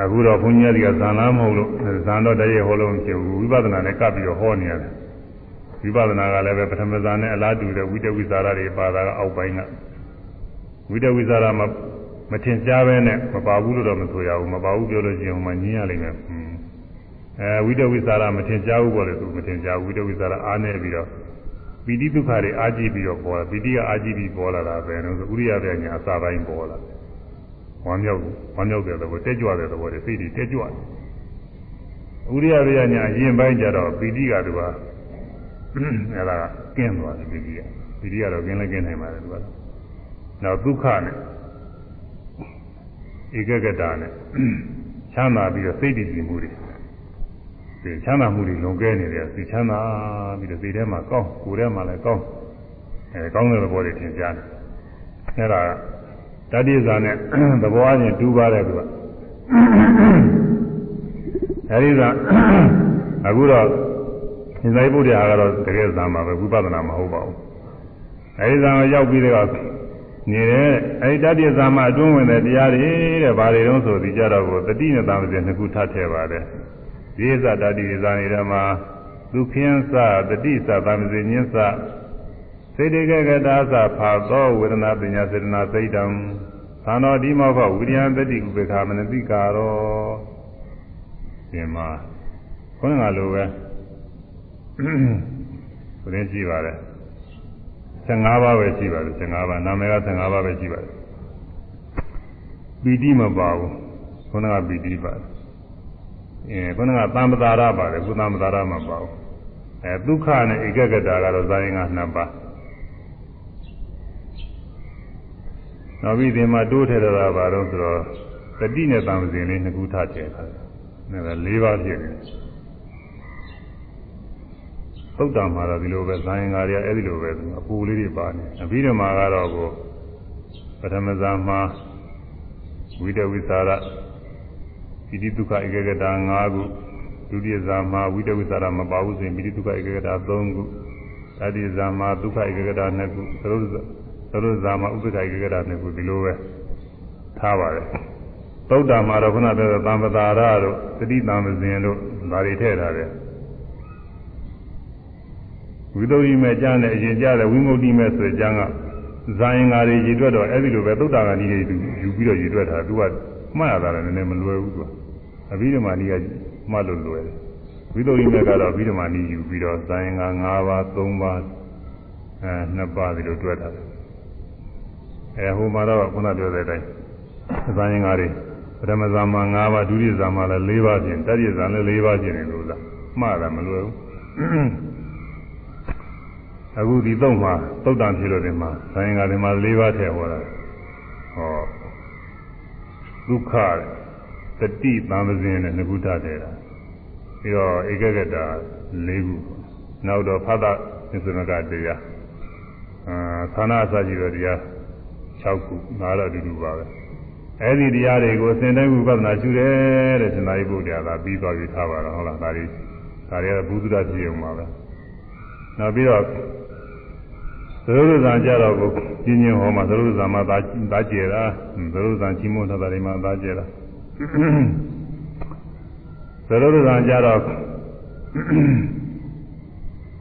Speaker 1: အခုတော့ဘုန်းကြီးတွေကဇာနာမဟုတ်လို့ဇာတော့တည်းဟောလို့မဖြစ်ဘူးဝိပဿနာနဲ့ကပ်ပြီးတော့ဟောနေရတယ် ဝိပဿနာကလည်းပဲပထမဇာနဲ့အလားတူတဲ့ဝိတဝိဇာရတွေပါတာကအောက်ပိုင်းကဝိတဝိဇာရမှာမထင်ရှားပဲနဲ့မပါဘူးလို့တော့မဆိုရဘူးမပါဘူးပြောလို့ရှိရင်ဟိုမှာညင်းရလိမ့်မယ်အဲဝိတဝိသရာမထင်ရှားဘူးပေါ့လေသူမထင်ရှားဘူးဝိတဝိသရာအားနေပြီးတော့ပီတိဒုက္ခတွေအာကြည့်ပြီးတော့ပေါ်လာပီတိကအာကြည့်ပြီးပေါ်လာတာပဲလို့ဆိုဥရိယပြညာအစာပိုင်းပေါ်လာဝမ်းမြောက်ဝမ်းမြောက်တဲ့သဘောတက်ကြွတဲ့သဘောတွေစိတ်တွေတက်ကြွတယ်ဥရိယပြညာအရင်ပိုင်းကျတော့ပီတိကသူက အဲဒါကင်းသွားတယ်ပီတိကပီတိကတော့ကင်းလည်းကင်းနိုင်ပါတယ်သူကနောက်ဒုက္ခနဲ့ဧကဂတနဲ့ချမ်းသာပြီးတော့စိတ်တည်ကြည်မှုတွေဒီချမ်းသာမှုတွေလွန်ကဲနေတယ်စိတ်ချမ်းသာပြီးတော့စိတ်ထဲမှာကောင်းကိုယ်ထဲမှာလည်းကောင်းအဲကောင်းတဲ့ဘောတွေထင်ရှားတယ်အဲဒါတတိဇာနဲ့သဘောအချင်းတူပါတယ်သူကအဲဒီကအခုတော့ သင်္သာရိပုတ္တရာကတော့တကယ်ဇာမှာပဲဝိပဿနာမဟုတ်ပါဘူးအဲဒီဇာမှာရောက်ပြီးတော့နေတယ်အဲဒီတတိဇာမှာအတွင်းဝင်တဲ့တရားတွေတဲ့ဘာတွေတုံးဆိုပြီးကြတော့ကိုတတိနဲ့တာမစင်နှစ်ခုထပ်ထည့်ပါတယ်ဒီဇာတတိဇာနေတဲ့မှာဒုက္ခင်းစတတိစတာမစင်ညင်းစစေတေကကတာသဖာသောဝေဒနာပညာစေတနာစိတ်တံသာနောဒီမောဘဝိရိယတတိဥပေက္ခမနတိကာရောဒီမှာခေါင်းကလိုပဲ ဘယ်နည်းရှိပါလဲ15ပါးပဲရှိပါတယ်15ပါးနာမည်က15ပါးပဲရှိပါတယ်ပီတိမပါဘူးခေါင်းကပီတိပါတယ်အဲခေါင်းကသံပတာရပါတယ်ကုသံပတာရမပါဘူးအဲဒုက္ခနဲ့ဧကဂတကတော့ဇာရင်က2ပါးနောက်ပြီးဒီမှာတိုးထည့်တာပါတော့ဆိုတော့တတိနဲ့တံပစဉ်လေးနှစ်ခုထထည့်ထားတယ်။ဒါက၄ပါးဖြစ်နေတယ်။ သုတ်တံမှာတော့ဒီလိုပဲဇာယင်္ဂါတွေကအဲ့ဒီလိုပဲအပူလေးတွေပါနေ။အပြီးတော့မှာကတော့ကိုပထမဇာမှာဝိတဝိသရာပိဋိဒုက္ခဧကဂတာ၅ခုဒုတိယဇာမှာဝိတဝိသရာမပါဘူးဆိုရင်ပိဋိဒုက္ခဧကဂတာ၃ခုတတိယဇာမှာဒုက္ခဧကဂတာ၂ခုသရုပ်သရုပ်ဇာမှာဥပ္ပဒါဧကဂတာ၂ခုဒီလိုပဲထားပါတယ်သုတ်တာမှာတော့ခုနပြောတဲ့သံပတာရတို့သတိတံပဇင်တို့ဒါတွေထည့်ထားတယ် ဝိသုဒ္ဓိမဲ့ကြားနဲ့အရင်ကြားတဲ့ဝိမု ക്തി မဲ့ဆိုကြမ်းကဇာယင်္ဂါတွေရည်တွက်တော့အဲ့ဒီလိုပဲသုတ်တာကဏီတွေယူပြီးတော့ရည်တွက်တာသူကမှတ်ရတာလည်းနည်းနည်းမလွယ်ဘူးသူကအဘိဓမ္မာနီကမှတ်လို့လွယ်တယ်ဝိသုဒ္ဓိမဲ့ကတော့အဘိဓမ္မာနီယူပြီးတော့ဇာယင်္ဂါ၅ပါး၃ပါးအဲ၂ပါးဒီလိုတွက်တာအဲဟိုမှာတော့ခုနပြောတဲ့အတိုင်းဇာယင်္ဂါတွေပထမဇာမှာ၅ပါးဒုတိယဇာမှာလည်း၄ပါးပြင်တတိယဇာလည်း၄ပါးပြင်နေလို့လားမှားတာမလွယ်ဘူး အခုဒီတော့မှာသုတ်တန်ဖြစ်လို့ဒီမှာဇာယင်္ဂါတွေမှာ၄ပါးထည့်ဟောတာဟောဒုက္ခတတိသံသဇင်နဲ့ငကုတတဲ့တာပြီးတော့ဧကဂတ၄ခုနောက်တော့ဖသသစ္စမကတရားအာခန္ဓာအစရှိတော့တရား6ခုငါတော့အတူတူပါပဲအဲ့ဒီတရားတွေကိုအစဉ်တိုင်းဝိပဿနာရှုတယ်တဲ့ရှင်သာရိပုတ္တရာကပြီးသွားပြီထားပါတော့ဟုတ်လားဒါတွေဒါတွေကဘုဒ္ဓရာဖြစ်အောင်ပါပဲနောက်ပြီးတော့ သရုပ်ဇံကြတော့ကိုပြင်းပြင်းဟောမှာသရုပ်ဇံမှာသာသာကျဲတာသရုပ်ဇံကြီးမွန်းတာတွေမှာသာကျဲတာသရုပ်ဇံကြတော့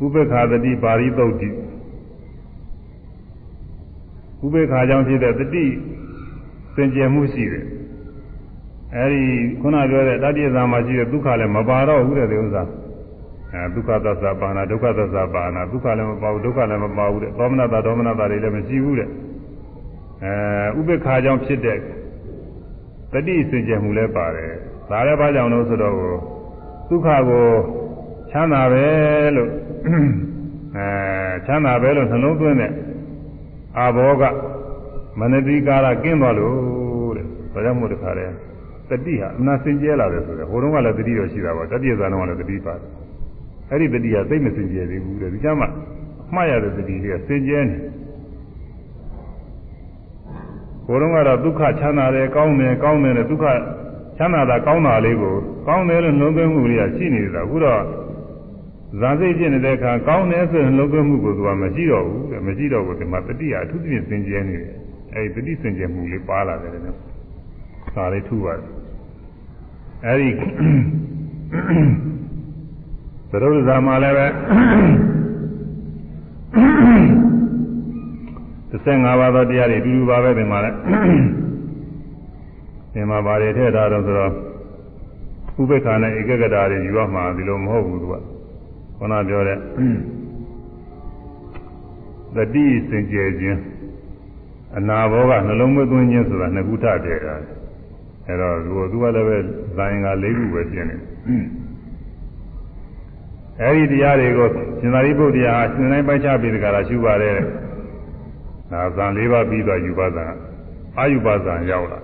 Speaker 1: ဥပ္ပခာတတိပါရိသုတ်တိဥပ္ပခါကြောင့်ဖြစ်တဲ့တတိစင်ကြယ်မှုရှိတယ်အဲဒီခုနပြောတဲ့တတိယဇာမှာရှိတဲ့ဒုက္ခလည်းမပါတော့ဘူးတဲ့ဒီဥစ္စာ အဲဒုက္ခသစ္စာပါဏဒုက္ခသစ္စာပါဏဒုက္ခလည်းမပါဘူးဒုက္ခလည်းမပါဘူးတဲ့သောမနတာဒေါမနတာတွေလည်းမရှိဘူးတဲ့အဲဥပ္ပခါကြောင့်ဖြစ်တဲ့တတိစင်ကြယ်မှုလည်းပါတယ်ဒါလည်းဘာကြောင့်လို့ဆိုတော့ဒုက္ခကိုချမ်းသာပဲလို့အဲချမ်းသာပဲလို့နှလုံးသွင်းတဲ့အာဘောကမနတိကာရကင်းသွားလို့တဲ့ဒါကြောင့်မို့တခါလဲတတိဟာအနာစင်ကြဲလာတယ်ဆိုတော့ဟိုတုန်းကလည်းတတိတော့ရှိတာပါတတိယဇာနောကလည်းတတိပါတယ် အဲ့ဒီတတိဟာသိမစင်ကြဲသေးဘူးတဲ့ဒီကျမှအမှားရတဲ့တတိကစင်ကြဲနေဟိုတုန်းကတော့ဒုက္ခချမ်းသာတယ်ကောင်းတယ်ကောင်းတယ်နဲ့ဒုက္ခချမ်းသာတာကောင်းတာလေးကိုကောင်းတယ်လို့နှုံးသွင်းမှုတွေကရှိနေတာအခုတော့ဇာစိတ်ဖြစ်နေတဲ့အခါကောင်းတယ်ဆိုရင်လုံးသွင်းမှုကိုသူကမရှိတော့ဘူးတဲ့မရှိတော့ဘူးဒီမှာတတိယအထူးသဖြင့်စင်ကြဲနေတယ်အဲဒီတတိစင်ကြဲမှုလေးပါလာတယ်နော်ဒါလေးထူပါတယ်အဲဒီ သရုပ်ဇာမှာလည်းပဲ15ပါးသောတရားတွေအတူတူပါပဲဒီမှာလည်းဒီမှာဘာတွေထည့်ထားတော့ဆိုတော့ဥပေက္ခာနဲ့ဧကဂတာတွေယူရမှာဒီလိုမဟုတ်ဘူးသူကခုနပြောတဲ့တတိစင်ကြယ်ခြင်းအနာဘောကနှလုံးမသွင်းခြင်းဆိုတာနှစ်ခုထတည်းတာအဲတော့သူကသူကလည်းပဲဇာယင်က၄ခုပဲဖြစ်နေ အဲဒီတရားတွေကိုရှင်သာရိပုတ္တရာရှင်တိုင်းပိုက်ချပြီးတကရာရှုပါတယ်ဒါဇံ၄ပါးပြီးတော့ယူပါဇံအာယုပါဇံရောက်လာ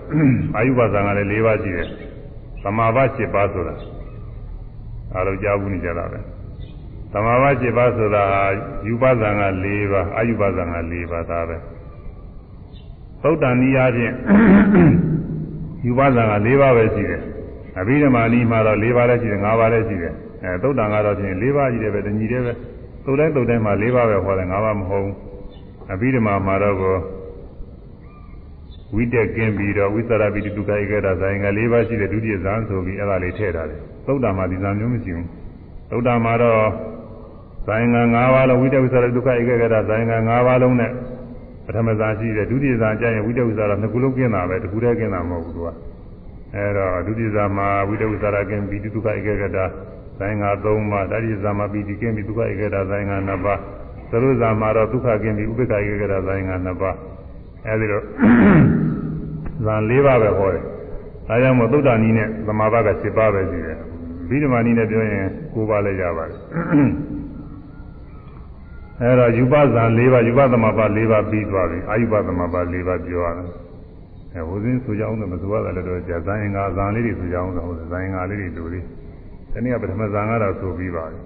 Speaker 1: အာယုပါဇံကလည်း၄ပါးရှိတယ်သမာဘ၈ပါးဆိုတာအားလုံးကြားဘူးနေကြတာပဲသမာဘ7ပါးဆိုတာယူပဇံက4ပါးအာယုပဇံက4ပါးဒါပဲသုတ်တန်နီးအားဖြင့်ယူပါဇာက၄ပါးပဲရှိတယ်အဘိဓမ္မာနီးမှာတော့၄ပါးလည်းရှိတယ်၅ပါးလည်းရှိတယ် အဲသုတ်တန်ကတော့ဖြင့်၄ပါးရှိတယ်ပဲတညီတည်းပဲသုတ်တိုင်းသုတ်တိုင်းမှာ၄ပါးပဲဟောတယ်၅ပါးမဟုတ်အဘိဓမ္မာမှာတော့ကိုဝိတက်ကင်းပြီးတော့ဝိသရပိတုကဧကတာဇာယင်က၄ပါးရှိတဲ့ဒုတိယဇာန်ဆိုပြီးအဲ့ဒါလေးထည့်ထားတယ်သုတ်တန်မှာဒီဇာန်မျိုးမရှိဘူးသုတ်တန်မှာတော့ဇာယင်က၅ပါးလုံးဝိတက်ဝိသရဒုက္ခဧကကတာဇာယင်က၅ပါးလုံးနဲ့ပထမဇာရှိတယ်ဒုတိယဇာကျရင်ဝိတက်ဝိသရနှစ်ခုလုံးကျင်းတာပဲတစ်ခုတည်းကျင်းတာမဟုတ်ဘူးသူကအဲတော့ဒုတိယဇာမှာဝိတက်ဝိသရကျင်းပြီးဒုက္ခဧကကတာ ဇာယင်က၃ပါးတတိယဇာမှာပြီးဒီကျင်းပြီးဒုက္ခဧကကတာဇာယင်က၂ပါးသရုဇာမှာတော့ဒုက္ခကျင်းပြီးဥပိ္ပခဧကကတာဇာယင်က၂ပါးအဲဒီတော့ဇာ၄ပါးပဲဟောတယ်ဒါကြောင့်မို့သုဒ္ဓနီးနဲ့သမာဘက7ပါးပဲရှိတယ်ဗိဓမာနီးနဲ့ပြောရင်9ပါးလည်းရပါတယ်အဲတော့ယူပဇံ၄ပါးယူပသမဘာ၄ပါးပြီးသွားပြီအာယုပသမဘာ၄ပါးပြောရတယ်အဲဟိုစင်းဆိုကြအောင်လို့မဆိုရတယ်လည်းတော့ကြာဇာရင်္ဂါဇံလေးတွေဆိုကြအောင်လို့ဟိုဇာရင်္ဂါလေးတွေလူတွေ ဒီနေ့ကပထမဇံကတော့ဆိုပြီးပါပြီ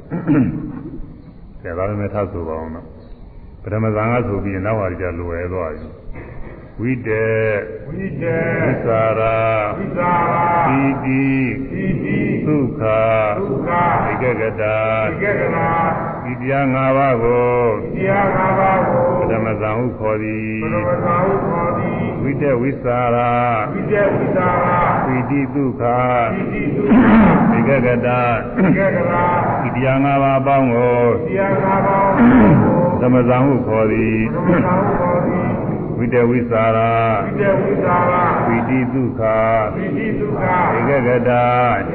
Speaker 1: ဆရာသားလည်းထပ်ဆိုပါအောင်တော့ပထမဇံကဆိုပြီးနောက်ဟာကြလွယ်သွားပြီဝိတေ
Speaker 2: ဝိတေ
Speaker 1: သစ္စာရာ
Speaker 2: သစ္စာရာ
Speaker 1: သီတိ
Speaker 2: သီတိ
Speaker 1: သုခ
Speaker 2: ဒုက္ခ
Speaker 1: ဧကဂတာ
Speaker 2: ဧကကနာ
Speaker 1: ဒီတရား၅ပါးကို
Speaker 2: တရား၅ပါးကို
Speaker 1: ပထမဇံဟုခေါ်သည်
Speaker 2: ပရမသာဟုခေါ်သည်
Speaker 1: ဝိတေဝိသရာ
Speaker 2: ဝိတေဝိသာရာ
Speaker 1: သီတိသုခ
Speaker 2: သီတိဒု
Speaker 1: ဧကဂတာ
Speaker 2: က္ခဧကကနာ
Speaker 1: ဒီတရား၅ပါးအပေါင်းကို
Speaker 2: တရား၅ပါးကို
Speaker 1: ပထမဇံဟုခေါ်သည်
Speaker 2: ပရမသာဟုခေါ်သည်
Speaker 1: ဝိတေဝိသရာ
Speaker 2: ဝိတေဝိသာရာ
Speaker 1: သီတိသုခ
Speaker 2: သီတိဒုက္ခ
Speaker 1: ဧကဂတာ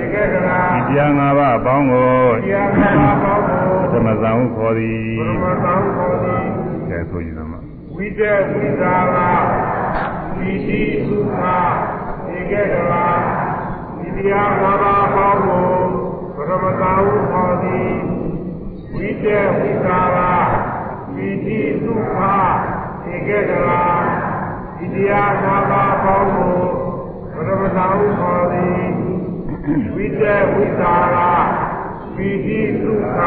Speaker 2: ဧကကနာ
Speaker 1: ဒီတရား၅ပါးအပေါင်းကို
Speaker 2: တရား၅ပါးပေါင်းကို
Speaker 1: ပထမဇံဟုခေါ်သည်
Speaker 2: ပရမသာဟုခေါ်သည်
Speaker 1: ကဲဆိုကြည့်သမှာ
Speaker 2: ဝိတေဝိသာရာ သီတိဒုက္ခဧကကနာဒီတရား၅ပါးပေါင်းကိုပရမသာဟုခေါ်သည်ဝိတေဝိသာရာသီတိဒုက္ခဧကကနာဒီတရား၅ပါးပေါင်းကိုပရမသာဟုခေါ်သည်ဝိတေဝိသာရာသီတိဒုက္ခ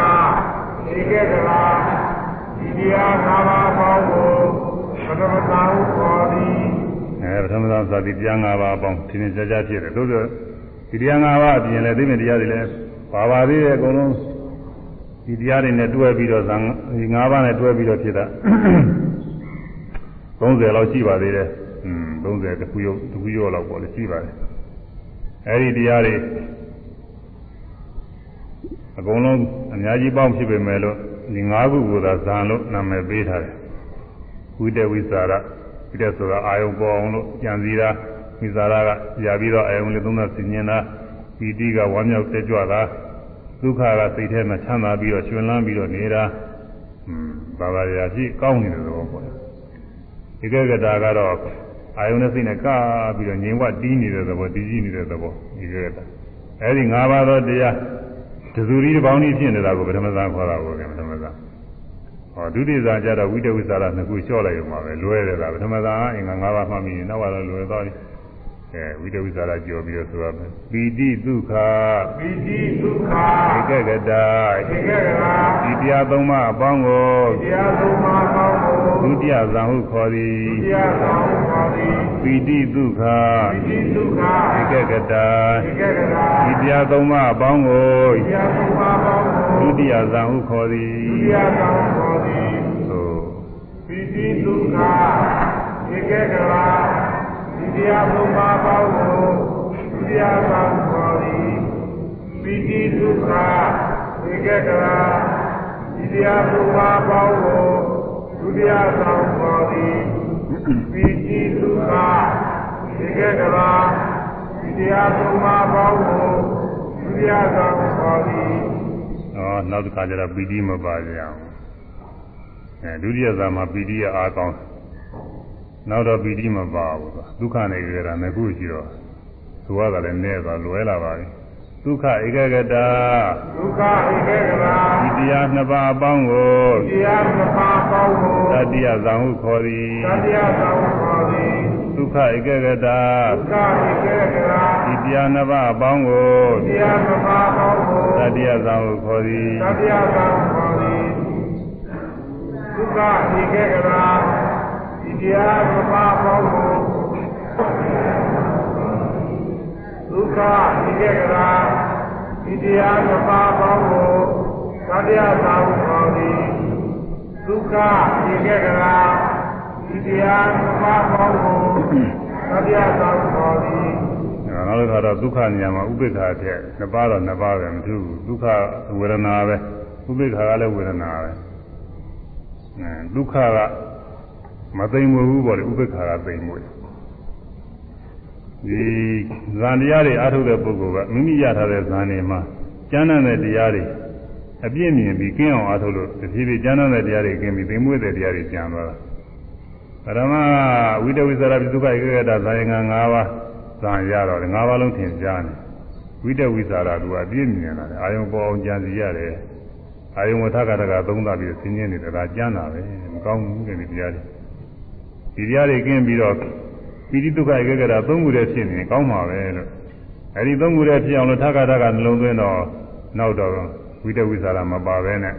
Speaker 2: ဧကကနာဒီတရား၅ပါးပေါင်းကိုပရမသာဟုခေါ်သည်
Speaker 1: အဲပထမဇံသာဒီတရား၅ပါးအပေါင်းသင်္ကြန်ကြကြဖြစ်တယ်တို့တို့ဒီတရား၅ပါးအပြင်လည်းသိမြင်တရားတွေလည်းပါပါသေးတယ်အကုန်လုံးဒီတရားတွေနဲ့တွဲပြီးတော့ဇံဒီ၅ပါးနဲ့တွဲပြီးတော့ဖြစ်တာ30လောက်ရှိပါသေးတယ်อืม30တခုရုပ်တခုရုပ်လောက်ပေါ့လေရှိပါတယ်အဲဒီတရားတွေအကုန်လုံးအများကြီးပေါင်းဖြစ်ပေမဲ့လို့ဒီ၅ခုကိုသာဇံလို့နာမည်ပေးထားတယ်ဝိတဝိသရာ ဝိတဆိုတာအာယုံပေါ်အောင်လို့ကြံစည်တာဝိသရာကရာပြီးတော့အာယုံလေးသုံးသပ်ဆင်ញင်တာပီတိကဝမ်းမြောက်တက်ကြွတာဒုက္ခကစိတ်ထဲမှာချမ်းသာပြီးတော့ရှင်လန်းပြီးတော့နေတာอืมဘာသာရာရှိကောင်းနေတဲ့သဘောပေါ့ဒီကကတာကတော့အာယုံနဲ့စိတ်နဲ့ကပြီးတော့ငြိမ်ဝတီးနေတဲ့သဘောတည်ကြည်နေတဲ့သဘောဒီကကတာအဲဒီ၅ပါးသောတရားတဇူရီတစ်ပေါင်းကြီးဖြစ်နေတာကိုပထမဇာခေါ်တာကိုပထမဇာဟော ဒုတိယဇာကျတော့ဝိတဝိသရာနှစ်ခုလျှော့လိုက်ရုံပါပဲလွဲတယ်ကပထမဇာအင်္ဂါ၅ပါးမှတ်မိရင်နောက်ကတော့လွယ်သွားပြီအဲဝိတဝိသရာကြော်ပြီးတော့ဆိုရမယ်ပီတိဒုက္ခ
Speaker 2: ပိတိဒုက္ခ
Speaker 1: ဧကဂတာ
Speaker 2: ဧကကနာ
Speaker 1: ဒီတရားသုံးပါးအပေါင်းကို
Speaker 2: တရားသုံးပါးပေါင်းကို
Speaker 1: ဒုတိယဇာဟုခေါ်သည်
Speaker 2: တရားဆောင်ပါသည်
Speaker 1: ပီတိဒုက္ခ
Speaker 2: ပိတိဒုက္ခ
Speaker 1: ဧကဂတာ
Speaker 2: ဧကကနာ
Speaker 1: ဒီတရားသုံးပါးအပေါင်းကို
Speaker 2: တရားသုံးပါးပေါင်းကို
Speaker 1: ဒုတိယဇာဟုခေါ်သည်
Speaker 2: တရားဆောင်ပါသည်
Speaker 1: သို့
Speaker 2: ပိတိဒုက္ခဧကကနာဒီတရားသုံးပါးပေါင်းကိုတရားဆောင်ပါသည်ပိတိဒုက္ခဧကကနာဒီတရားသုံးပါးပေါင်းကိုဒုတိယဆောင်ပါသည်ပိတိဒုက္ခဧကကနာဒီတရားသုံးပါးပေါင်းကိုဒုတိယဆောင်ပါသည်
Speaker 1: ဟောနောက်တစ်ခါကျတော့ပီတိမပါကြအောင် အဲဒုတိယဇာမှာပီတိရအားကောင်းနောက်တော့ပီတိမပါဘူးကွာဒုက္ခနဲ့ကြတာနှစ်ခုရှိတော့ဆိုရတာလည်းနည်းသွားလွယ်လာပါပြီဒုက္ခဧကဂတာ
Speaker 2: ဒုက္ခဧကကနာ
Speaker 1: ဒီတရားနှစ်ပါးအပေါင်းကို
Speaker 2: တရားနှစ်ပါးပေါင်းကို
Speaker 1: တတိယဇာဟုခေါ်သည်
Speaker 2: သတရားဆောင်ပါသည်
Speaker 1: ဒုက္ခဧကဂတာ
Speaker 2: ဒုက္ခဧကကနာ
Speaker 1: ဒီတရားနှစ်ပါးအပေါင်းကို
Speaker 2: တရားနှစ်ပါးပေါင်းကို
Speaker 1: တတိယဇာဟုခေါ်သည်
Speaker 2: သတရားဆောင်ပါ သည်ဒုက္ခဧကကနာဒီတတရားသဘာဝပေါင်းကိုဒုက္ခဒီကကရာဒီတရားသဘာဝပေါင်းကိုသတ္တယသာဝခေါ်သည်ဒုက္ခဒီကကရာဒီတရားသဘာဝပေါင်းကိုသတ္တယသာဝခေါ်သည်
Speaker 1: နောက်တစ်ခါတော့ဒုက္ခဉာဏ်မှာဥပိ္ပခာထက်နှစ်ပါးတော့နှစ်ပါးပဲမထူးဘူးဒုက္ခဝေဒနာပဲဥပိ္ပခာကလည်းဝေဒနာပဲအဲ ဒုက္ခကမသိမ်မဘူးပေါ့လေဥပိ္ပခာကသိမ်မွေ့ဒီဇန်တရားတွေအားထုတ်တဲ့ပုဂ္ဂိုလ်ကမိမိရထားတဲ့ဇန်တွေမှာကျမ်းမ်းတဲ့တရားတွေအပြည့်မြင်ပြီးကင်းအောင်အားထုတ်လို့တဖြည်းဖြည်းကျမ်းမ်းတဲ့တရားတွေကင်းပြီးသိမ်မွေ့တဲ့တရားတွေကျန်သွားတာပရမဝိတဝိသရာပိသုခဧကဂတဇာယငံ၅ပါးဇာရတော့၅ပါးလုံးထင်ရှားနေဝိတဝိသရာသူကအပြည့်မြင်လာတယ်အာယုံပေါ်အောင်ကြံစီရတယ် အာယုံဝထကတကသုံးသပြီးဆင်းရဲနေတာဒါကျမ်းတာပဲမကောင်းဘူးတဲ့ဒီတရားတွေဒီတရားတွေကင်းပြီးတော့ပိဋိဒုက္ခဧကဂတသုံးခုတည်းဖြစ်နေကောင်းပါပဲလို့အဲဒီသုံးခုတည်းဖြစ်အောင်လို့ထကတကနှလုံးသွင်းတော့နောက်တော့ဝိတဝိသရာမပါပဲနဲ့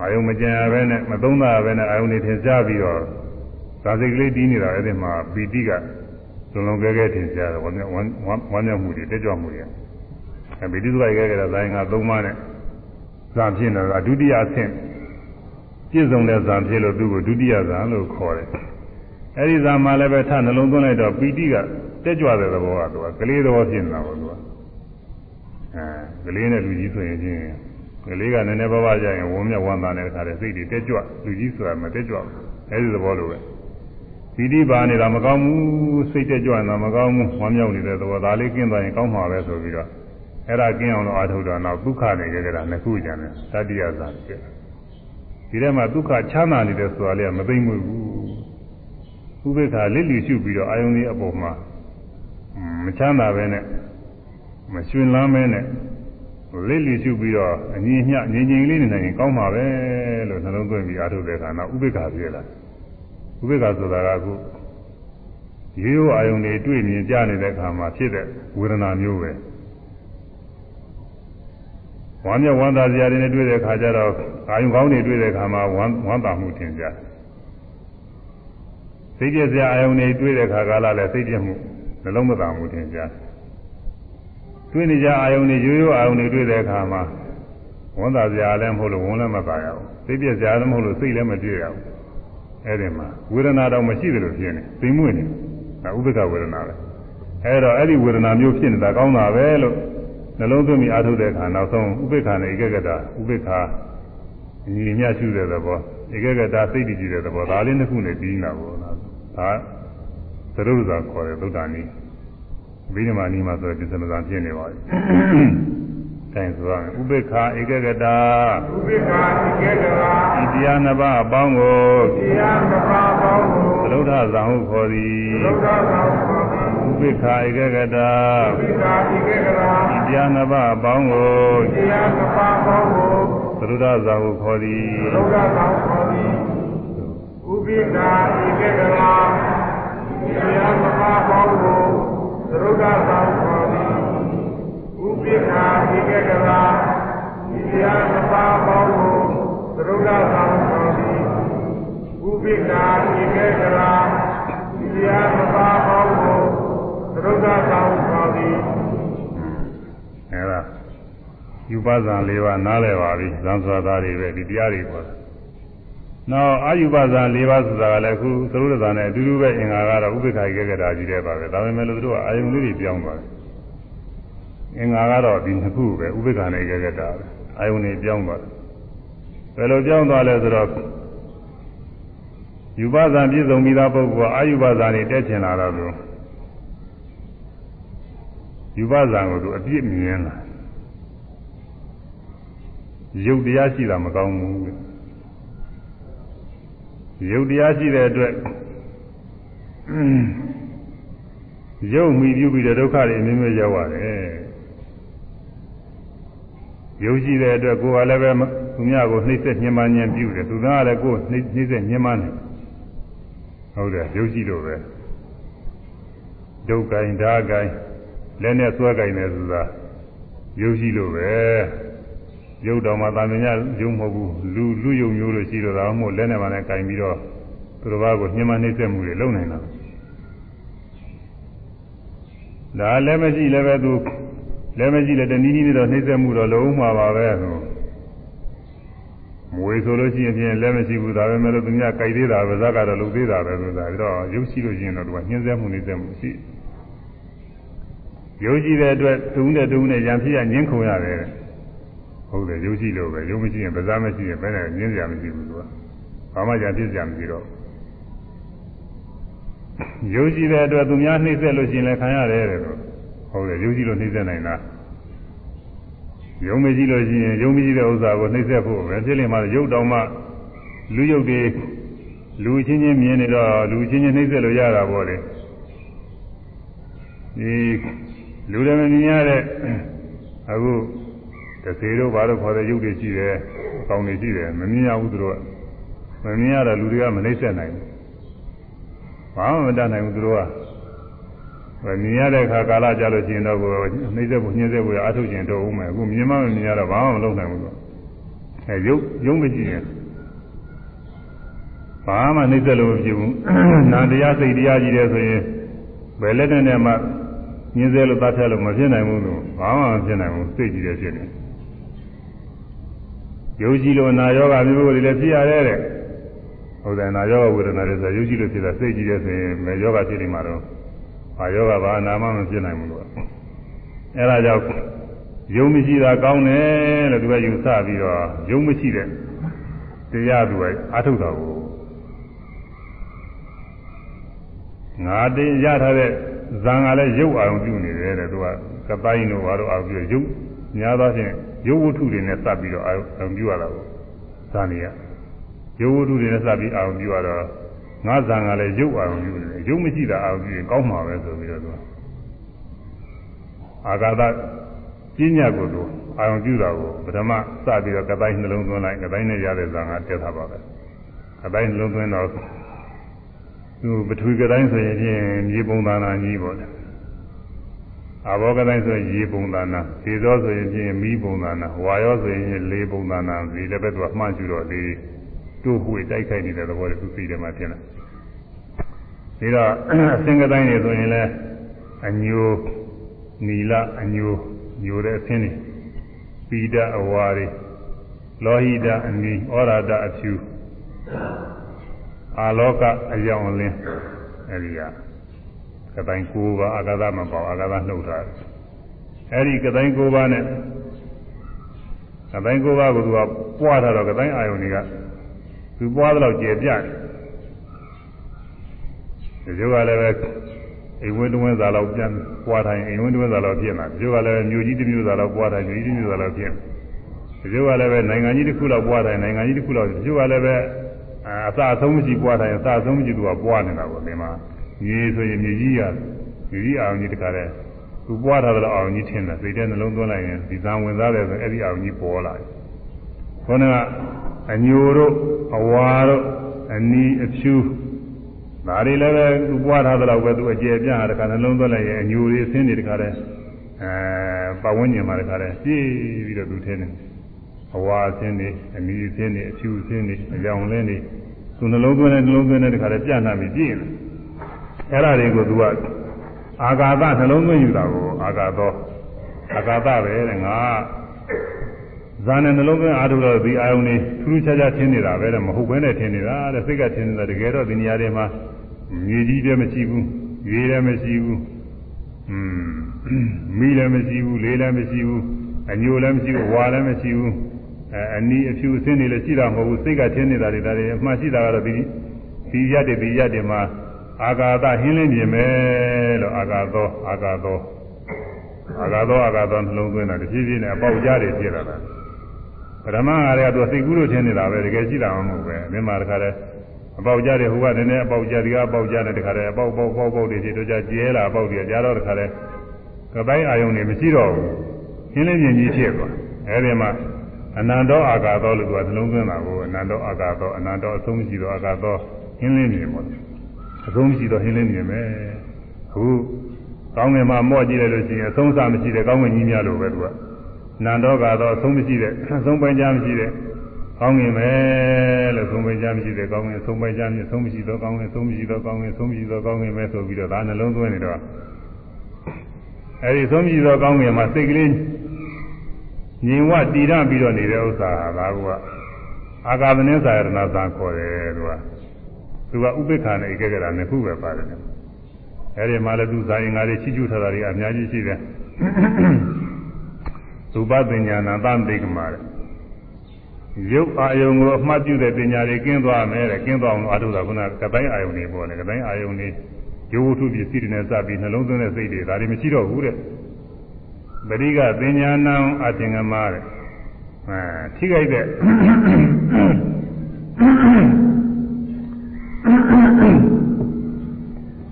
Speaker 1: အာယုံမကြံရပဲနဲ့မသုံးတာပဲနဲ့အာယုံနေထင်ရှားပြီးတော့သာစိတ်ကလေးတီးနေတာအဲ့ဒီမှာပီတိကလုံးလုံးကဲကဲထင်ရှားတယ်ဝမ်းဝမ်းဝမ်းမြောက်မှုတွေတက်ကြွမှုတွေအဲပီတိသုခကဲကဲတဲ့ဇာယင်ကသုံးပါးနဲ့ ဇာဖြစ်နေတာဒုတိယအဆင့်ပြည့်စုံတဲ့ဇာဖြစ်လို့သူ့ကိုဒုတိယဇာလို့ခေါ်တယ်အဲ့ဒီဇာမှာလည်းပဲထနှလုံးသွင်းလိုက်တော့ပီတိကတက်ကြွတဲ့သဘောကသူကကလေးသဘောဖြစ်နေတာပေါ့သူကအဲကလေးနဲ့လူကြီးဆိုရင်ချင်းကလေးကနည်းနည်းပါးပါးကြရင်ဝုံမြဝမ်းသာတဲ့ခါတည်းစိတ်တွေတက်ကြွလူကြီးဆိုတာမတက်ကြွဘူးအဲဒီသဘောလိုပဲပီတိပါနေတာမကောင်းဘူးစိတ်တက်ကြွနေတာမကောင်းဘူးဝမ်းမြောက်နေတဲ့သဘောဒါလေးကင်းသွားရင်ကောင်းမှာပဲဆိုပြီးတော့ အဲ့ဒါကင်းအောင်လို့အာထုတော်နောက်ဒုက္ခနေကြတာနှစ်ခုကြတယ်တတိယဇာဖြစ်ဒီထဲမှာဒုက္ခချမ်းသာနေတယ်ဆိုတာလေးကမသိမ့်ဘူးဥပေက္ခလစ်လျရှုပြီးတော့အာယုန်ကြီးအပေါ်မှာမချမ်းသာပဲနဲ့မရှင်လန်းပဲနဲ့လေးလီရှုပြီးတော့အငြင်းညငြင်းငြင်းလေးနေနိုင်ရင်ကောင်းပါပဲလို့နှလုံးသွင်းပြီးအားထုတ်တဲ့အခါနောက်ဥပိ္ပခာပြည့်လာဥပိ္ပခာဆိုတာကအခုရိုးရိုးအာယုန်တွေတွေ့မြင်ကြနေတဲ့အခါမှာဖြစ်တဲ့ဝေဒနာမျိုးပဲ ဝမ်းမြောက်ဝမ်းသာစရာတွေနဲ့တွေ့တဲ့အခါကျတော့အာယုန်ကောင်းတွေတွေ့တဲ့အခါမှာဝမ်းဝမ်းသာမှုထင်ကြစိတ်ပြည့်စရာအာယုန်တွေတွေ့တဲ့အခါကလည်းစိတ်ပြည့်မှုနှလုံးမသာမှုထင်ကြတွေ့နေကြအာယုန်တွေရိုးရိုးအာယုန်တွေတွေ့တဲ့အခါမှာဝန်သာစရာလည်းမဟုတ်လို့ဝန်လည်းမသာရဘူးသိပြစရာလည်းမဟုတ်လို့စိတ်လည်းမတွေ့ရဘူးအဲ့ဒီမှာဝေဒနာတော့မရှိသလိုဖြစ်နေသိမွေ့နေဒါဥပ္ပခဝေဒနာပဲအဲ့တော့အဲ့ဒီဝေဒနာမျိုးဖြစ်နေတာကောင်းတာပဲလို့ နှလုံးသွင်းပြီးအားထုတ်တဲ့အခါနောက်ဆုံးဥပ္ပခနဲ့ဧကဂတဥပ္ပခညီမြရှုတဲ့သဘောဧကဂတစိတ်တည်ကြည်တဲ့သဘောဒါလေးနှစ်ခုနဲ့ပြီးနေတာပေါ့ဒါသရုပ်သာခေါ်တဲ့သုဒ္ဓနီးဘိဓမ္မာနီးမှာဆိုရင်ပြစ္စမဇာဖြစ်နေပါပြီ။တိုင်းဆိုရမယ်ဥပေက္ခဧကဂတာ
Speaker 2: ဥပိ္ပခာဒီကကရာ
Speaker 1: ဤတရားနှစ်ပါးအပေါင်းကို
Speaker 2: တရားသဘာဝပေါင်းကို
Speaker 1: သရုဒ္ဓဇံဟုခေါ်သည်
Speaker 2: ဒုက္ခသာဝခေါ်သည်
Speaker 1: ဥပေက္ခဧကဂတာ
Speaker 2: ဥပိ္ပခာဒီကကရာ
Speaker 1: ဤတရားနှစ်ပါးအပေါင်းကို
Speaker 2: တရားသဘာဝပေါင်းကို
Speaker 1: သရုဒ္ဓဇံဟုခေါ်သည်
Speaker 2: ဒုက္ခသာဝခေါ်သည်ဥပိ္ပခာဒီကကရာတရားသဘာဝပေါင်းကိုဒုက္ခသာဝခေါ်သည်ဥပိ္ပခာဒီကကရာတရားသဘာဝပေါင်းကိုဒုက္ခသာဝခေါ်သည်ဥပိ္ပခာဒီကကရာတရားသဘာဝပေါင်း ကိုဒုက္ခသာဝခေါ်သည်
Speaker 1: အဲဒါယူပဇံ၄ပါးနားလည်ပါပြီဇံစွာသားတွေပဲဒီတရားတွေခေါ်တယ်။နောက်အာယူပဇံ၄ပါးဆိုတာကလည်းအခုသရုပ်ဇာနဲ့အတူတူပဲအင်္ဂါကတော့ဥပ္ပခာဧကဂတာကြီးတဲ့ပါပဲဒါပေမဲ့လို့သူတို့ကအာယုန်လေးတွေပြောင်းသွားတယ်။အင်္ဂါကတော့ဒီနှစ်ခုပဲဥပ္ပခာနဲ့ဧကဂတာပဲအာယုန်တွေပြောင်းသွားတယ်။ဘယ်လိုပြောင်းသွားလဲဆိုတော့ယူပဇံပြည့်စုံပြီးသားပုဂ္ဂိုလ်ကအာယူပဇံတွေတက်ချင်လာတော့လို့ ယူပဇံကိုသူအပြစ်မြင်လာရုပ်တရားရှိတာမကောင်းဘူးရုပ်တရားရှိတဲ့အတွက်ရုပ်မိပြုပြီးတဲ့ဒုက္ခတွေအမျိုးမျိုးရောက်ရတယ်ရုပ်ရှိတဲ့အတွက်ကိုယ်ကလည်းပဲသူများကိုနှိမ့်ဆက်ညှဉ်းပန်းခြင်းပြုတယ်သူသားကလည်းကိုယ်နှိမ့်နှိမ့်ဆက်ညှဉ်းပန်းတယ်ဟုတ်တယ်ရုပ်ရှိလို့ပဲဒုက္ခိုင်းဓာတ်ခိုင်း လက်နဲ့ဆွဲခိုင်းတယ်ဆိုတာရုပ်ရှိလို့ပဲရုပ်တော်မှာတာမညရုပ်မဟုတ်ဘူးလူလူယုံမျိုးလို့ရှိတော့တာမဟုတ်လက်နဲ့မှလည်းကင်ပြီးတော့မသူတော်ဘာကိုညှဉ်းပန်းနှိမ့်ဆက်မှုတွေလုပ်နိုင်တာဒါလည်းမရှိလည်းပဲသူလည်းမရှိလည်းတနည်းနည်းတော့နှိမ့်ဆက်မှုတော့လုံးမှာပါပဲဆိုမွေဆိုလို့ရှိရင်ဖြင့်လည်းမရှိဘူးဒါပဲမဲ့လို့သူများကြိုက်သေးတာပဲဇက်ကတော့လုပ်သေးတာပဲဆိုတာပြီးတော့ရုပ်ရှိလို့ရှိရင်တော့သူကညှဉ်းဆဲမှုနှိမ့်ဆက်မှုရှိရု ပ်ကြည့်တဲ့အတွက်တုံးတဲ့တုံးနဲ့ရံဖြစ်ရညှင်းခုံရတယ်ဟုတ်တယ်ရုပ်ရှိလို့ပဲရုပ်မရှိရင်ဗဇာမရှိရင်ဘယ်နဲ့ညှင်းစရာမရှိဘူးသူကဘာမှကြံဖြစ်စရာမရှိတော့ရုပ်ရှိတဲ့အတွက်သူများနှိမ့်ဆက်လို့ရှိရင်လည်းခံရတယ်တဲ့ဟုတ်တယ်ရုပ်ရှိလို့နှိမ့်ဆက်နိုင်တာယုံမရှိလို့ရှိရင်ယုံမရှိတဲ့ဥစ္စာကိုနှိမ့်ဆက်ဖို့ပဲဖြစ်လိမ့်မှာရုပ်တောင်မှလူရုပ်တွေလူချင်းချင်းမြင်နေတော့လူချင်းချင်းနှိမ့်ဆက်လို့ရတာပေါ့လေဒီ လူတွေမမြင်ရတဲ့အခုတစေတို့ဘာလို့ခေါ်တဲ့ရုပ်တွေရှိတယ်အကောင်တွေရှိတယ်မမြင်ရဘူးသူတို့ကမမြင်ရတော့လူတွေကမနှိမ့်ဆက်နိုင်ဘူးဘာမှမတတ်နိုင်ဘူးသူတို့ကမြင်ရတဲ့အခါကာလကြလို့ရှိရင်တော့ကိုနှိမ့်ဆက်ဖို့ညှင်းဆက်ဖို့အထုတ်ကျင်တော့ဦးမယ်အခုမြင်မှမမြင်ရတော့ဘာမှမလုပ်နိုင်ဘူးသူအဲရုပ်ရုပ်မရှိရင်ဘာမှနှိမ့်ဆက်လို့မဖြစ်ဘူးနာတရားစိတ်တရားကြီးတယ်ဆိုရင်ဘယ်လက်နဲ့မှ ညင်းစဲလို့တတ်ဖြတ်လို့မဖြစ်နိုင်ဘူးလို့ဘာမှမဖြစ်နိုင်ဘူးစိတ်ကြည့်တယ်ဖြစ်နေရုပ်ကြည့်လို့နာယောဂမျိုးတွေလည်းဖြစ်ရတယ်တဲ့ဟုတ်တယ်နာယောဂဝေဒနာတွေဆိုရုပ်ကြည့်လို့ဖြစ်တာစိတ်ကြည့်တယ်ဆိုရင်မယောဂဖြစ်နေမှာတော့ဘာယောဂဘာနာမှမဖြစ်နိုင်ဘူးလို့အဲဒါကြောင့်ယုံမရှိတာကောင်းတယ်လို့သူကယူဆပြီးတော့ယုံမရှိတဲ့တရားသူကအထုတ်တာကိုငါတင်ရထားတဲ့ ဇံကလည်းရုပ်အောင်ပြုနေတယ်တဲ့သူကကတိုင်းတို့ဘာလို့အောင်ပြုရုပ်များသောဖြင့်ရုပ်ဝတ္ထုတွေနဲ့စပ်ပြီးတော့အောင်ပြုရတာကိုဇာနေရရုပ်ဝတ္ထုတွေနဲ့စပ်ပြီးအောင်ပြုရတော့ငါဇံကလည်းရုပ်အောင်ပြုနေတယ်ရုပ်မရှိတာအောင်ပြုရင်ကောင်းမှာပဲဆိုပြီးတော့သူအာဂါသပညာကိုသူအောင်ပြုတာကိုပထမစပြီးတော့ကတိုင်းနှလုံးသွင်းလိုက်ကတိုင်းနဲ့ရတဲ့ဇံကတက်တာပါပဲကတိုင်းနှလုံးသွင်းတော့ သူပထဝီကတိုင်းဆိုရင်ဖြင့်မြေပုံသဏ္ဍာန်ကြီးပေါ့လေအဘောကတိုင်းဆိုရင်ရေပုံသဏ္ဍာန်ခြေသောဆိုရင်ဖြင့်မီးပုံသဏ္ဍာန်ဝါရောဆိုရင်လေပုံသဏ္ဍာန်ဒီလည်းပဲသူကမှန်းကျူတော့လေတို့ဝှေ့တိုက်ခိုက်နေတဲ့သဘောတွေသူသိတယ်မှဖြစ်လာဒါတော့အစင်ကတိုင်းနေဆိုရင်လည်းအညိုနီလအညိုညိုတဲ့အဆင်းတွေပိဒအဝါတွေလောဟိတအနီဩရာဒအဖြူ အာလောကအယောင်လင်းအဲဒီကကတိုင်း၉ပါးအာဂါသမပေါ့အာဂါသနှုတ်ထားတယ်အဲဒီကတိုင်း၉ပါးနဲ့ကတိုင်း၉ပါးကိုသူကပွားထားတော့ကတိုင်းအာယုန်တွေကသူပွားတော့ကျေပြတယ်ဒီလိုကလည်းပဲအိမ်ဝင်းတဝင်းသာလောက်ပြန်ပွားထိုင်အိမ်ဝင်းတဝင်းသာလောက်ဖြစ်မှာဒီလိုကလည်းမြို့ကြီးတစ်မြို့သာလောက်ပွားထိုင်မြို့ကြီးတစ်မြို့သာလောက်ဖြစ်ဒီလိုကလည်းပဲနိုင်ငံကြီးတစ်ခုလောက်ပွားထိုင်နိုင်ငံကြီးတစ်ခုလောက်ဒီလိုကလည်းပဲ အစအဆုံးမရှိပွားတိုင်းအစအဆုံးမရှိသူကပွားနေတာပေါ့ဒီမှာမြေဆိုရင်မြေကြီးရမြေကြီးအောင်ကြီးတခါတည်းသူပွားထားတဲ့အောင်ကြီးထင်တယ်စိတ်ထဲနှလုံးသွင်းလိုက်ရင်ဒီသံဝင်သားတယ်ဆိုအဲ့ဒီအောင်ကြီးပေါ်လာတယ်ခေါင်းကအညိုတို့အဝါတို့အနီးအဖြူဒါတွေလည်းပဲသူပွားထားတဲ့လောက်ပဲသူအကျယ်ပြန့်တာတခါနှလုံးသွင်းလိုက်ရင်အညိုတွေအဆင်းတွေတခါတည်းအဲပတ်ဝန်းကျင်မှာတခါတည်းပြည့်ပြီးတော့သူထင်းတယ် အဝါအင်းနေအမီအင်းနေအဖြူအင်းနေအကြောင်လင်းနေသူနှလုံးသွင်းတဲ့နှလုံးသွင်းတဲ့တခါတည်းပြန့်နှံ့ပြီးပြည့်နေအဲ့ဒါတွေကိုသူကအာဂါသနှလုံးသွင်းယူတာကိုအာဂါသောအာဂါသပဲတဲ့ငါဇာနဲ့နှလုံးသွင်းအားထုတ်တော့ဒီအာယုန်နေထူးထူးခြားခြားထင်းနေတာပဲတဲ့မဟုတ်ဘဲနဲ့ထင်းနေတာတဲ့စိတ်ကထင်းနေတာတကယ်တော့ဒီနေရာတွေမှာမြေကြီးလည်းမရှိဘူးရေလည်းမရှိဘူးอืมမီးလည်းမရှိဘူးလေလည်းမရှိဘူးအညိုလည်းမရှိဘူးဝါလည်းမရှိဘူး အဲအနီးအဖြူအစင်းတွေလည်းရှိတာမဟုတ်ဘူးစိတ်ကထင်းနေတာတွေဒါတွေအမှန်ရှိတာကတော့ဒီဒီရက်တွေဒီရက်တွေမှာအာဂါသဟင်းလင်းပြင်မယ်လို့အာဂါသောအာဂါသောအာဂါသောအာဂါသောနှလုံးသွင်းတာတဖြည်းဖြည်းနဲ့အပေါက်ကြားတွေဖြစ်လာတာပထမကတည်းကသူစိတ်ကူးလို့ထင်းနေတာပဲတကယ်ရှိတာမဟုတ်ပဲအင်းမှာတခါတည်းအပေါက်ကြားတွေဟိုကနည်းနည်းအပေါက်ကြားဒီကအပေါက်ကြားနဲ့တခါတည်းအပေါက်ပေါက်ပေါက်ပေါက်တွေဖြစ်တော့ကြကျဲလာအပေါက်တွေကြားတော့တခါတည်းကပိုင်းအာယုံတွေမရှိတော့ဘူးဟင်းလင်းပြင်ကြီးဖြစ်သွားအဲဒီမှာ အနန္တောအာဂါသောလို့သူကနှလုံးသွင်းတာကိုအနန္တောအာဂါသောအနန္တောအဆုံးမရှိသောအာဂါသောဟင်းလင်းပြင်ပေါ့အဆုံးမရှိသောဟင်းလင်းပြင်ပဲအခုကောင်းငင်မှာမော့ကြည့်လိုက်လို့ရှိရင်အဆုံးအစမရှိတဲ့ကောင်းငင်ကြီးများလို့ပဲသူကနန္တောကာသောအဆုံးမရှိတဲ့အဆုံးပိုင်းကြားမရှိတဲ့ကောင်းငင်ပဲလို့သုံးပေးကြမရှိတဲ့ကောင်းငင်သုံးပေးကြမရှိသုံးမရှိတော့ကောင်းငင်သုံးမရှိတော့ကောင်းငင်သုံးမရှိတော့ကောင်းငင်ပဲဆိုပြီးတော့ဒါနှလုံးသွင်းနေတော့အဲဒီသုံးမရှိတော့ကောင်းငင်မှာစိတ်ကလေး ငြိမ်ဝတည်ရပြီးတော့နေတဲ့ဥစ္စာဟာဒါကအာဂါသနင်းစာရဏသံခေါ်တယ်သူကသူကဥပိ္ပခာနဲ့ဧကဂရနှစ်ခုပဲပါတယ်အဲဒီမှာလည်းသူဇာယင်္ဂါတွေချီးကျူးထားတာတွေအများကြီးရှိတယ်သုပပညာနာသံတိကမာတဲ့ရုပ်အာယုံကိုအမှတ်ပြုတဲ့ပညာတွေကင်းသွားမယ်တဲ့ကင်းသွားအောင်အားထုတ်တာကကတိုင်းအာယုံတွေပေါ်တယ်ကတိုင်းအာယုံတွေရုပ်ဝတ္ထုပစ္စည်းတွေနဲ့စပြီးနှလုံးသွင်းတဲ့စိတ်တွေဒါတွေမရှိတော့ဘူးတဲ့ ပရိကပညာနာအသင်္ကမတဲ့အဲထိခိုက်တဲ့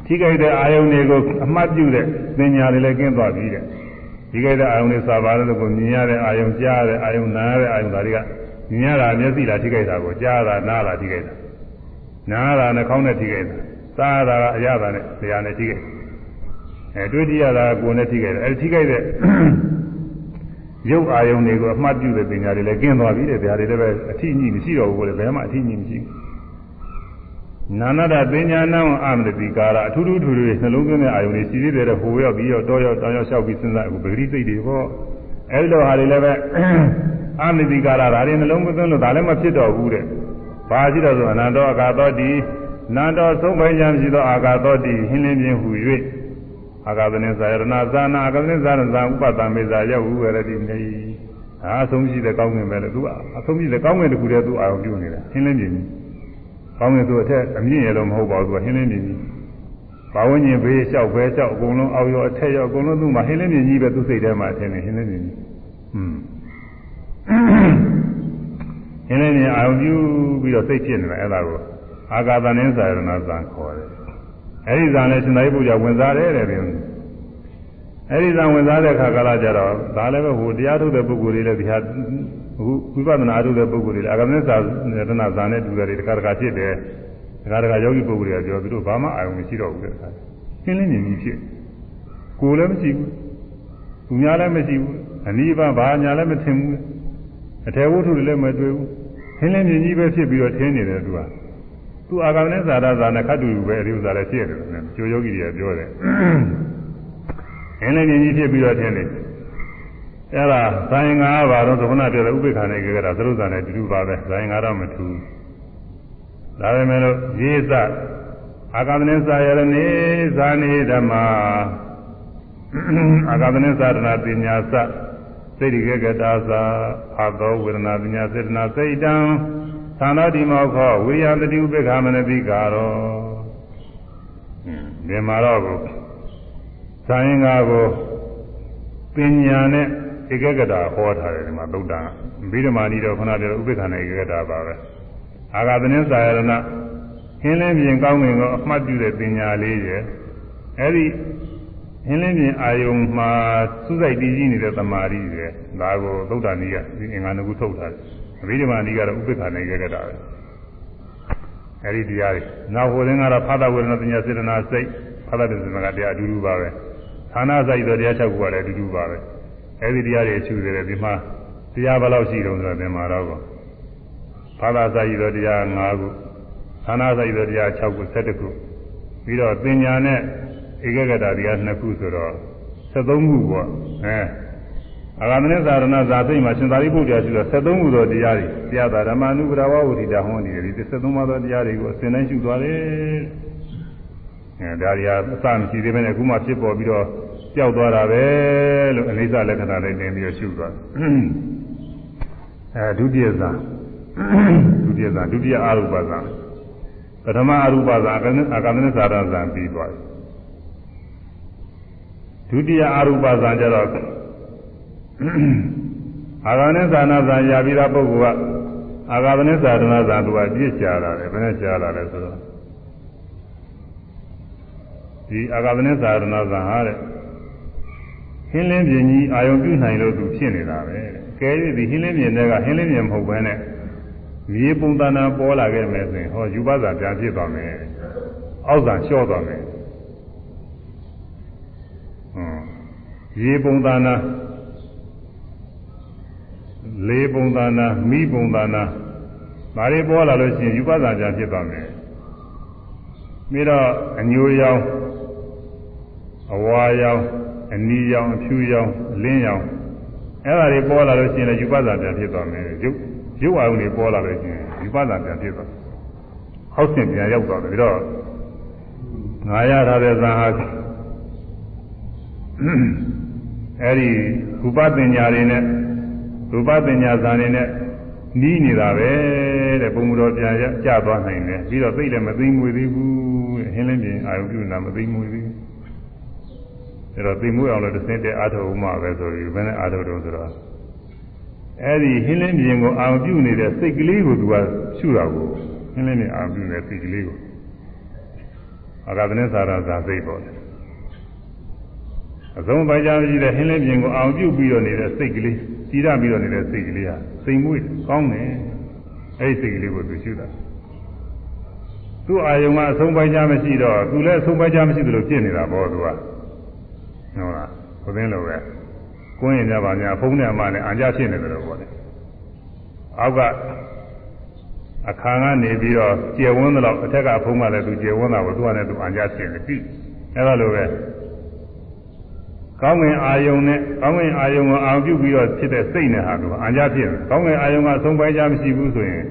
Speaker 1: ထိခိုက်တဲ့အာယုံတွေကိုအမှတ်ပြုတဲ့ပညာတွေလည်းကင်းသွားပြီတဲ့ထိခိုက်တဲ့အာယုံတွေစာပါလို့ကိုမြင်ရတဲ့အာယုံကြားရတဲ့အာယုံနားရတဲ့အာယုံဒါတွေကမြင်ရတာမျက်စိလားထိခိုက်တာကိုကြားရတာနားလားထိခိုက်တာနားရတာနှာခေါင်းနဲ့ထိခိုက်တာစားရတာကအရသာနဲ့ဆရာနဲ့ထိခိုက် အဲတွေ့ကြည့်ရတာကကိုယ်နဲ့ထိခိုက်တယ်အဲထိခိုက်တဲ့ရုပ်အာယုံတွေကိုအမှတ်ပြုတဲ့ပညာတွေလည်းကျင်းသွားပြီတဲ့ဗျာတွေလည်းပဲအထီးညိမရှိတော့ဘူးကိုလည်းဘယ်မှအထီးညိမရှိဘူးနာနာတပညာနာဝအမတတိကာရအထူးထူးထူးထူးနှလုံးသွင်းတဲ့အာယုန်တွေစီသေးတယ်ဟိုရောက်ပြီးတော့တောရောက်တောင်ရောက်လျှောက်ပြီးစဉ်းစားအခုပဂရိစိတ်တွေပေါ့အဲဒီလိုဟာတွေလည်းပဲအမတိကာရဒါတွေနှလုံးမသွင်းလို့ဒါလည်းမဖြစ်တော့ဘူးတဲ့ဘာရှိတော့ဆိုအနန္တောအာဂတောတိနန္တောသုံးပိုင်းချမ်းရှိသောအာဂတောတိဟင်းလင်းခြင်းဟူ၍ အာဂသနေဇာယရဏဇာနာအာဂသနေဇာရဏဇာဥပတ္တမေဇာရောက်ဟုရတိနေဟာအဆုံးရှိတဲ့ကောင်းငင်ပဲလို့သူကအဆုံးရှိတဲ့ကောင်းငင်တခုတည်းသူအာရုံပြုနေတာဟင်းလင်းခြင်းကောင်းငင်သူအထက်အမြင့်ရလို့မဟုတ်ပါဘူးသူကဟင်းလင်းခြင်းဘာဝဉ္ဇဉ်ဘေးလျှောက်ပဲလျှောက်အကုန်လုံးအောက်ရောအထက်ရောအကုန်လုံးသူ့မှာဟင်းလင်းခြင်းကြီးပဲသူ့စိတ်ထဲမှာထင်နေဟင်းလင်းခြင်းကြီးဟွန်းဟင်းလင်းခြင်းအာရုံပြုပြီးတော့စိတ်ဖြစ်နေတာအဲ့ဒါကိုအာဂါသနင်းစာရဏဇံခေါ်တယ် အဲ့ဒီဇံနဲ့ရှင်သာရိပုတ္တရာဝင်စားတယ်တဲ့ပြင်အဲ့ဒီဇံဝင်စားတဲ့အခါကလာကြတော့ဒါလည်းပဲဟိုတရားထုတ်တဲ့ပုဂ္ဂိုလ်တွေလည်းဒီဟာအခုဝိပဿနာအထုတ်တဲ့ပုဂ္ဂိုလ်တွေလည်းအာဂမနစာရဏဇံနဲ့တူတယ်တခါတခါဖြစ်တယ်တခါတခါယောဂီပုဂ္ဂိုလ်တွေကပြောသူတို့ဘာမှအာရုံမရှိတော့ဘူးတဲ့အခါရှင်းလင်းမြင်ကြီးဖြစ်ကိုယ်လည်းမရှိဘူးသူများလည်းမရှိဘူးအနိဗ္ဗာန်ဘာညာလည်းမထင်ဘူးအထေဝတ္ထုတွေလည်းမတွေ့ဘူးရှင်းလင်းမြင်ကြီးပဲဖြစ်ပြီးတော့ထင်းနေတယ်သူက သူအာဂမနဇာရဇာနဲ့ခတ်တူပဲအရိဥဇာလည်းဖြစ်တယ်လို့ကျိုးယောဂီတွေကပြောတယ်ရှင်းလင်းမြင်ကြီးဖြစ်ပြီးတော့ထင်းနေတယ်အဲ့ဒါဇာယင်္ဂါဘာတော့သဘနာပြောတဲ့ဥပိ္ပခာနဲ့ကြကြတာသရုပ်ဇာနဲ့တူတူပါပဲဇာယင်္ဂါတော့မထူဒါပေမဲ့လို့ရေးသအာဂမနိစာယရဏိဇာနိဓမ္မာအာဂမနိသာရဏပညာသစိတ်ရိကကတာသာအာသောဝေဒနာပညာစေတနာစိတ်တံ သန္တာတိမောခောဝိယတတိဥပိ္ပခာမနတိကာရောဒီမှာတော့ဇာယင်္ဂါကိုပညာနဲ့ဧကဂတာဟောထားတယ်ဒီမှာသုတ်တံဗိဓမာနီတော့ခဏပြောဥပိ္ပခာနဲ့ဧကဂတာပါပဲအာဂသနင်းစာယရဏဟင်းလင်းပြင်ကောင်းငင်ကိုအမှတ်ပြုတဲ့ပညာလေးရဲ့အဲ့ဒီဟင်းလင်းပြင်အာယုံမှာစုစိုက်တည်ကြည်နေတဲ့သမာဓိရဲ့ဒါကိုသုတ်တန်ကြီးကအင်္ဂါနကုထုတ်ထားတယ် အဘိဓမ္မာနီကတော့ဥပိ္ပခာနဲ့ကြကြတာပဲအဲ့ဒီတရားတွေနောက်ဟိုရင်ကတော့ဖသဝေဒနာပညာစေတနာစိတ်ဖသပစ္စမကတရားအတူတူပါပဲဌာနစိုက်သောတရား၆ခုကလည်းအတူတူပါပဲအဲ့ဒီတရားတွေအချူတယ်ဒီမှာတရားဘယ်လောက်ရှိတုံးဆိုတော့ဒီမှာတော့ဘာသာစာရည်တော်တရား5ခုဌာနစာရည်တော်တရား6ခု7ခုပြီးတော့ပညာနဲ့ဧကဂတတရား2ခုဆိုတော့73ခုပေါ့အဲ အာဂမနသာရဏဇာသိမှာရှင်သာရိပုတ္တရာရှိတော့73ခုသောတရားတွေတရားသာဓမ္မနုပရဝဝတိတာဟောနေတယ်ဒီ73ပါးသောတရားတွေကိုအစဉ်တိုင်းရှုသွားတယ်အဲဒါရီဟာအစမရှိသေးဘဲနဲ့အခုမှဖြစ်ပေါ်ပြီးတော့ကြောက်သွားတာပဲလို့အနိစ္စလက္ခဏာလေးနေပြီးတော့ရှုသွားအဲဒုတိယဇာဒုတိယဇာဒုတိယအာရုပဇာပထမအာရုပဇာအာကမနသာရဇာပြီးသွားတယ်ဒုတိယအာရုပဇာကျတော့ အာဂမနသာနာဇာရပြီးသားပုဂ္ဂိုလ်ကအာဂမနသာရဏဇာသူကပြည့်ချလာတယ်ဘယ်နဲ့ချလာလဲဆိုတော့ဒီအာဂမနသာရဏဇာဟာတဲ့ဟင်းလင်းပြင်းကြီးအာယုံပြုနိုင်လို့သူဖြစ်နေတာပဲကဲရည်ဒီဟင်းလင်းပြင်းတွေကဟင်းလင်းပြင်းမဟုတ်ဘဲနဲ့မြေပုံတဏ္ဍပေါ်လာခဲ့မယ်ဆိုရင်ဟောယူပဇာပြန်ဖြစ်သွားမယ်အောက်ဇာလျှော့သွားမယ်ဟွန်းရေပုံတဏ္ဍ လေပုံတဏ္ဍမိပုံတဏ္ဍဒါတွေပေါ်လာလို့ရှိရင်ယူပဇာပြန်ဖြစ်သွားမယ်ပြီးတော့အညိုရောင်အဝါရောင်အနီရောင်အဖြူရောင်အလင်းရောင်အဲ့ဒါတွေပေါ်လာလို့ရှိရင်လည်းယူပဇာပြန်ဖြစ်သွားမယ်ရုပ်ရုပ်အာရုံတွေပေါ်လာလို့ရှိရင်ယူပဇာပြန်ဖြစ်သွားဟောက်ဆင်ပြန်ရောက်သွားတယ်ပြီးတော့ငါရထားတဲ့ဇာဟာအဲ့ဒီရူပပညာတွေနဲ့ ရူပပညာဇာတွေနဲ့နီးနေတာပဲတဲ့ပုံမတော်ပြန်ကြသွားနိုင်တယ်ပြီးတော့သိလည်းမသိမွေသေးဘူးတဲ့ဟင်းလင်းပြင်အာယုပြုနာမသိမွေသေးဘူးအဲ့တော့သိမွေအောင်လို့တစ်စင်းတဲ့အာထုံမှပဲဆိုပြီးဘယ်နဲ့အာထုံတော့ဆိုတော့အဲ့ဒီဟင်းလင်းပြင်ကိုအာယုပြုနေတဲ့စိတ်ကလေးကိုသူကရှုတာကိုဟင်းလင်းပြင်အာယုပြုနေတဲ့စိတ်ကလေးကိုအာဂဒနဲ့သာရသာစိတ်ပေါ့အဆုံးပိုင်းခြားရှိတဲ့ဟင်းလင်းပြင်ကိုအာယုပြုပြီးတော့နေတဲ့စိတ်ကလေး ကြည်ရပြီးတော့နေတဲ့စိတ်ကလေးဟာစိမ်မွေ့ကောင်းတယ်အဲ့ဒီစိတ်ကလေးကိုသူရှုတာသူ့အာယုံကအဆုံးပိုင်းခြားမရှိတော့သူလည်းအဆုံးပိုင်းခြားမရှိသလိုဖြစ်နေတာပေါ့သူကဟုတ်လားဘုသင်းလိုပဲကိုင်းရင်ကြပါများဖုံးတယ်မှလည်းအကြဖြစ်နေတယ်လို့ပေါ့လေအောက်ကအခါကနေပြီးတော့ကျေဝန်းတော့အထက်ကဖုံးမှလည်းသူကျေဝန်းတာကိုသူကလည်းသူအကြဖြစ်နေပြီအဲ့ဒါလိုပဲ ကောင်းငင်အာယုံနဲ့ကောင်းငင်အာယုံကိုအာပြုပြီးတော့ဖြစ်တဲ့စိတ်နဲ့ဟာကအာကြဖြစ်တယ်ကောင်းငင်အာယုံကအဆုံးပိုင်းခြားမရှိဘူးဆိုရင်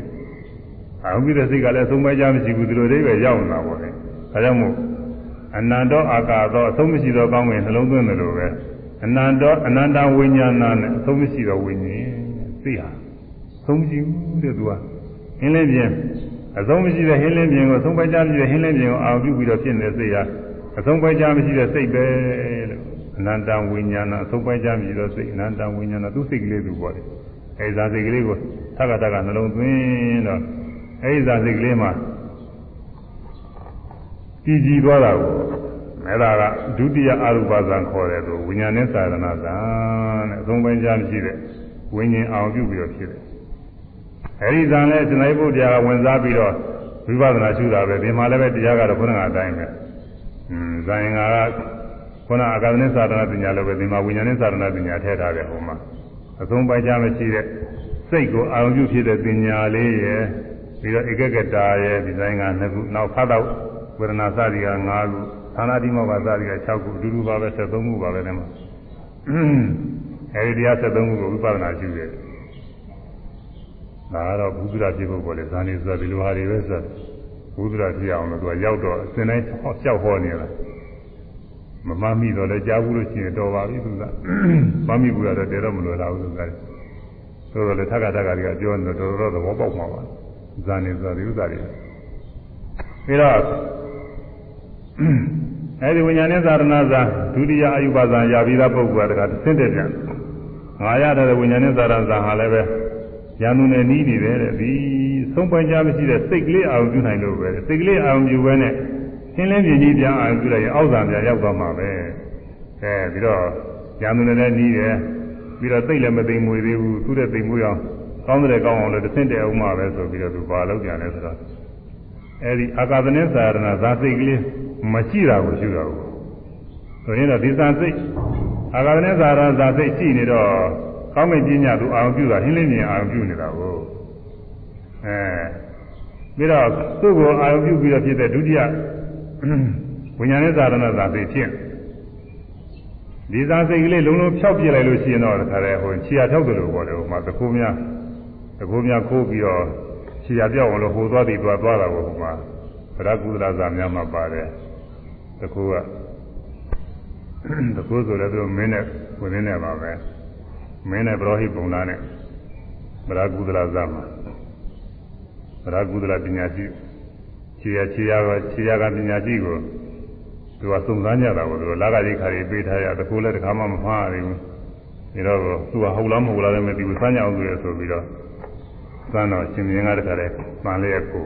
Speaker 1: အာပြုတဲ့စိတ်ကလည်းအဆုံးပိုင်းခြားမရှိဘူးဒီလိုလေးပဲရောက်နေတာပေါ့လေဒါကြောင့်မို့အနန္တောအာကာသောအဆုံးမရှိသောကောင်းငင်နှလုံးသွင်းတယ်လို့ပဲအနန္တောအနန္တဝိညာဏနဲ့အဆုံးမရှိသောဝိညာဉ်သိဟာဆုံးမရှိဘူးတဲ့သူကဟင်းလင်းပြင်အဆုံးမရှိတဲ့ဟင်းလင်းပြင်ကိုအဆုံးပိုင်းခြားမရှိတဲ့ဟင်းလင်းပြင်ကိုအာပြုပြီးတော့ဖြစ်နေတဲ့စိတ်ဟာအဆုံးပိုင်းခြားမရှိတဲ့စိတ်ပဲလို့ အနန္တဝိညာဏအဆုံးပိုင်းကြမြည်တော့စိတ်အနန္တဝိညာဏသူစိတ်ကလေးသူပေါ့လေအဲဇာစိတ်ကလေးကိုသက္ကတကနှလုံးသွင်းတော့အဲဇာစိတ်ကလေးမှာကြည်ကြည်သွားတာကိုအဲဒါကဒုတိယအရူပဇံခေါ်တယ်သူဝိညာဉ်နဲ့သာရဏဇံတဲ့အဆုံးပိုင်းကြမရှိတဲ့ဝိညာဉ်အောင်ပြုပြီးတော့ဖြစ်တယ်အဲဒီဇံနဲ့တဏှိဘုရားကဝင်စားပြီးတော့ဝိပဿနာရှုတာပဲဒီမှာလည်းပဲတရားကတော့ဘုရားကအတိုင်းပဲอืมဇာယင်က ခုနအာဂသနိသာရဏပညာလိုပဲဒီမှာဝိညာဉ်နဲ့သာရဏပညာထည့်ထားတယ်ဟိုမှာအဆုံးပိုက်ကြမရှိတဲ့စိတ်ကိုအာရုံပြုဖြစ်တဲ့ပညာလေးရယ်ပြီးတော့ဧကကတာရယ်ဒီဇိုင်းက2ခုနောက်ဖတ်တော့ဝေဒနာစသည်က5ခုသာနာတိမောကစသည်က6ခုအတူတူပါပဲ73ခုပါပဲလည်းမှာအဲဒီတရား73ခုကိုဝိပဿနာရှုတယ်ဒါကတော့ဘုဒ္ဓဖြစ်ဖို့ပေါ်လေဇာနေဆိုတာဒီလိုဟာတွေပဲဆိုဘုဒ္ဓဖြစ်အောင်လို့သူကရောက်တော့အစဉ်တိုင်းလျှောက်ဟောနေတာ မမမိတော့လည်းကြားဘူးလို့ရှိရင်တော်ပါပြီသူကမမိဘူးရတော့တည်တော့မလွယ်တော့ဘူးသူကဆိုတော့လေထက်ကထက်ကတွေကပြောနေတော့တော်တော်သဘောပေါက်မှာပါဇာနေဆိုတာဒီဥစ္စာတွေပြီးတော့အဲဒီဝိညာဉ်နဲ့သာရဏဇာဒုတိယအယူပါဇာရပြီးသားပုဂ္ဂိုလ်ကတခါသင်တဲ့ပြန်ငါရတဲ့ဝိညာဉ်နဲ့သာရဏဇာဟာလည်းပဲရန်သူနဲ့နီးနေတယ်တဲ့ဒီဆုံးပွင့်ကြမရှိတဲ့စိတ်ကလေးအာရုံပြုနိုင်လို့ပဲစိတ်ကလေးအာရုံပြုပဲနဲ့ ရှင်းလင်းပြင်းကြီးပြန်အာရုံပြုလိုက်ရင်အောက်ဇာပြန်ရောက်သွားမှာပဲအဲပြီးတော့ရန်သူနဲ့လည်းနီးတယ်ပြီးတော့သိလည်းမသိမွေသေးဘူးသူ့တဲ့သိမွေအောင်ကောင်းတယ်ကောင်းအောင်လို့တစ်ဆင့်တည်းအောင်မှာပဲဆိုပြီးတော့သူပါလို့ပြန်လဲဆိုတော့အဲဒီအာကာသနဲ့သာရဏဇာစိတ်ကလေးမရှိတာကိုရှုတာကိုဆိုရင်တော့ဒီဇာစိတ်အာကာသနဲ့သာရဏဇာစိတ်ရှိနေတော့ကောင်းကင်ကြီးညသူအာရုံပြုတာဟင်းလင်းမြင်အာရုံပြုနေတာကိုအဲပြီးတော့သူ့ကိုအာရုံပြုပြီးတော့ဖြစ်တဲ့ဒုတိယ ဝိညာဉ်နဲ့သာရဏဇာစိတ်ဖြစ်ဒီသာစိတ်ကလေးလုံးလုံးဖြောက်ပြလိုက်လို့ရှိရင်တော့တခါတည်းဟိုခြေရထောက်တယ်လို့ပြောတယ်ဟိုမှာသခိုးများသခိုးများခိုးပြီးတော့ခြေရပြောက်အောင်လို့ဟိုသွားပြီးသွားသွားတာကိုဟိုမှာဗရကုသလဇာများမှာပါတယ်သခိုးကသခိုးဆိုလည်းသူမင်းနဲ့ဝင်နေပါပဲမင်းနဲ့ဘရောဟိပုံလားနဲ့ဗရကုသလဇာမှာဗရကုသလပညာရှိ ခြေရခြေရကခြေရကပညာရှိကိုသူကစုံစမ်းကြတာကိုသူလာကကြီးခါကြီးပေးထားရတကူလည်းတခါမှမမှားရဘူးဒါတော့သူကဟုတ်လားမဟုတ်လားလည်းမသိဘူးစမ်းကြအောင်ဆိုရဆိုပြီးတော့စမ်းတော့ရှင်မြင်းကတခါတည်းပန်လေးကို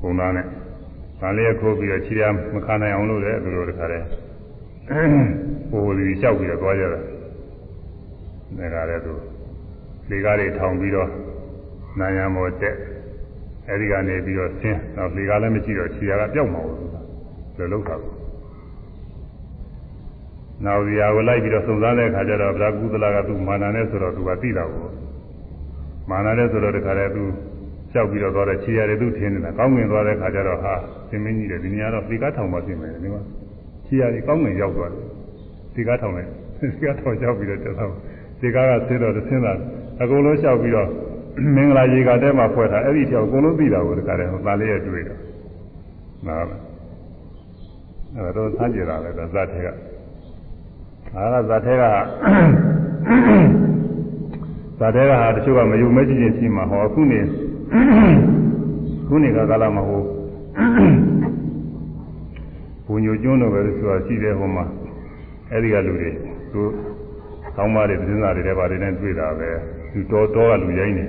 Speaker 1: ပုံသားနဲ့ပန်လေးကိုပြီးတော့ခြေရမခနိုင်အောင်လို့လည်းသူတို့တခါတည်းဟိုလူလျှောက်ပြီးတော့သွားကြတာဒါကလည်းသူလေကားတွေထောင်ပြီးတော့နာယံမောတက် အဲဒီကနေပြီးတော့ဆင်းတော့လေကားလည်းမရှိတော့ခြေရကပြောက်မှာဘူးလို့လောက်တာနောက်ဒီဟာကိုလိုက်ပြီးတော့စုံစမ်းတဲ့အခါကျတော့ဗလာကုသလကသူမာနနဲ့ဆိုတော့သူကသိတာကိုမာနနဲ့ဆိုတော့တခါတည်းသူလျှောက်ပြီးတော့သွားတဲ့ခြေရတယ်သူထင်းနေတာကောင်းငင်သွားတဲ့ခါကျတော့ဟာသင်မင်းကြီးတယ်ဒီနေရာတော့ဒီကားထောင်မှပြင်မယ်ဒီမှာခြေရတယ်ကောင်းငင်ရောက်သွားတယ်ဒီကားထောင်လိုက်ဒီကားထောင်လျှောက်ပြီးတော့တက်သွားဒီကားကဆင်းတော့ဆင်းတာအကုန်လုံးလျှောက်ပြီးတော့ မင်္ဂလာရေကတဲမှာဖွဲ့ထားအဲ့ဒီကြောက်အကုန်လုံးသိတာကိုတခါတည်းဟိုသားလေးရဲ့တွေ့တော့နားအဲ့တော့ဆန်းကြတာပဲဇတ်ထဲကအားကဇတ်ထဲကဇာတဲ့ကဟာတချို့ကမယုံမဲကြည့်ချင်းရှိမှာဟောအခုနေခုနေကကာလမဟုတ်ဘုံညိုကျွန်းတော့ပဲဆိုတာရှိတယ်ဟိုမှာအဲ့ဒီကလူတွေသူကောင်းပါတွေသတင်းစာတွေလည်းပါတယ်နဲ့တွေ့တာပဲသူတော်တော်ကလူရိုင်းနေ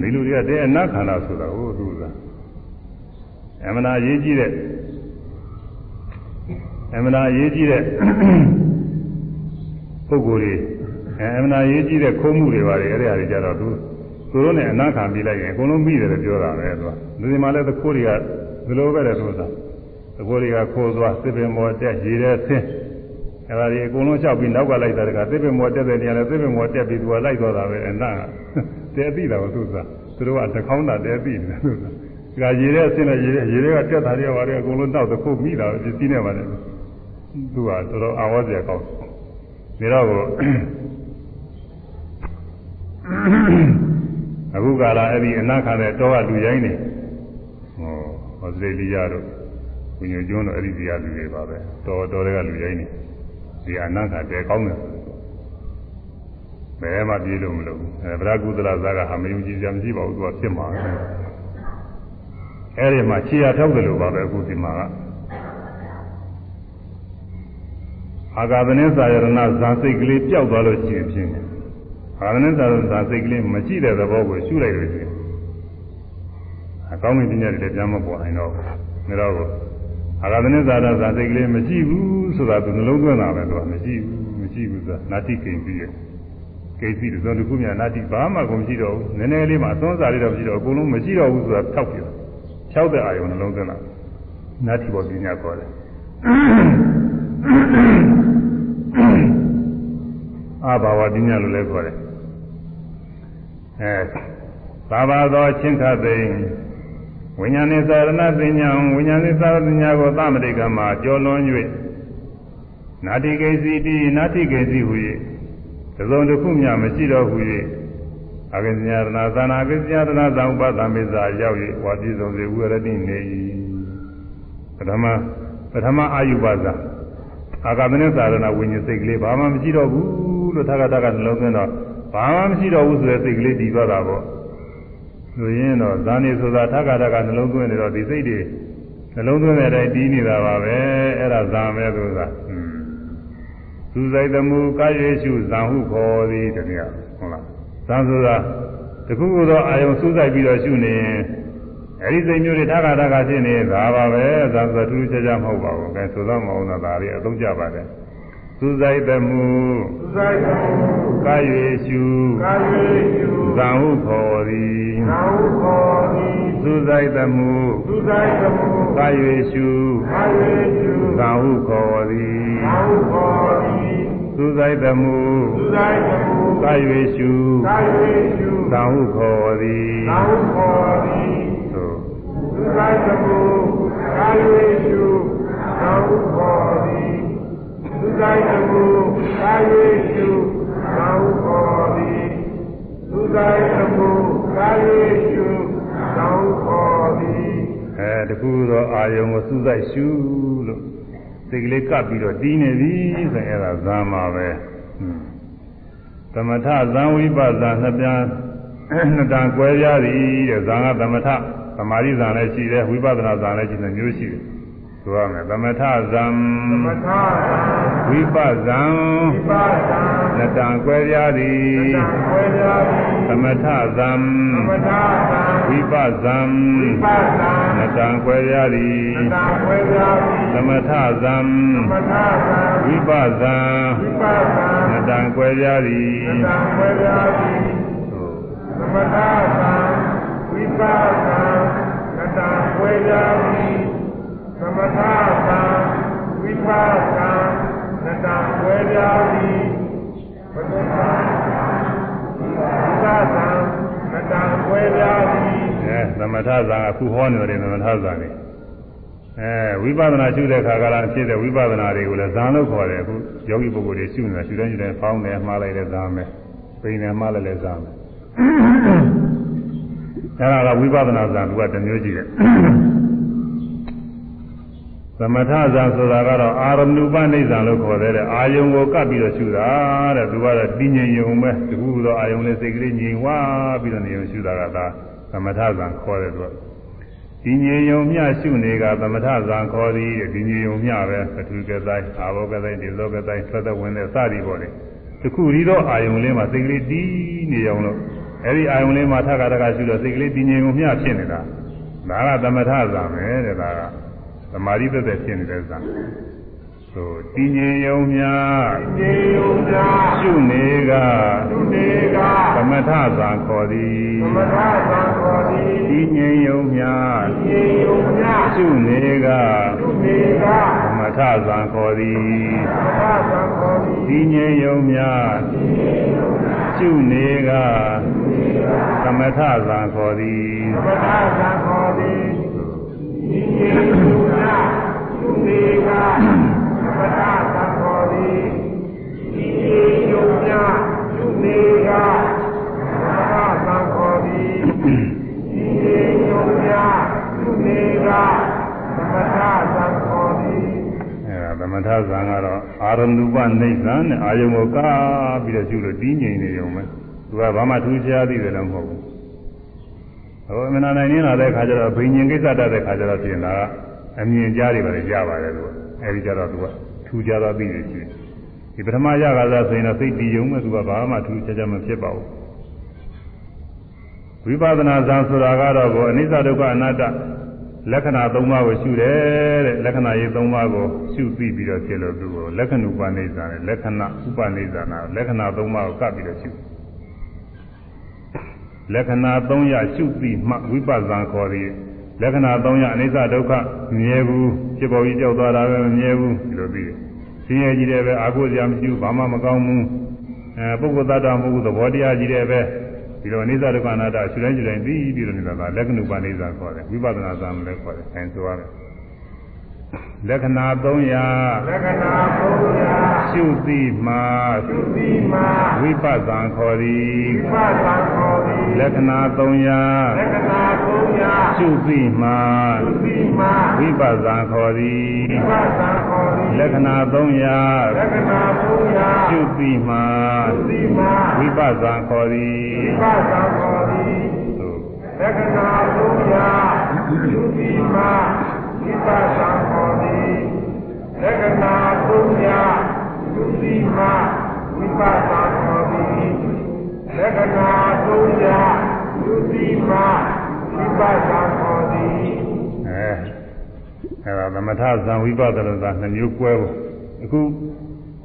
Speaker 1: ဒီလူတွေကတဲ့အနာခန္ဓာဆိုတာဟိုသူကအမနာအရေးကြီးတဲ့အမနာအရေးကြီးတဲ့ပုဂ္ဂိုလ်တွေအဲအမနာရေးကြီးတဲ့ခိုးမှုတွေပါတယ်အဲ့ဒီဟာတွေကြတော့သူသူတို့နဲ့အနာခံပြလိုက်ရင်အကုန်လုံးမိတယ်လို့ပြောတာပဲသူကလူဒီမှာလည်းသခိုးတွေကဒီလိုပဲတဲ့သူကသခိုးတွေကခိုးသွားစစ်ပင်မောတက်ရေတဲ့ဆင်းအဲ့ဒါတွေအကုန်လုံးလျှောက်ပြီးနောက်ကလိုက်တာတကစစ်ပင်မောတက်တဲ့နေရာလဲစစ်ပင်မောတက်ပြီးသူကလိုက်သွားတာပဲအနာ တဲသိတာကသူကသူတို့ကတခေါင်းတာတဲသိတယ်သူကဒါရေတဲ့ဆင်းနဲ့ရေတဲ့ရေတဲ့ကတက်တာတွေပါတယ်အကုန်လုံးတော့သခိုးမိတာပဲဒီနေပါလေသူကတော်တော်အာဝဇ္ဇရကောင်းဒါတော့အခုကလာအဲ့ဒီအနာခါတဲ့တောကလူရိုင်းနေဟောဩစတြေးလျတို့ဝိညာဉ်ကျွန်းတို့အဲ့ဒီတရားလူတွေပါပဲတော်တော်တွေကလူရိုင်းနေဒီအနာခါတဲကောင်းတယ် ဘယ်မှပြေးလို့မလို့အဲဗရာကုသလဇာကဟာမယုံကြည်ကြမရှိပါဘူးသူကဖြစ်မှာအဲ့ဒီမှာခြေရထောက်တယ်လို့ပါပဲအခုဒီမှာကအာဂါသနင်းစာယရဏဇာစိတ်ကလေးပျောက်သွားလို့ရှိရင်ဖြစ်တယ်အာဂါသနင်းစာယရဏဇာစိတ်ကလေးမရှိတဲ့သဘောကိုရှုလိုက်လို့ရှိရင်အကောင်းမြင်ပညာတွေလည်းပြန်မပေါ်နိုင်တော့ဘူး။ဒါတော့အာဂါသနင်းစာယရဏဇာစိတ်ကလေးမရှိဘူးဆိုတာသူနှလုံးသွင်းတာပဲသူကမရှိဘူးမရှိဘူးဆိုတာနာတိကိဉ္စီရဲ့ ကိဉ္စီတစ်စုံတစ်ခုများနာတိဘာမှကိုမရှိတော့ဘူး။နည်းနည်းလေးမှအသွန်းစားလေးတော့မရှိတော့အကုန်လုံးမရှိတော့ဘူးဆိုတာထောက်ပြတယ်။၆တဲ့အာယုံနှလုံးသွင်းတာနာတိဘောပညာခေါ်တယ်။အဘာဝပညာလို့လည်းခေါ်တယ်အဲသာဘာသောချင်းခသိဝိညာဉ်နဲ့သာရဏပညာဝိညာဉ်နဲ့သာရဏပညာကိုသမတိကမှာကြောလွန်၍နာတိကိစီတိနာတိကိစီဟူ၍ သုံးတစ်ခုမျှမရှိတော့ဟူ၍အကိစ္စညာရဏသာနာကိစ္စညာရဏသံဥပသံမေဇာရောက်၍ဝါပြည့်စုံစေဝရတိနေ၏ပထမပထမအာယုဘဇာအာဂမနသာရဏဝိညာဉ်စိတ်ကလေးဘာမှမရှိတော့ဘူးလို့ထာဂတကနှလုံးသွင်းတော့ဘာမှမရှိတော့ဘူးဆိုတဲ့စိတ်ကလေးတည်သွားတာပေါ့ဆိုရင်တော့ဇာနေဆိုတာထာဂတကနှလုံးသွင်းနေတော့ဒီစိတ်တွေနှလုံးသွင်းတဲ့အတိုင်းတည်နေတာပါပဲအဲ့ဒါဇာမဲဆိုတာ သူစိတ်သမှုကာယေရှုဇံဟုခေါ်သည်တကယ်ဟုတ်လားဇံဆိုတာတခုခုသောအာယုံစူးစိုက်ပြီးတော့ရှုနေရင်အဲဒီစိတ်မျိုးတွေထာဂထာဂဖြစ်နေတာပါပဲသာသထူးခြားခြားမဟုတ်ပါဘူး။အဲဆိုတော့မဟုတ်တော့ဒါလေးအသုံးကြပါတယ်။သူဆိုင်တမှု
Speaker 2: သူဆိုင်တမှု
Speaker 1: ကာယေရှု
Speaker 2: ကာယေရှု
Speaker 1: ဇံဟုခေါ်သည်
Speaker 2: ဇံဟုခေါ်သည်
Speaker 1: သူဆိုင်တမှု
Speaker 2: သူဆိုင်တမှု
Speaker 1: ကာယေရှု
Speaker 2: ကာယေရှု
Speaker 1: ဇံဟုခေါ်သည်
Speaker 2: ဇံဟုခေါ်သည်
Speaker 1: သူဆိုင်တမှု
Speaker 2: သူဆိုင်တမှု
Speaker 1: ကာယေရှု
Speaker 2: ကာယေရှု
Speaker 1: ဇံဟုခေါ်သည်
Speaker 2: ဇံဟုခေါ်သည်သုခိုင်းသမှုကာယဝိရှုသောဘောတိသုခိုင်းသမှုကာယဝိရှုသောဘောတိသုခိုင်းသမှုကာယ ဝိရှုသောဘောတိ
Speaker 1: အဲတကူသောအာယုံကိုသုဆိုင်ရှုလို့စိတ်ကလေးကပ်ပြီးတော့တီးနေပြီဆိုရင်အဲ့ဒါဇာမှာပဲသမထဇံဝိပဿနာနှစ်ပြန်နှစ်တန်ကွဲပြားသည်တဲ့ဇာကသမထသမာဓိဇာလည်းရှိတယ်ဝိပဿနာဇာလည်းရှိတယ်မျိုးရှိတယ် ဆိုရမယ်သမထဇံ
Speaker 2: သမထဇံ
Speaker 1: ဝိပဇံ
Speaker 2: ဝိပဇံ
Speaker 1: နတံကွဲပြားသည်
Speaker 2: နတံကွဲပြားသည်
Speaker 1: သမထဇံ
Speaker 2: သမထဇံ
Speaker 1: ဝိပဇံ
Speaker 2: ဝိပဇံ
Speaker 1: နတံကွဲပြားသည်
Speaker 2: နတံကွဲပြားသည်
Speaker 1: သမထဇံ
Speaker 2: သမထဇံ
Speaker 1: ဝိပဇံ
Speaker 2: ဝိပဇံ
Speaker 1: နတံကွဲပြားသည်
Speaker 2: နတံကွဲပြားသည်သမထဇံဝိပဇံနတံဝေဒာမိသမ ထသံဝိပါကံနတံဝေဒာမိပဒသံဝိပါကံန
Speaker 1: ထဇာကခုဟောနေတယ်သမထဇာနေအဲဝိပဿနာရှုတဲ့ခါကလာဖြစ်တဲ့ဝိပဿနာတွေကိုလည်းဇာလို့ခေါ်တယ်အခုယောဂီပုဂ္ဂိုလ်တွေရှုနေတာရှုတိုင်းရှုတိုင်းဖောင်းတယ်မှားလိုက်တယ်ဇာမယ်ပိန်တယ်မှားလိုက်တယ်ဇာမယ်အဲဒါကဝိပဿနာဇာကတစ်မျိုးရှိတယ် သမထဇာဆိုတာကတော့အာရမဏုပနိစ္စလို့ခေါ်တဲ့အာယုံကိုကပ်ပြီးတော့ရှုတာတဲ့သူကတော့တည်ငြိမ်ယုံပဲတခုသောအာယုံလေးစိတ်ကလေးငြိမ်ဝါပြီးတော့နေုံရှုတာကသာသမထဇာခေါ်တယ်သူကဒီငြိမ်ယုံမျှရှုနေကသမထဇာခေါ်သည်ဒီငြိမ်ယုံမျှပဲပထူကတိုင်းအာဘောကတိုင်းဒီလောကတိုင်းထွက်သက်ဝင်တဲ့စသည်ပေါ့လေတခုရီသောအာယုံလေးမှာစိတ်ကလေးတည်နေအောင်လို့အဲဒီအာယုံလေးမှာထခါတခါရှုလို့စိတ်ကလေးတည်ငြိမ်ယုံမျှဖြစ်နေတာဒါကသမထဇာပဲတဲ့ဒါက သမာဓိသက်သက်ဖြစ်နေတဲ့ဇာဆိုတည်ငြိမ်ယုံများ
Speaker 2: တည်ငြိမ်ယုံများ
Speaker 1: ရှုနေက
Speaker 2: ရှုနေက
Speaker 1: သမထဇာခေါ်သည်
Speaker 2: သမထဇာခေါ်သည်
Speaker 1: တည်ငြိမ်ယုံများ
Speaker 2: တည်ငြိမ်ယုံများ
Speaker 1: ရှုနေက
Speaker 2: ရှုနေက
Speaker 1: သမထဇာခေါ်သည်
Speaker 2: သမထဇာခေါ်သည်
Speaker 1: တည်ငြိမ်ယုံများ
Speaker 2: တည်ငြိမ်ယုံများ
Speaker 1: ရှုနေကသမထဇာခေါ်သည်
Speaker 2: သမထဇာခေါ်သည်ဒီကျေသူနာ သူတွေကပဒသံခေါ်သည်ဒီကျေယုံနာသူတွေကပဒသံခေါ်သည်ဒီကျေယုံနာသူတွေကပဒသံခေါ်သည်
Speaker 1: အဲဒါသမထဇံကတော့အာရမဏုပနိစ္စနဲ့အာယုံကိုကားပြီးတော့ကျุလို့တီးငြိမ်နေုံပဲသူကဘာမှထူးခြားသေးတယ်တော့မဟုတ်ဘူးဟိုအမနာနိုင်နေလာတဲ့ခါကျတော့ဘိညာဉ်ကိစ္စတတ်တဲ့ခါကျတော့ပြင်လာ အမြင်ကြားတွေပါလေကြားပါတယ်သူကအဲဒီကျတော့သူကထူကြတော့ပြီးနေရှိဒီပထမရကစားဆိုရင်တော့စိတ်တည်ယုံမဲ့သူကဘာမှထူးခြားခြားမဖြစ်ပါဘူးဝိပဿနာဇာဆိုတာကတော့ကိုအနိစ္စဒုက္ခအနတ္တလက္ခဏာ၃ပါးကိုရှုတယ်တဲ့လက္ခဏာရေး၃ပါးကိုရှုပြီးပြီးတော့ဖြစ်လို့သူကိုလက္ခဏုပနိစ္စနဲ့လက္ခဏာဥပနိစ္စနာလက္ခဏာ၃ပါးကိုကပ်ပြီးတော့ရှုတယ်လက္ခဏာ300ရှုပြီးမှဝိပဿနာခေါ်သည် လက္ခဏာ300အနိစ္စဒုက္ခမြဲဘူးဖြစ်ပေါ်ကြီးကြောက်သွားတာပဲမမြဲဘူးဒီလိုပြီးဆင်းရဲကြီးတယ်ပဲအာဟုစရာမရှိဘူးဘာမှမကောင်းဘူးအဲပုဂ္ဂိုလ်သတ္တမဟုတ်ဘူးသဘောတရားကြီးတယ်ပဲဒီလိုအနိစ္စဒုက္ခအနတ္တရှုတိုင်းရှုတိုင်းပြီးပြီးတော့နေတာကလက္ခဏုပနိစ္စခေါ်တယ်ဝိပဿနာသံလည်းခေါ်တယ်အဲဆိုရတယ် လက္ခဏာ300
Speaker 2: လက္ခဏာ300
Speaker 1: ရှုသိမှ
Speaker 2: ရှုသိမှ
Speaker 1: ဝိပဿနာခေါ်သည်
Speaker 2: ဝိပဿနာခေါ်သည်
Speaker 1: လက္ခဏာ300
Speaker 2: လက္ခဏာ300
Speaker 1: ရှုသိမှ
Speaker 2: ရှုသိမှ
Speaker 1: ဝိပဿနာခေါ်သည်
Speaker 2: ဝိပဿနာခေါ်သည်
Speaker 1: လက္ခဏာ300
Speaker 2: လက္ခဏာ300
Speaker 1: ရှုသိမှ
Speaker 2: ရှုသိမှ
Speaker 1: ဝိပဿနာခေါ်သည်
Speaker 2: ဝိပဿနာခေါ်သည်လက္ခဏာ300ရှုသိမှိ ပဿနာခေါ်သည်လက္ခဏာသုံးရာသူတိမဝိပဿနာခေါ်သည်လက္ခဏာသုံးရာသူတိမဝိပဿနာခေါ်သည်
Speaker 1: အဲအဲဒါသမထဇံဝိပဿနာဇံနှစ်မျိုးကွဲဖို့အခု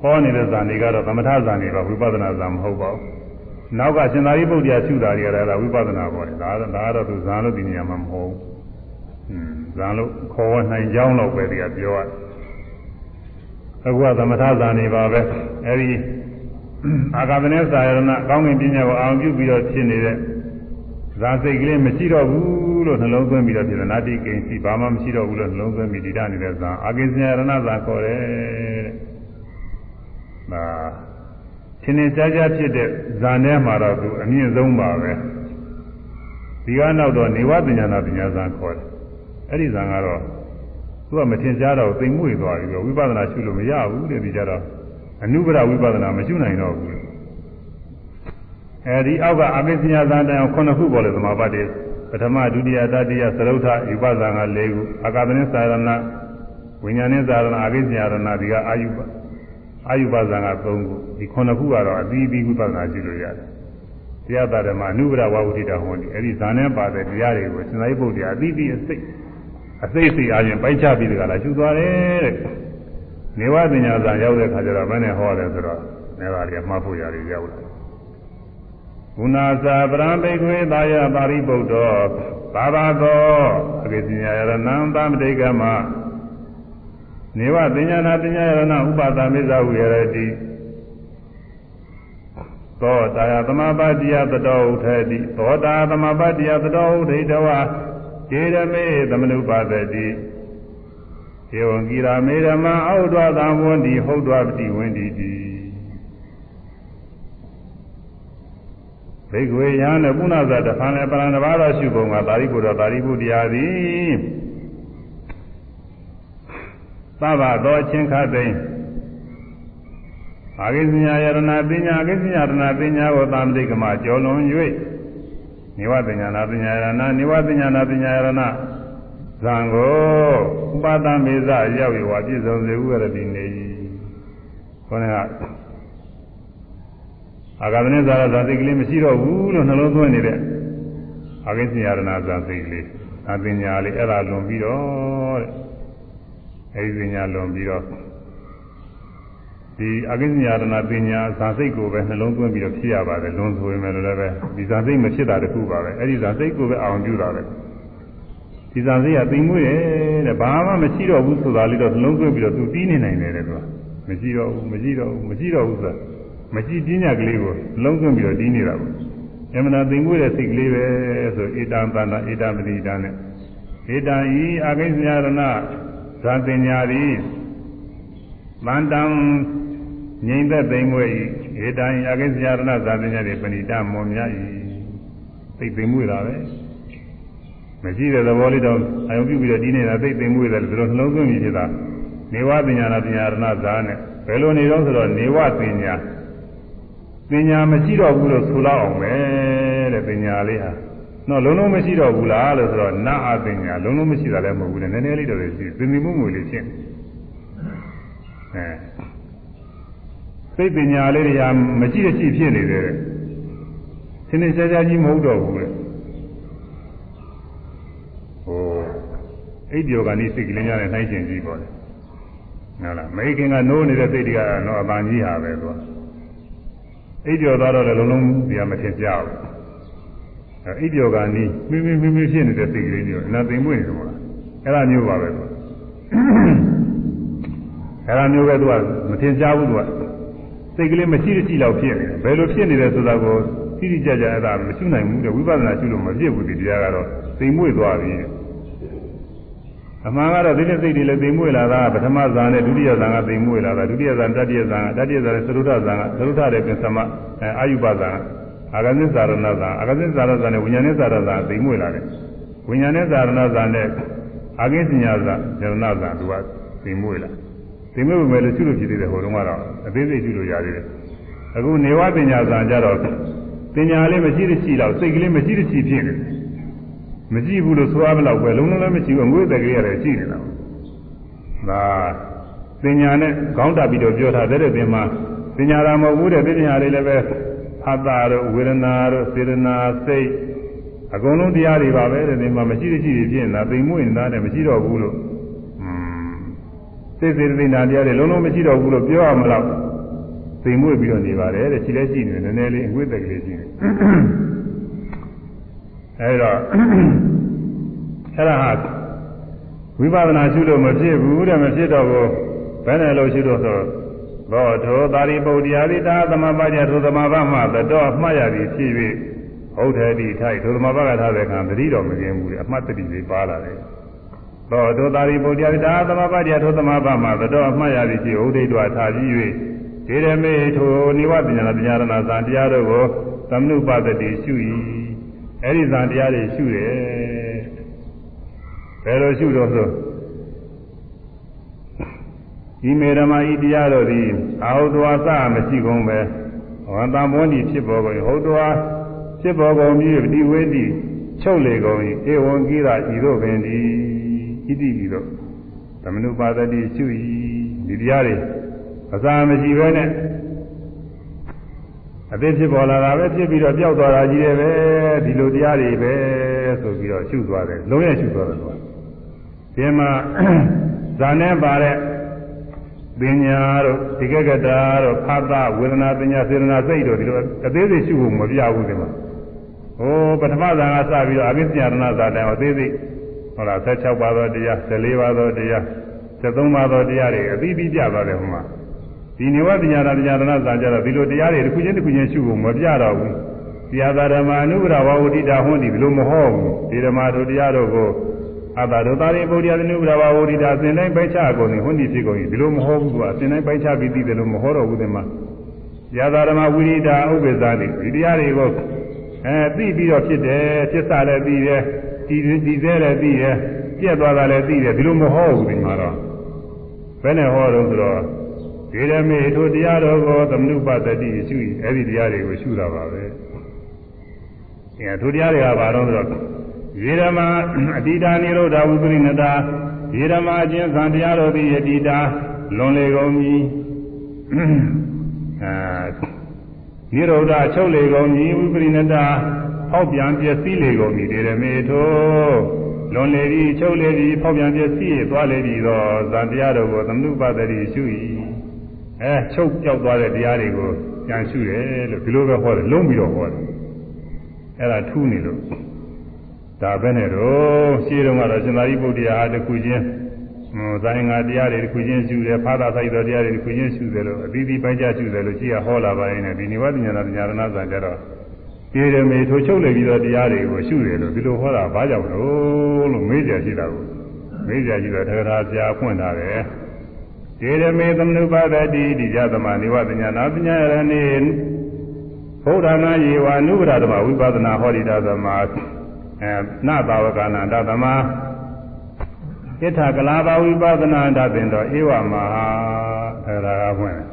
Speaker 1: ဟောနေတဲ့ဇာနေကတော့သမထဇာနေပါဝိပဿနာဇာမဟုတ်ပါဘူးနောက်ကရှင်သာရိပုတ္တရာရှုတာတွေကလည်းဝိပဿနာပေါ်တယ်ဒါကတော့ဒါကတော့သူဇာလို့ဒီနေရာမှာမဟုတ်ဘူး ဇာလို့ခေါ်ဝနိုင်ကြောင်းတော့ပဲဒီကပြောရတယ်အခုကသမထဇာနေပါပဲအဲဒီအာဂမネသာယရဏကောင်းကင်ပညာကိုအောင်ပြုပြီးတော့ဖြစ်နေတဲ့ဇာစိတ်ကလေးမရှိတော့ဘူးလို့နှလုံးသွင်းပြီးတော့ဖြစ်တယ်နာတိကိဉ္စီဘာမှမရှိတော့ဘူးလို့နှလုံးသွင်းပြီးဒီတနေတဲ့ဇာအာကိဉ္စယရဏဇာခေါ်တယ်တဲ့ဒါရှင်နေကြကြဖြစ်တဲ့ဇာထဲမှာတော့သူအမြင့်ဆုံးပါပဲဒီကနောက်တော့နေဝပညာနာပညာဇာခေါ်တယ် အဲ့ဒီဇံကတော့သူကမထင်ရှားတော့သိမ်မွေ့သွားပြီတော့ဝိပဿနာရှုလို့မရဘူးတဲ့ဒီကြတော့အနုပရဝိပဿနာမရှုနိုင်တော့ဘူးအဲဒီအောက်ကအပိပညာဇာတန်ခုနှစ်ခုပေါ်လေသမာပတ်တွေပထမဒုတိယတတိယသရုတ်ထဝိပဿနာက၄ခုအာကာသနိသာရဏဝိညာဉ်နိသာရဏအပိပညာရဏဒီကအာယုအာယုပဇာက၃ခုဒီခုနှစ်ခုကတော့အသီးသီးဝိပဿနာရှုလို့ရတယ်တရားတာဓမ္မအနုပရဝဝုဒိတာဟောဒီအဲ့ဒီဇာနဲ့ပါတဲ့တရားတွေကိုစင်္သာရိပုတ္တရာအသီးသီးအစိတ် အစိတ်စိတ်အားဖြင့်ပိုင်းခြားပြီးတကလားရှုသွားတယ်တဲ့နေဝပညာဇာရောက်တဲ့ခါကျတော့ဘယ်နဲ့ဟောတယ်ဆိုတော့နေပါရီမှတ်ဖို့ရတယ်ရောက်လာကုဏသာပရံဘိခွေသာယပါရိပုတ္တောဘာဘာသောအကိပညာယရဏံသမတိကမနေဝပညာနာပညာယရဏဥပသမိဇဝေရတိသောတာယသမပတ္တိယတတော်ဥထေတိသောတာသမပတ္တိယတတော်ဥဒိတဝ ခြေရမေသမနုပါဒတိဧဝံကိရာမေဓမ္မအောက်တော်သံဝန္တိဟုတ်တော်ပတိဝန္တိတိဘိက္ခဝေယံနဲ့ပုဏ္ဏဇတဖန်လည်းပရံတဘာတော်ရှုပုံကသာရိပုတ္တသာရိပုတ္တရာသည်သဗ္ဗသောအချင်းခသိမ့်အာဂိသညာယရဏပညာအာဂိသညာယရဏပညာကိုသာမတိကမကျော်လွန်၍ နိဝပညာနာပညာယရဏနိဝပညာနာပညာယရဏဇံကိုဥပါဒမေဇရောက်ရွာပြည့်စုံစေဥရတိနေခေါင်းကအာဂမနိဇာရဇာတိကလေးမရှိတော့ဘူးလို့နှလုံးသွင်းနေတဲ့အာဂိသညာယရဏဇာတိကလေးအပညာလေးအဲ့ဒါလွန်ပြီးတော့တဲ့အဲဒီပညာလွန်ပြီးတော့ ဒီအကိစ္စညာတနာပညာဇာစိတ်ကိုပဲနှလုံးသွင်းပြီးတော့ဖြစ်ရပါတယ်လွန်ဆိုရင်လည်းလည်းပဲဒီဇာစိတ်မဖြစ်တာတခုပါပဲအဲ့ဒီဇာစိတ်ကိုပဲအောင်ပြုတာပဲဒီဇာစိတ်ကသိမ်မွေးတယ်တဲ့ဘာမှမရှိတော့ဘူးဆိုတာလေးတော့နှလုံးသွင်းပြီးတော့သူတီးနေနိုင်တယ်တဲ့သူကမရှိတော့ဘူးမရှိတော့ဘူးမရှိတော့ဘူးဆိုတာမရှိပညာကလေးကိုနှလုံးသွင်းပြီးတော့တီးနေတာပေါ့အမှန်တရားသိမ်မွေးတဲ့စိတ်ကလေးပဲဆိုဣတံတန္တဣတမတိတံနဲ့ဣတံဤအကိစ္စညာရဏဇာပညာရီ မန္တံငြိမ့်သက်သိမ်မွေဤဧတံအကိစ္စယရဏဇာပညာရီပဏိတမောမြဤသိသိမ်မွေတာပဲမရှိတဲ့သဘောလေးတော့အယုံပြုပြီးတော့ဒီနေတာသိသိမ်မွေတယ်ဆိုတော့နှလုံးသွင်းပြီးဖြစ်တာနေဝပညာနာပညာရဏဇာနဲ့ဘယ်လိုနေတော့ဆိုတော့နေဝပညာပညာမရှိတော့ဘူးလို့ဆိုလောက်အောင်ပဲတဲ့ပညာလေးဟာတော့လုံးလုံးမရှိတော့ဘူးလားလို့ဆိုတော့နာအပညာလုံးလုံးမရှိတာလည်းမဟုတ်ဘူးလေနည်းနည်းလေးတော့ရှိသင်္တိမှုမူလေးဖြစ် အဲစိတ်ပညာလေးတွေကမရှိတဲ့ရှိဖြစ်နေတယ်သင်္နေရှားရှားကြီးမဟုတ်တော့ဘူးလေဟိုအိပ်ပျော်ကနေစိတ်ကလေးများနဲ့နှိုင်းရှင်ကြည့်ပါလေဟုတ်လားမိခင်ကနိုးနေတဲ့စိတ်တွေကတော့အပန်းကြီးဟာပဲသူကအိပ်ပျော်သွားတော့လည်းလုံးလုံးဒီကမထင်ကြဘူးအိပ်ပျော်ကနီးမိမိမိမိဖြစ်နေတဲ့စိတ်ကလေးမျိုးအနာသိမ်မွေ့နေတယ်မို့လားအဲ့ဒါမျိုးပါပဲသူ အဲ့ဒါမျိုးပဲသူကမထင်ရှားဘူးသူကစိတ်ကလေးမရှိတရှိလောက်ဖြစ်နေတယ်ဘယ်လိုဖြစ်နေတယ်ဆိုတာကိုသိသိကြကြအဲ့ဒါမရှိနိုင်ဘူးတဲ့ဝိပဿနာရှုလို့မဖြစ်ဘူးဒီတရားကတော့သိမ်မွေ့သွားပြီအမှန်ကတော့ဒီနေ့စိတ်တွေလည်းသိမ်မွေ့လာတာပထမဇာနဲ့ဒုတိယဇာကသိမ်မွေ့လာတာဒုတိယဇာတတိယဇာကတတိယဇာနဲ့သရုဒ္ဓဇာကသရုဒ္ဓတဲ့ပင်သမအာယုပဇာကအာဂသိဇာရဏဇာအာဂသိဇာရဏဇာနဲ့ဝိညာဉ်နဲ့ဇာရဏဇာသိမ့်မွေလာတယ်ဝိညာဉ်နဲ့ဇာရဏဇာနဲ့အာဂိစညာဇာဇာရဏဇာသူကသိမ့်မွေလာ သိမ့်မွေပဲလို့ရှိလို့ဖြစ်သေးတယ်ဟိုတုန်းကတော့အသေးစိတ်ရှိလို့ရသေးတယ်အခုနေဝပညာဇာကြတော့ပညာလေးမရှိတဲ့ရှိတော့စိတ်ကလေးမရှိတဲ့ရှိဖြစ်နေတယ်မရှိဘူးလို့ဆိုရမလို့ပဲလုံးလုံးလည်းမရှိဘူးအငွေ့တက်ကလေးရတယ်ရှိနေတာဒါပညာနဲ့ခေါင်းတက်ပြီးတော့ပြောထားတဲ့တဲ့ပင်မှာပညာရာမဟုတ်ဘူးတဲ့ပညာလေးလည်းပဲအတ္တတို့ဝေဒနာတို့စေတနာစိတ်အကုန်လုံးတရားတွေပါပဲတဲ့ဒီမှာမရှိရှိဖြစ်နေတာသိမ်မွေ့နေတာနဲ့မရှိတော့ဘူးလို့อืม စိတ်စေတနာတရားတွေလုံးလုံးမရှိတော့ဘူးလို့ပြောရမလားသိမ်မွေ့ပြီးတော့နေပါတယ်တဲ့ရှိလဲရှိနေတယ်နည်းနည်းလေးအငွေ့တက်ကလေးရှိနေအဲဒါအဲ့ဒါဟာဝိပဿနာရှုလို့မဖြစ်ဘူးတဲ့မဖြစ်တော့ဘူးဘယ်နဲ့လို့ရှုတော့ဆိုသောထောသာရိပုတ္တရာတိတာသမပကြထိုသမဘမှသတော်မှတ်ရသည်ဖြစ်၍ဟုတ်တယ်ဒီထိုက်ထိုသမဘကထားတဲ့ကံတတိတော်မကျင်ဘူးလေအမှတ်တတိလေးပါလာတယ် သောထောသာရိပုတ္တရာတိတာသမပကြထိုသမဘမှသတော်မှတ်ရသည်ဖြစ်ဟုတ်တယ်တော်ထားပြီး၍ဒေရမေထိုနိဝပညာပညာရဏဇာတရားတို့ကိုသမနုပတတိရှု၏အဲ့ဒီဇာတရားတွေရှုတယ်ဘယ်လိုရှုတော့ဆိုဒီမေရမဤတရားတို့သည်အာဟုတဝါစမရှိကုန်ပဲဝန္တမောနီဖြစ်ပေါ်ကုန်ဟုတ်တော်ဖြစ်ပေါ်ကုန်ပြီးဒီဝေတိချုပ်လေကုန်၏ဧဝံကိရဤတို့ပင်ဒီ ဣတိဤတို့သမနုပါဒတိရှု၏ဒီတရားတွေအစာမရှိပဲနဲ့အသေးဖြစ်ပေါ်လာတာပဲဖြစ်ပြီးတော့ပျောက်သွားတာကြီးတယ်ပဲဒီလိုတရားတွေပဲဆိုပြီးတော့ရှုသွားတယ်လုံးရရှုသွားတယ်ကွာဒီမှာဇာနဲ့ပါတဲ့ပညာတို့ဒီကကတာတို့ဖသဝေဒနာပညာစေတနာစိတ်တို့ဒီလိုအသေးစိတ်ရှုဖို့မပြဘူးဒီမှာဟိုပထမဇာကစပြီးတော့အဘိညာရဏဇာတိုင်အသေးစိတ် ဟုတ်လား16ပါးသောတရား14ပါးသောတရား73ပါးသောတရားတွေအပြီးပြီးပြသွားတယ်ဟိုမှာဒီနေဝပညာရပညာရဏဇာကြတော့ဒီလိုတရားတွေတစ်ခုချင်းတစ်ခုချင်းရှုဖို့မပြတော့ဘူးဆရာသာဓမ္မအနုပရဝဝတိတာဟွန်းဒီဘလို့မဟုတ်ဘူးဒီဓမ္မတို့တရားတို့ကိုအတ္တတို့သာရိပုတ္တရာအနုပရဝဝတိတာအစဉ်တိုင်းပိုက်ချကုန်နေဟွန်းဒီဖြစ်ကုန်ပြီဒီလိုမဟုတ်ဘူးကွာအစဉ်တိုင်းပိုက်ချပြီးသိတယ်လို့မဟုတ်တော့ဘူးဒီမှာဆရာသာဓမ္မဝိရိတာဥပ္ပဇ္ဇာတိဒီတရားတွေကိုအဲသိပြီးတော့ဖြစ်တယ်ဖြစ်စားလည်းသိတယ် ဒီဒီသေးလည်းသိတယ်ပြက်သွားတာလည်းသိတယ်ဒီလိုမဟုတ်ဘူးဒီမှာတော့ဘယ်နဲ့ဟောတော့ဆိုတော့ဒီရမေထိုတရားတော်ကိုသမနုပတ္တိရှုအဲ့ဒီတရားတွေကိုရှုတာပါပဲအဲထိုတရားတွေကဘာလို့ဆိုတော့ယေရမအတိတာနိရောဓဝုပရိနတာယေရမအချင်းသံတရားတော်သည်ယတိတာလွန်လေကုန်ပြီအဲနိရောဓချုပ်လေကုန်ပြီဝိပရိနတာ ဖောက်ပြန်ပြည့်စည်လေကုန်ပြီဒီရမေထိုလွန်လေပြီချုပ်လေပြီဖောက်ပြန်ပြည့်စည်သွားလေပြီသောသံတရားတော်ကိုသမနုပတ္တိရှု၏အဲချုပ်ပြောက်သွားတဲ့တရားတွေကိုပြန်ရှုတယ်လို့ဒီလိုပဲဟောတယ်လုံးပြီးတော့ဟောတယ်အဲ့ဒါထူးနေလို့ဒါပဲနဲ့တော့ရှင်းတော့ကတော့ရှင်သာရိပုတ္တရာဟာတခုချင်းဟိုဇာင်ငါတရားတွေတခုချင်းရှုတယ်ဖာသာဆိုင်တော်တရားတွေတခုချင်းရှုတယ်လို့အသီးသီးပိုင်းခြားရှုတယ်လို့ရှိရဟောလာပါရင်လည်းဒီနိဝတဉာဏဉာဏနာဇာကြတော့ ပြေရမေထိုချုပ်လိုက်ပြီးတော့တရားတွေကိုရှုတယ်လို့ဒီလိုဟောတာဘာကြောင့်လို့လို့မေးကြရှိတာကိုမေးကြရှိတော့တရားဆရာဖွင့်ထားတယ်ဒေရမေသမနုပါဒတိဒီကြသမနိဝတဉာဏပညာရဏေဘုရားနာယေဝအနုပဒသမဝိပဿနာဟောဒီတာသမအဲနတာဝကနာတသမဣထကလာဘဝိပဿနာတသင်တော်ဧဝမဟာအဲဒါကဖွင့်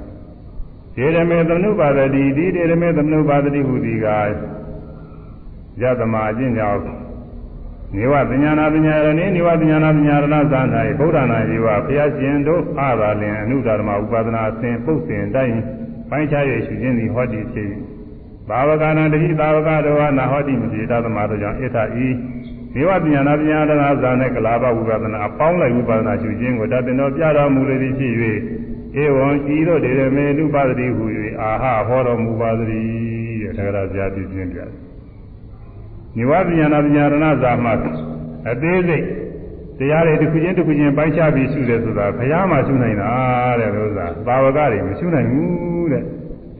Speaker 1: ဒေရမေသမနုပါဒတိဒီဒေရမေသမနုပါဒတိဟူဒီကယသမအကျင့်ကြောင့်နေဝပညာနာပညာရဏိနေဝပညာနာပညာရဏသာ၌ဗုဒ္ဓနာယေဝဘုရားရှင်တို့အားသာလင်အနုဓမ္မဥပဒနာသင်ပုတ်စဉ်တိုင်းပိုင်းခြားရရှိခြင်းသည်ဟောတိဖြစ်ဘာဝကနာတတိသာဝကတော်ဟာနာဟောတိမဖြစ်တသမတို့ကြောင့်ဣထဤနေဝပညာနာပညာရဏသာ၌ကလာဘဝိပဒနာအပေါင်းလိုက်ဝိပဒနာရှိခြင်းကိုတတ်တော်ပြတော်မူလေသည်ဖြစ်၍ ဧဝံဤတို့ဒေရမေနုပါတိဟူ၍အာဟဟောတော်မူပါသည်တဲ့သက္ကရာပြပြခြင်းပြနိဝပညာနာပညာရဏဇာမှာအသေးစိတ်တရားတွေတစ်ခုချင်းတစ်ခုချင်းပိုင်းခြားပြီးရှုတယ်ဆိုတာဘုရားမှရှုနိုင်တာတဲ့လို့ဆိုတာသာဝကတွေမရှုနိုင်ဘူးတဲ့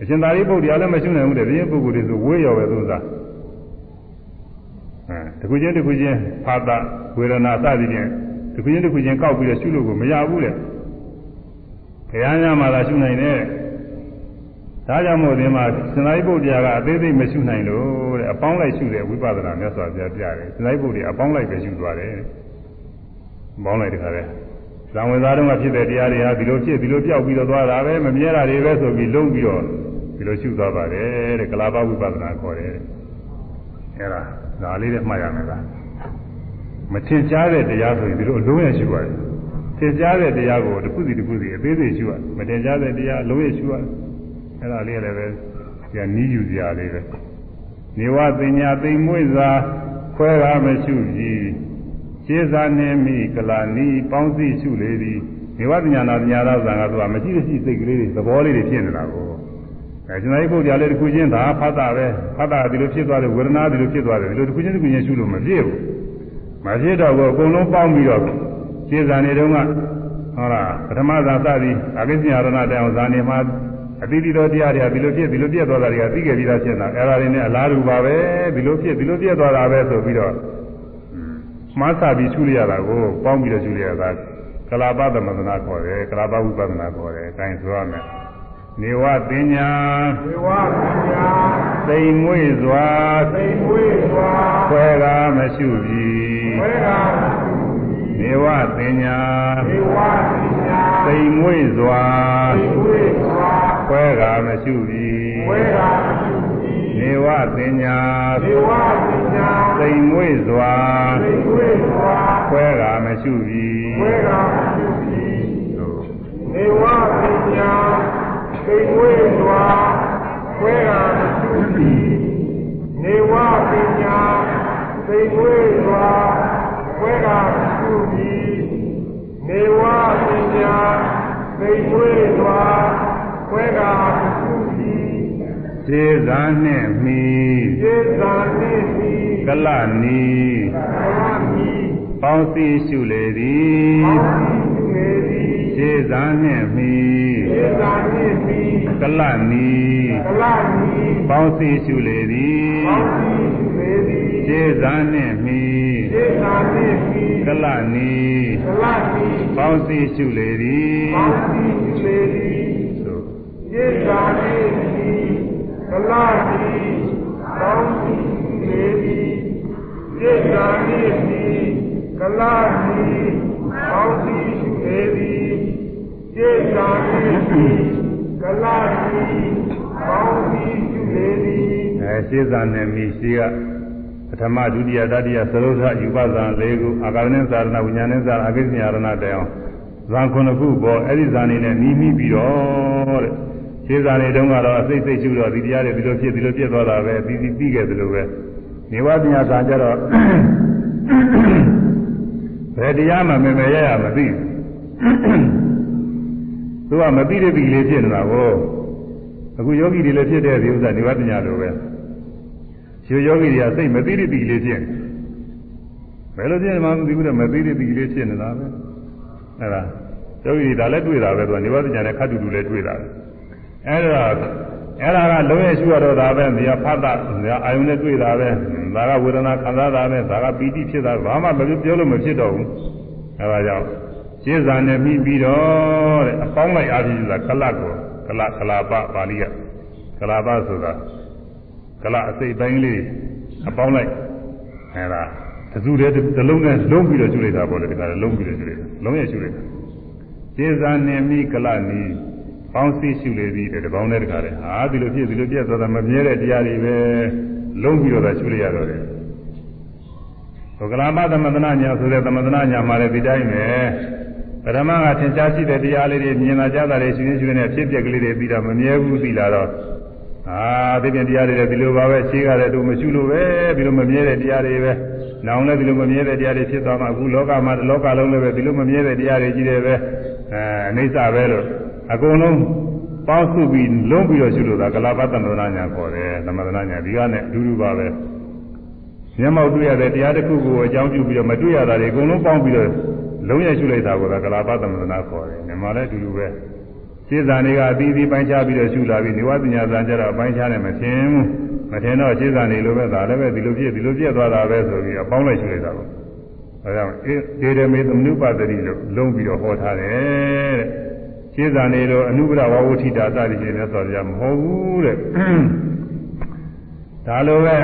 Speaker 1: အရှင်သာရိပုတ္တရာလည်းမရှုနိုင်ဘူးတဲ့ဒီပုဂ္ဂိုလ်တွေဆိုဝေးရောပဲသူစားအဲတစ်ခုချင်းတစ်ခုချင်းဖာတာဝေဒနာစသည်ဖြင့်တစ်ခုချင်းတစ်ခုချင်းကောက်ပြီးတော့ရှုလို့ကိုမရဘူးတဲ့ ဘုရားညမှာသာရှုနိုင်တယ်ဒါကြောင့်မို့ဒီမှာစင်္သာရိပုတ္တရာကအသေးသေးမရှုနိုင်လို့တဲ့အပေါင်းလိုက်ရှုတဲ့ဝိပဿနာမြတ်စွာဘုရားပြတယ်စင်္သာရိပုတ္တရာအပေါင်းလိုက်ပဲရှုသွားတယ်အပေါင်းလိုက်တခါလဲဇံဝင်သားတုန်းကဖြစ်တဲ့တရားတွေဟာဒီလိုဖြစ်ဒီလိုပြောက်ပြီးတော့သွားတာပဲမမြဲတာတွေပဲဆိုပြီးလုံးပြီးတော့ဒီလိုရှုသွားပါတယ်တဲ့ကလာပဝိပဿနာခေါ်တယ်အဲဒါဒါလေးနဲ့မှတ်ရမယ်လားမထင်ရှားတဲ့တရားဆိုရင်ဒီလိုအလုံးရရှုရတယ် ထင်ရှားတဲ့တရားကိုတစ်ခုစီတစ်ခုစီအသေးသေးရှုရမထင်ရှားတဲ့တရားအလုံးရရှုရတယ်အဲ့ဒါလေးလည်းပဲကြာနီးယူစရာလေးပဲနေဝပညာသိမ်မွေ့စွာခွဲကားမရှိကြီးရှင်းစာနေမိကလာနီးပေါင်းစည်းရှုလေသည်နေဝပညာနာပညာသာဇံကသူကမရှိရှိစိတ်ကလေးတွေသဘောလေးတွေဖြစ်နေတာကိုအဲကျွန်တော်ဒီပုဒ်ကြလေးတစ်ခုချင်းသာဖတ်တာပဲဖတ်တာဒီလိုဖြစ်သွားတယ်ဝေဒနာဒီလိုဖြစ်သွားတယ်ဒီလိုတစ်ခုချင်းတစ်ခုချင်းရှုလို့မပြည့်ဘူးမပြည့်တော့ဘူးအကုန်လုံးပေါင်းပြီးတော့ ရှင်းစာနေတုန်းကဟုတ်လားပထမဇာစသည်အကိစ္စရဏတိုင်အောင်ဇာနေမှာအတိတိတော်တရားတွေကဒီလိုဖြစ်ဒီလိုပြည့်သွားတာတွေကသိခဲ့ပြီးသားဖြစ်တာအဲ့ဒါတွေနဲ့အလားတူပါပဲဒီလိုဖြစ်ဒီလိုပြည့်သွားတာပဲဆိုပြီးတော့မှားစာပြီးရှုလိုက်ရတာကိုပေါင်းပြီးတော့ရှုလိုက်ရတာကလာပသမသနာခေါ်တယ်ကလာပဝိပဿနာခေါ်တယ်အဲဒါဆိုရမယ်နေဝပညာေ
Speaker 2: ဝပညာ
Speaker 1: သိမ်မွေ့စွာ
Speaker 2: သိမွေးစွာ
Speaker 1: ခွဲကားမရှိပြီ
Speaker 2: ဝေကာမစု
Speaker 1: နေဝပညာေ
Speaker 2: ဝပညာ
Speaker 1: သိမ်မွေ့စွာ
Speaker 2: သိမွေးစွာ
Speaker 1: ခွဲကားမရှိပြီ
Speaker 2: ဝေကာမစု
Speaker 1: နေဝပညာေ
Speaker 2: ဝပညာ
Speaker 1: သိမ်မွေ့စွာ
Speaker 2: သိမွေးစွာ
Speaker 1: ခွဲကားမရှိပြီ
Speaker 2: ဝေကာမစုနေဝပညာသိမွေးစွာဝေကာမစုနေဝပညာသိမွေးစွာ ဝေကာမစုနေဝပညာသိမွေးစွာဝေကာမစု
Speaker 1: စေဇာနှင့်မိ
Speaker 2: ကျေသာနေပြီ
Speaker 1: ကလနီ
Speaker 2: အာမီ
Speaker 1: ပေါင်းစည်းရှုလေသည်
Speaker 2: အောင်းသူလေသည်
Speaker 1: ခြေဇာနှင့်မီ
Speaker 2: သေသာနှင့်ပြီး
Speaker 1: ကလနီ
Speaker 2: ကလမီ
Speaker 1: ပေါင်းစည်းရှုလေသည်
Speaker 2: ပေါင်းစည်းလေသည်
Speaker 1: ခြေဇာနှင့်မီ
Speaker 2: သေသာနှင့်ပြီး
Speaker 1: ကလနီ
Speaker 2: ကလမီ
Speaker 1: ပေါင်းစည်းရှုလေသည်
Speaker 2: ပေါင်းစည်းလေသည်
Speaker 1: သို့
Speaker 2: သေသာနှင့်ပြီးကလမီပေါင်းစည်းလေသည်သေသာနှင့်ပြီးကလမီပေါင်းစည်းလေသည်သေသာနှင့်ပြီးကလမီပေါင်းစည်းလေသည်
Speaker 1: အဲခြေဇာနှင့်မီရှိကပ ထမဒုတိယတတိယသရုပ်ထယူပဇံ၄ခုအာကာရဏသာရဏဝိညာဉ်နဲ့သာအကိစ္စညာရဏတိုင်အောင်ဇံခုနှစ်ခုပေါ်အဲ့ဒီဇာနေနဲ့နီးမိပြီးတော့တဲ့ခြေဇာနေတုန်းကတော့အစိတ်စိတ်ရှုတော့ဒီတရားတွေဒီလိုဖြစ်ဒီလိုဖြစ်သွားတာပဲပြီးပြီးပြီးခဲ့သလိုပဲနေဝပညာဇာကြတော့ဘယ်တရားမှမမေရရမသိဘူးသူကမသိတဲ့ပြီလေးဖြစ်နေတာကိုအခုယောဂီတွေလည်းဖြစ်တဲ့ဒီဥစ္စာနေဝပညာလိုပဲ ရှင်ယောဂီတွေကစိတ်မသိတဲ့ပြီလေးဖြစ်နေဘယ်လိုဖြစ်နေမှမသိဘူးတဲ့မသိတဲ့ပြီလေးဖြစ်နေတာပဲအဲ့ဒါယောဂီတွေဒါလည်းတွေ့တာပဲသူကနေဝပညာနဲ့ခတ်တူတူလည်းတွေ့တာပဲအဲ့ဒါအဲ့ဒါကလုံးရဲ့ရှုရတော့တာပဲနေရာဖတ်တာနေရာအာယုန်နဲ့တွေ့တာပဲဒါကဝေဒနာခံစားတာပဲဒါကပီတိဖြစ်တာဘာမှမပြောလို့မဖြစ်တော့ဘူးအဲဒါကြောင့်ရှင်းစာနဲ့ပြီးပြီးတော့တဲ့အပေါင်းလိုက်အားဖြင့်ဆိုတာကလတ်ကိုကလကလာပပါဠိကကလာပဆိုတာ ကလအစိတ်ပိုင်းလေးအပေါင်းလိုက်အဲဒါသစုတဲ့တစ်လုံးနဲ့လုံးပြီးတော့ကျွလိုက်တာပေါ့လေဒီကလည်းလုံးပြီးတော့ကျွလိုက်တာလုံးရဲ့ကျွလိုက်တာရှင်းစာနဲ့ပြီးကလနီးပေါင်းစည်းရှုလေသည်တဲ့တပေါင်းနဲ့တခါလေဟာဒီလိုဖြစ်ဒီလိုပြတ်သွားတာမမြဲတဲ့တရားတွေပဲလုံးပြီးတော့သာရှုလိုက်ရတော့တယ်ဘုကလာမသမန္တနာညာဆိုတဲ့သမန္တနာညာမှာလည်းဒီတိုင်းပဲပရမကသင်ကြားရှိတဲ့တရားလေးတွေမြင်လာကြတာတွေရှင်ရှင်ရှင်နဲ့ဖြစ်ပျက်ကလေးတွေပြီးတော့မမြဲဘူးသိလာတော့ အာဒီပြင်တရားတွေလည်းဒီလိုပါပဲရှင်းရတယ်သူမရှုလို့ပဲဒီလိုမမြဲတဲ့တရားတွေပဲနောင်လည်းဒီလိုမမြဲတဲ့တရားတွေဖြစ်သွားမှအခုလောကမှာလောကလုံးလည်းပဲဒီလိုမမြဲတဲ့တရားတွေကြီးတယ်ပဲအဲအိဋ္ဌပဲလို့အကုန်လုံးပေါင်းစုပြီးလုံးပြီးတော့ရှုလို့သာကလာပသမန္တနာညာခေါ်တယ်သမန္တနာညာဒီကနဲ့အတူတူပါပဲမျက်မှောက်တွေ့ရတဲ့တရားတစ်ခုကိုအကြောင်းပြုပြီးတော့မတွေ့ရတာတွေအကုန်လုံးပေါင်းပြီးတော့လုံးရရှုလိုက်တာကိုသာကလာပသမန္တနာခေါ်တယ်ညီမလည်းအတူတူပဲ စိဇာနေကအသီးသီးပိုင်းခြားပြီးတော့ရှုလာပြီးနေဝပညာဇာကြတော့ပိုင်းခြားတယ်မထင်ဘူးမထင်တော့စိဇာနေလိုပဲဒါလည်းပဲဒီလိုပြည့်ဒီလိုပြည့်သွားတာပဲဆိုပြီးအပေါင်းလိုက်ရှုလိုက်တာကိုအဲဒါကြောင့်ဧဒေမေသမနုပတတိလို့လုံးပြီးတော့ဟောထားတယ်တဲ့ခြေစာနေလို့အနုပဒဝဝဋ္ဌိတာစသည်ဖြင့်လည်းဆိုကြမဟုတ်ဘူးတဲ့ဒါလိုပဲ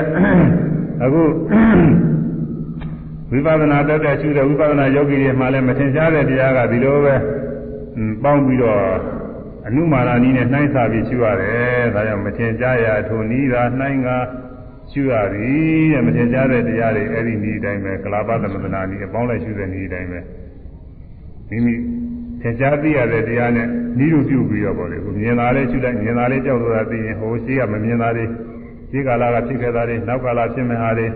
Speaker 1: အခုဝိပဿနာတက်တဲ့ရှုတဲ့ဝိပဿနာယောဂီတွေမှလည်းမထင်ရှားတဲ့တရားကဒီလိုပဲပေါင်းပြီးတော့ အနုမာရနည်းနဲ့နှိုင်းစာပြီးရှုရတယ်ဒါကြောင့်မထင်ရှားရာထိုနည်းသာနှိုင်းကရှုရသည်တဲ့မထင်ရှားတဲ့တရားတွေအဲ့ဒီနည်းတိုင်းပဲကလာပသမတနာနည်းအပေါင်းလိုက်ရှုတဲ့နည်းတိုင်းပဲမိမိထင်ရှားသိရတဲ့တရားနဲ့ဤလိုပြုပြီးတော့ပေါ့လေကိုမြင်လာလေးရှုလိုက်မြင်လာလေးကြောက်သွားတာသိရင်ဟိုရှိကမမြင်တာတွေဒီကာလကဖြစ်ခဲ့တာတွေနောက်ကာလဖြစ်မဲ့ဟာတွေ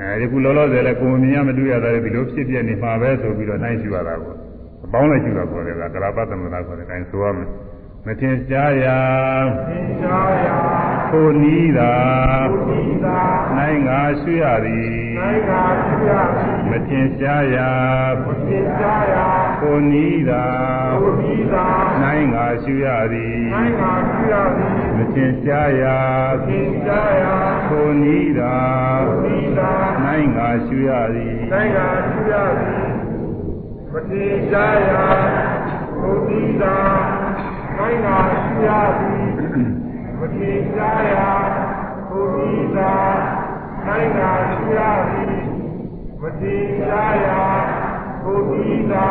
Speaker 1: အဲဒီခုလောလောဆယ်လဲကိုယ်မြင်ရမတွေ့ရတာတွေဒီလိုဖြစ်ပြနေမှာပဲဆိုပြီးတော့နိုင်ရှုရတာပေါ့အပေါင်းလိုက်ရှုတာခေါ်တယ်ကကလာပသမနာခေါ်တယ်အဲဒါဆိုရမယ် မထင်ရှားရာ
Speaker 2: သင်္ချာယာ
Speaker 1: ကိုနီးသာ
Speaker 2: ပုရိသာ
Speaker 1: နိုင်ငါရှုရသည်
Speaker 2: နိုင်ကာပြုရသည်
Speaker 1: မထင်ရှားရာ
Speaker 2: သင်္ချာယာ
Speaker 1: ကိုနီးသာ
Speaker 2: ပုရိသာ
Speaker 1: နိုင်ငါရှုရသည်
Speaker 2: နိုင်ကာပြုရသည်
Speaker 1: မထင်ရှားရာ
Speaker 2: သင်္ချာယာ
Speaker 1: ကိုနီးသာ
Speaker 2: ပုရိသာ
Speaker 1: နိုင်ငါရှုရသည်
Speaker 2: နိုင်ကာပြုရသည်မတိရှာယာပုရိသာ နိုင်ကာပြုရသည်မတိရှာယာပုရိသာနိုင်ကာပြုရသည်မတိရှာယာပုရိသာ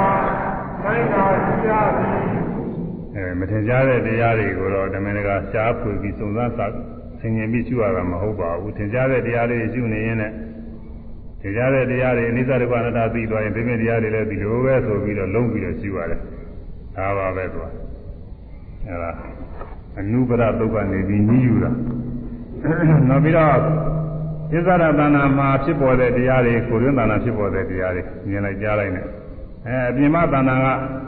Speaker 2: နိုင်ကာပြုရသည်
Speaker 1: အဲမထင်ရှားတဲ့တရားတွေကိုတော့ဓမ္မနကရှားဖွေပြီးစုံစမ်းစာဆင်ញင်ပြီးရှုရတာမဟုတ်ပါဘူးထင်ရှားတဲ့တရားတွေရှုနေရင်လည်းထင်ရှားတဲ့တရားတွေအနိစ္စဒုက္ခအနတ္တသိသွားရင်ဒီမဲ့တရားတွေလည်းဒီလိုပဲဆိုပြီးတော့လုံးပြီးတော့ရှုရတယ်ဒါပါပဲသူက အဲဒါအနုပရဒုက္ခနေပြီးညှိယူတာနောက်ပြီးတော့သစ္စာရတဏ္ဍာမှာဖြစ်ပေါ်တဲ့တရားတွေကိုယ်တွင်းတဏ္ဍာဖြစ်ပေါ်တဲ့တရားတွေမြင်လိုက်ကြားလိုက်နေအဲအပြင်မတဏ္ဍာက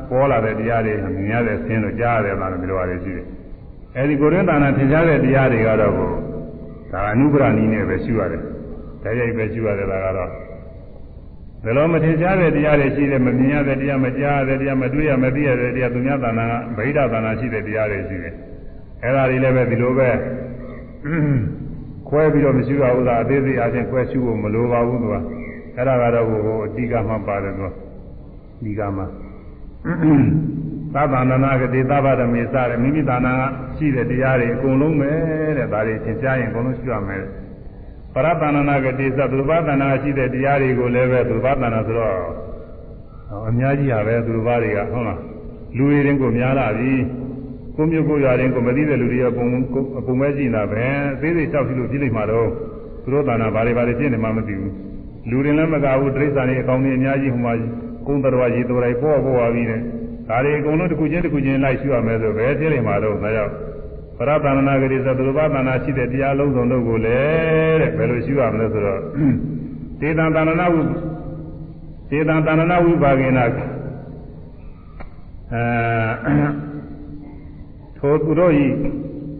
Speaker 1: ပေါ်လာတဲ့တရားတွေမြင်ရတဲ့ဆင်းလို့ကြားရတယ်လားဒီလိုပါလေရှိတယ်အဲဒီကိုယ်တွင်းတဏ္ဍာထင်ရှားတဲ့တရားတွေကတော့ကိုဒါအနုပရဏီနဲ့ပဲရှုရတယ်တရားရိုက်ပဲရှုရတယ်ဒါကတော့ ဒါလိုမထင်ရှားတဲ့တရားတွေရှိတယ်မမြင်ရတဲ့တရားမကြားရတဲ့တရားမတွေ့ရမသိရတဲ့တရားသူများတဏ္ဍာကဗိဓာတဏ္ဍာရှိတဲ့တရားတွေရှိတယ်အဲ့ဒါတွေလည်းပဲဒီလိုပဲခွဲပြီးတော့မရှိပါဘူးသာအသေးသေးအချင်းခွဲရှုဖို့မလိုပါဘူးသူကအဲ့ဒါကတော့ဟိုအတိကမှပါတယ်သူကဒီကမှသဗ္ဗန္ဒနာကတိသဗ္ဗဓမေစတဲ့မိမိတဏ္ဍာကရှိတဲ့တရားတွေအကုန်လုံးပဲတဲ့ဒါတွေသင်ကြားရင်အကုန်လုံးရှုရမယ် ပရတဏနာကတိသသုဘတနာရှိတဲ့တရားတွေကိုလည်းပဲသုဘတနာဆိုတော့အများကြီးပါပဲသူတို့ဘာတွေကဟုတ်လားလူတွေရင်ကိုများလာပြီကိုမျိုးကိုရွာရင်ကိုမသိတဲ့လူတွေအကုန်အကုန်ပဲရှိနေတာပဲသေးသေးလျှောက်ကြည့်လို့ပြည့်လိမ့်မှာတော့သူတို့တဏ္ဍာဘာတွေဘာတွေပြည့်နေမှမသိဘူးလူတွေလည်းမကဘူးတိရစ္ဆာန်တွေအကောင်တွေအများကြီးဟိုမှာကုန်းတော်ရေတော်တိုင်းပေါ်ပေါ်ပါပြီတဲ့ဒါတွေအကုန်လုံးတစ်ခုချင်းတစ်ခုချင်းလိုက်ရှုရမယ်ဆိုပဲပြည့်လိမ့်မှာတော့ဒါကြောင့် ပရသန္နာဂရိသသုဘသန္နာရှိတဲ့တရားလုံးစုံတို့ကိုလည်းတဲ့ဘယ်လိုရှိရမလဲဆိုတော့ဒေသံတန္နာဝုဒေသံတန္နာဝိပါကိနာအဲထိုသူတို့ဤ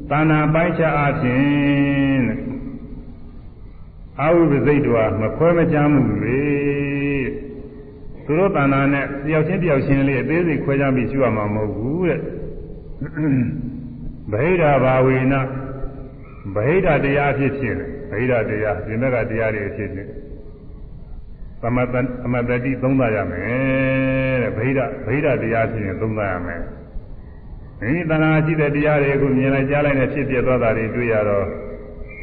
Speaker 1: တဏ္ဍာပိုင်းခြားအခြင်းတဲ့အာဝိပစိတ်တော်မခွဲမချမ်းမှုလေသူတို့တဏ္ဍာနဲ့တယောက်ချင်းတယောက်ချင်းလေးအသေးစိတ်ခွဲခြားပြီးရှိရမှာမဟုတ်ဘူးတဲ့ ဗဟိဓဘာဝေနဗဟိဓတရားဖြစ်ဖြစ်ဗဟိဓတရားဒီမဲ့ကတရားတွေဖြစ်ဖြစ်သမတအမတတိသုံးသရမယ်တဲ့ဗဟိဓဗဟိဓတရားဖြစ်ရင်သုံးသရမယ်မိမိတဏှာရှိတဲ့တရားတွေကိုမြင်လိုက်ကြားလိုက်နဲ့ဖြစ်ပြသွားတာတွေတွေ့ရတော့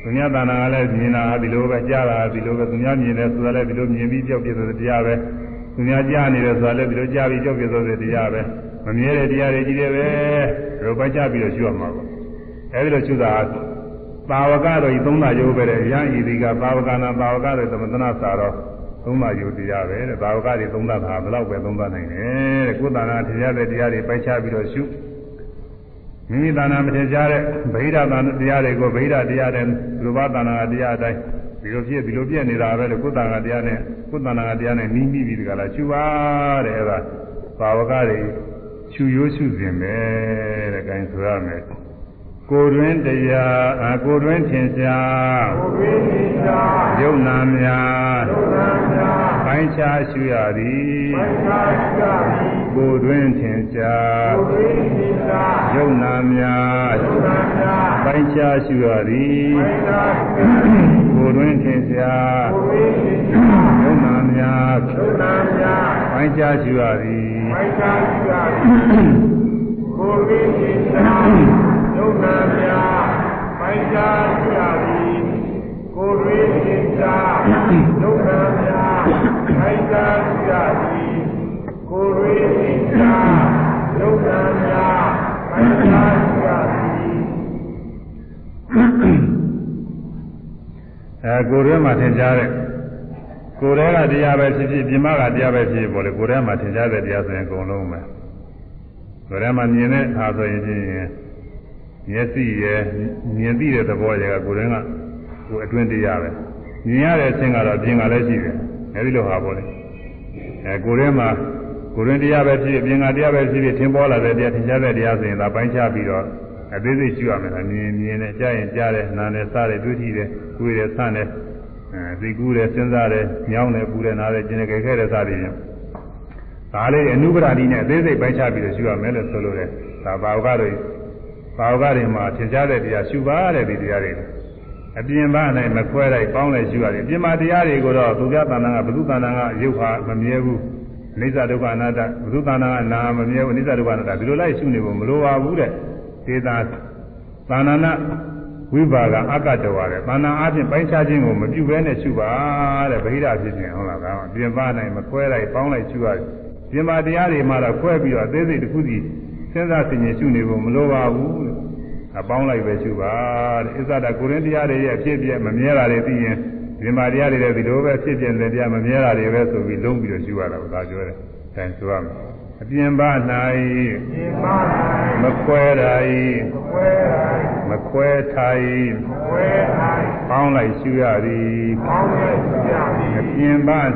Speaker 1: သူများတဏှာကလည်းမြင်တာဒီလိုပဲကြားတာဒီလိုပဲသူများမြင်တယ်ဆိုတာလည်းဒီလိုမြင်ပြီးကြောက်ပြတဲ့တရားပဲသူများကြားနေတယ်ဆိုတာလည်းဒီလိုကြားပြီးကြောက်ပြတဲ့တရားပဲမမြဲတဲ့တရားတွေကြီးတယ်ပဲ ဒီလိုပိုက်ချပြီးတော့ရှုရမှာပေါ့အဲဒီလိုရှုတာသာဝကတော်ဤသုံးနာယုတ်ပဲတဲ့ရဟန်းဤဒီကသာဝကနာသာဝကတော်သမထနာစာတော့သုံးနာယုတ်တရားပဲတဲ့သာဝကတွေသုံးသတာဘယ်တော့ပဲသုံးသနိုင်တယ်တဲ့ကိုယ်တဏ္ဍာထင်ရတဲ့တရားတွေပိုက်ချပြီးတော့ရှုမိမိတဏ္ဍာမထင်ရှားတဲ့ဗိဓာတန်တရားတွေကိုဗိဓာတရားတဲ့လူဘတဏ္ဍာတရားအတိုင်းဒီလိုဖြစ်ဒီလိုပြည့်နေတာပဲလေကိုယ်တဏ္ဍာတရားနဲ့ကိုယ်တဏ္ဍာတရားနဲ့နီးမိပြီးဒီကလာရှုပါတဲ့အဲဒါဘာဝကတွေ ရှုရိုးရှုစဉ်ပဲတဲ့ခိုင်းဆိုရမယ်ကိုတွင်တရားအကိုတွင်ထင်ရှား
Speaker 2: ကိုတွင်ထင်ရှား
Speaker 1: ယုံနာများ
Speaker 2: ယုံနာများ
Speaker 1: ပိုင်းခြားရှုရသည်
Speaker 2: ပိုင်းခြားရှုရသည်
Speaker 1: ကိုတွင်ထင်ရှား
Speaker 2: ကိုတွင်ထင်ရှား
Speaker 1: ယုံနာများ
Speaker 2: ယုံနာများ
Speaker 1: ပိုင်းခြားရှုရသည်
Speaker 2: ပိုင်းခြားရှုရသည်
Speaker 1: ကိုတွင်ထင်ရှား
Speaker 2: ကိုတွင်ထင်ရှား
Speaker 1: ယုံနာများ
Speaker 2: ယုံနာများ
Speaker 1: ပိုင်းခြားရှုရသည်
Speaker 2: ပိုင်းခြားရှုရသည်ကိုတွင်ထင်ရှားယုံနာများပိုင်ခြားရှိရသည်ကိုယ်တွင်သင်္ချာယုံနာများပိုင်ခြားရှိရသည်ကိုယ်တွင်သင်္ချာယုံနာများပိုင်ခြားရှိရသည်
Speaker 1: အဲကိုယ်တွင်မှာသင်ကြားတဲ့ ကိုယ်ထဲကတရားပဲဖြစ်ဖြစ်ပြမကတရားပဲဖြစ်ဖြစ်ပေါ့လေကိုယ်ထဲမှာသင်ကြားတဲ့တရားဆိုရင်အကုန်လုံးပဲကိုယ်ထဲမှာမြင်တဲ့အခါဆိုရင်မျက်စိရဲ့မြင်သိတဲ့သဘောရဲ့ကိုယ်တိုင်ကကိုယ်အတွင်းတရားပဲမြင်ရတဲ့အခြင်းကတော့ပြင်ကလည်းရှိတယ်အဲဒီလိုဟာပေါ့လေအဲကိုယ်ထဲမှာကိုယ်တွင်တရားပဲဖြစ်ပြင်ကတရားပဲဖြစ်ဖြစ်ထင်ပေါ်လာတဲ့တရားထင်ရှားတဲ့တရားဆိုရင်ဒါပိုင်းခြားပြီးတော့အသေးစိတ်ရှိရမယ်လားမြင်မြင်နဲ့ကြားရင်ကြားတယ်နားနဲ့စားတယ်တွေ့ထိတယ်ကိုယ်တယ်ဆန့်တယ် အဲသိကူးတယ်စဉ်းစားတယ်ညောင်းတယ်ပူတယ်နားတယ်ကျင်တယ်ကြဲခဲတယ်စသည်ဖြင့်ဒါလေးအနုပရာတိနဲ့အသေးစိတ်ပိုင်းခြားပြီးတော့ရှိရမယ်လို့ဆိုလိုတယ်ဒါဘာဝကတော့ဘာဝကတွေမှာသင်ကြားတဲ့တရားရှုပါတဲ့ဒီတရားတွေအပြင်ပနိုင်မခွဲလိုက်ပေါင်းလိုက်ရှုရတယ်အပြင်မှာတရားတွေကိုတော့သူပြတဏ္ဍာကဘုသူတဏ္ဍာကရုပ်ဟာမမြဲဘူးအနိစ္စဒုက္ခအနတ္တဘုသူတဏ္ဍာကနာမမြဲဘူးအနိစ္စဒုက္ခအနတ္တဒီလိုလိုက်ရှုနေဖို့မလိုပါဘူးတဲ့ဒေတာသန္နနာ ဝိပါကအကတ္တဝါတဲ့သန္နာအချင်းပိုင်းခြားခြင်းကိုမပြုဘဲနဲ့ရှုပါတဲ့ဗိဓာဖြစ်ခြင်းဟုတ်လားဒါအပြင်ပနိုင်မခွဲလိုက်ပေါင်းလိုက်ရှုရတယ်ပြင်ပါတရားတွေမှာတော့ခွဲပြီးတော့အသေးစိတ်တစ်ခုစီစဉ်းစားဆင်ခြင်ရှုနေဖို့မလိုပါဘူးလို့အပေါင်းလိုက်ပဲရှုပါတဲ့အစ္ဆဒကိုရင်းတရားတွေရဲ့အဖြစ်အပျက်မမြဲတာတွေသိရင်ဒီမှာတရားတွေလည်းဒီလိုပဲဖြစ်ပြတဲ့တရားမမြဲတာတွေပဲဆိုပြီးလုံးပြီးတော့ရှုရတာကိုသာပြောတယ်။အဲဆိုရမယ်။ အပြင်ပ၌မခွဲတာ၏မခွဲထား၏ပေါင်းလိုက်ရှုရသည်အပြင်ပ၌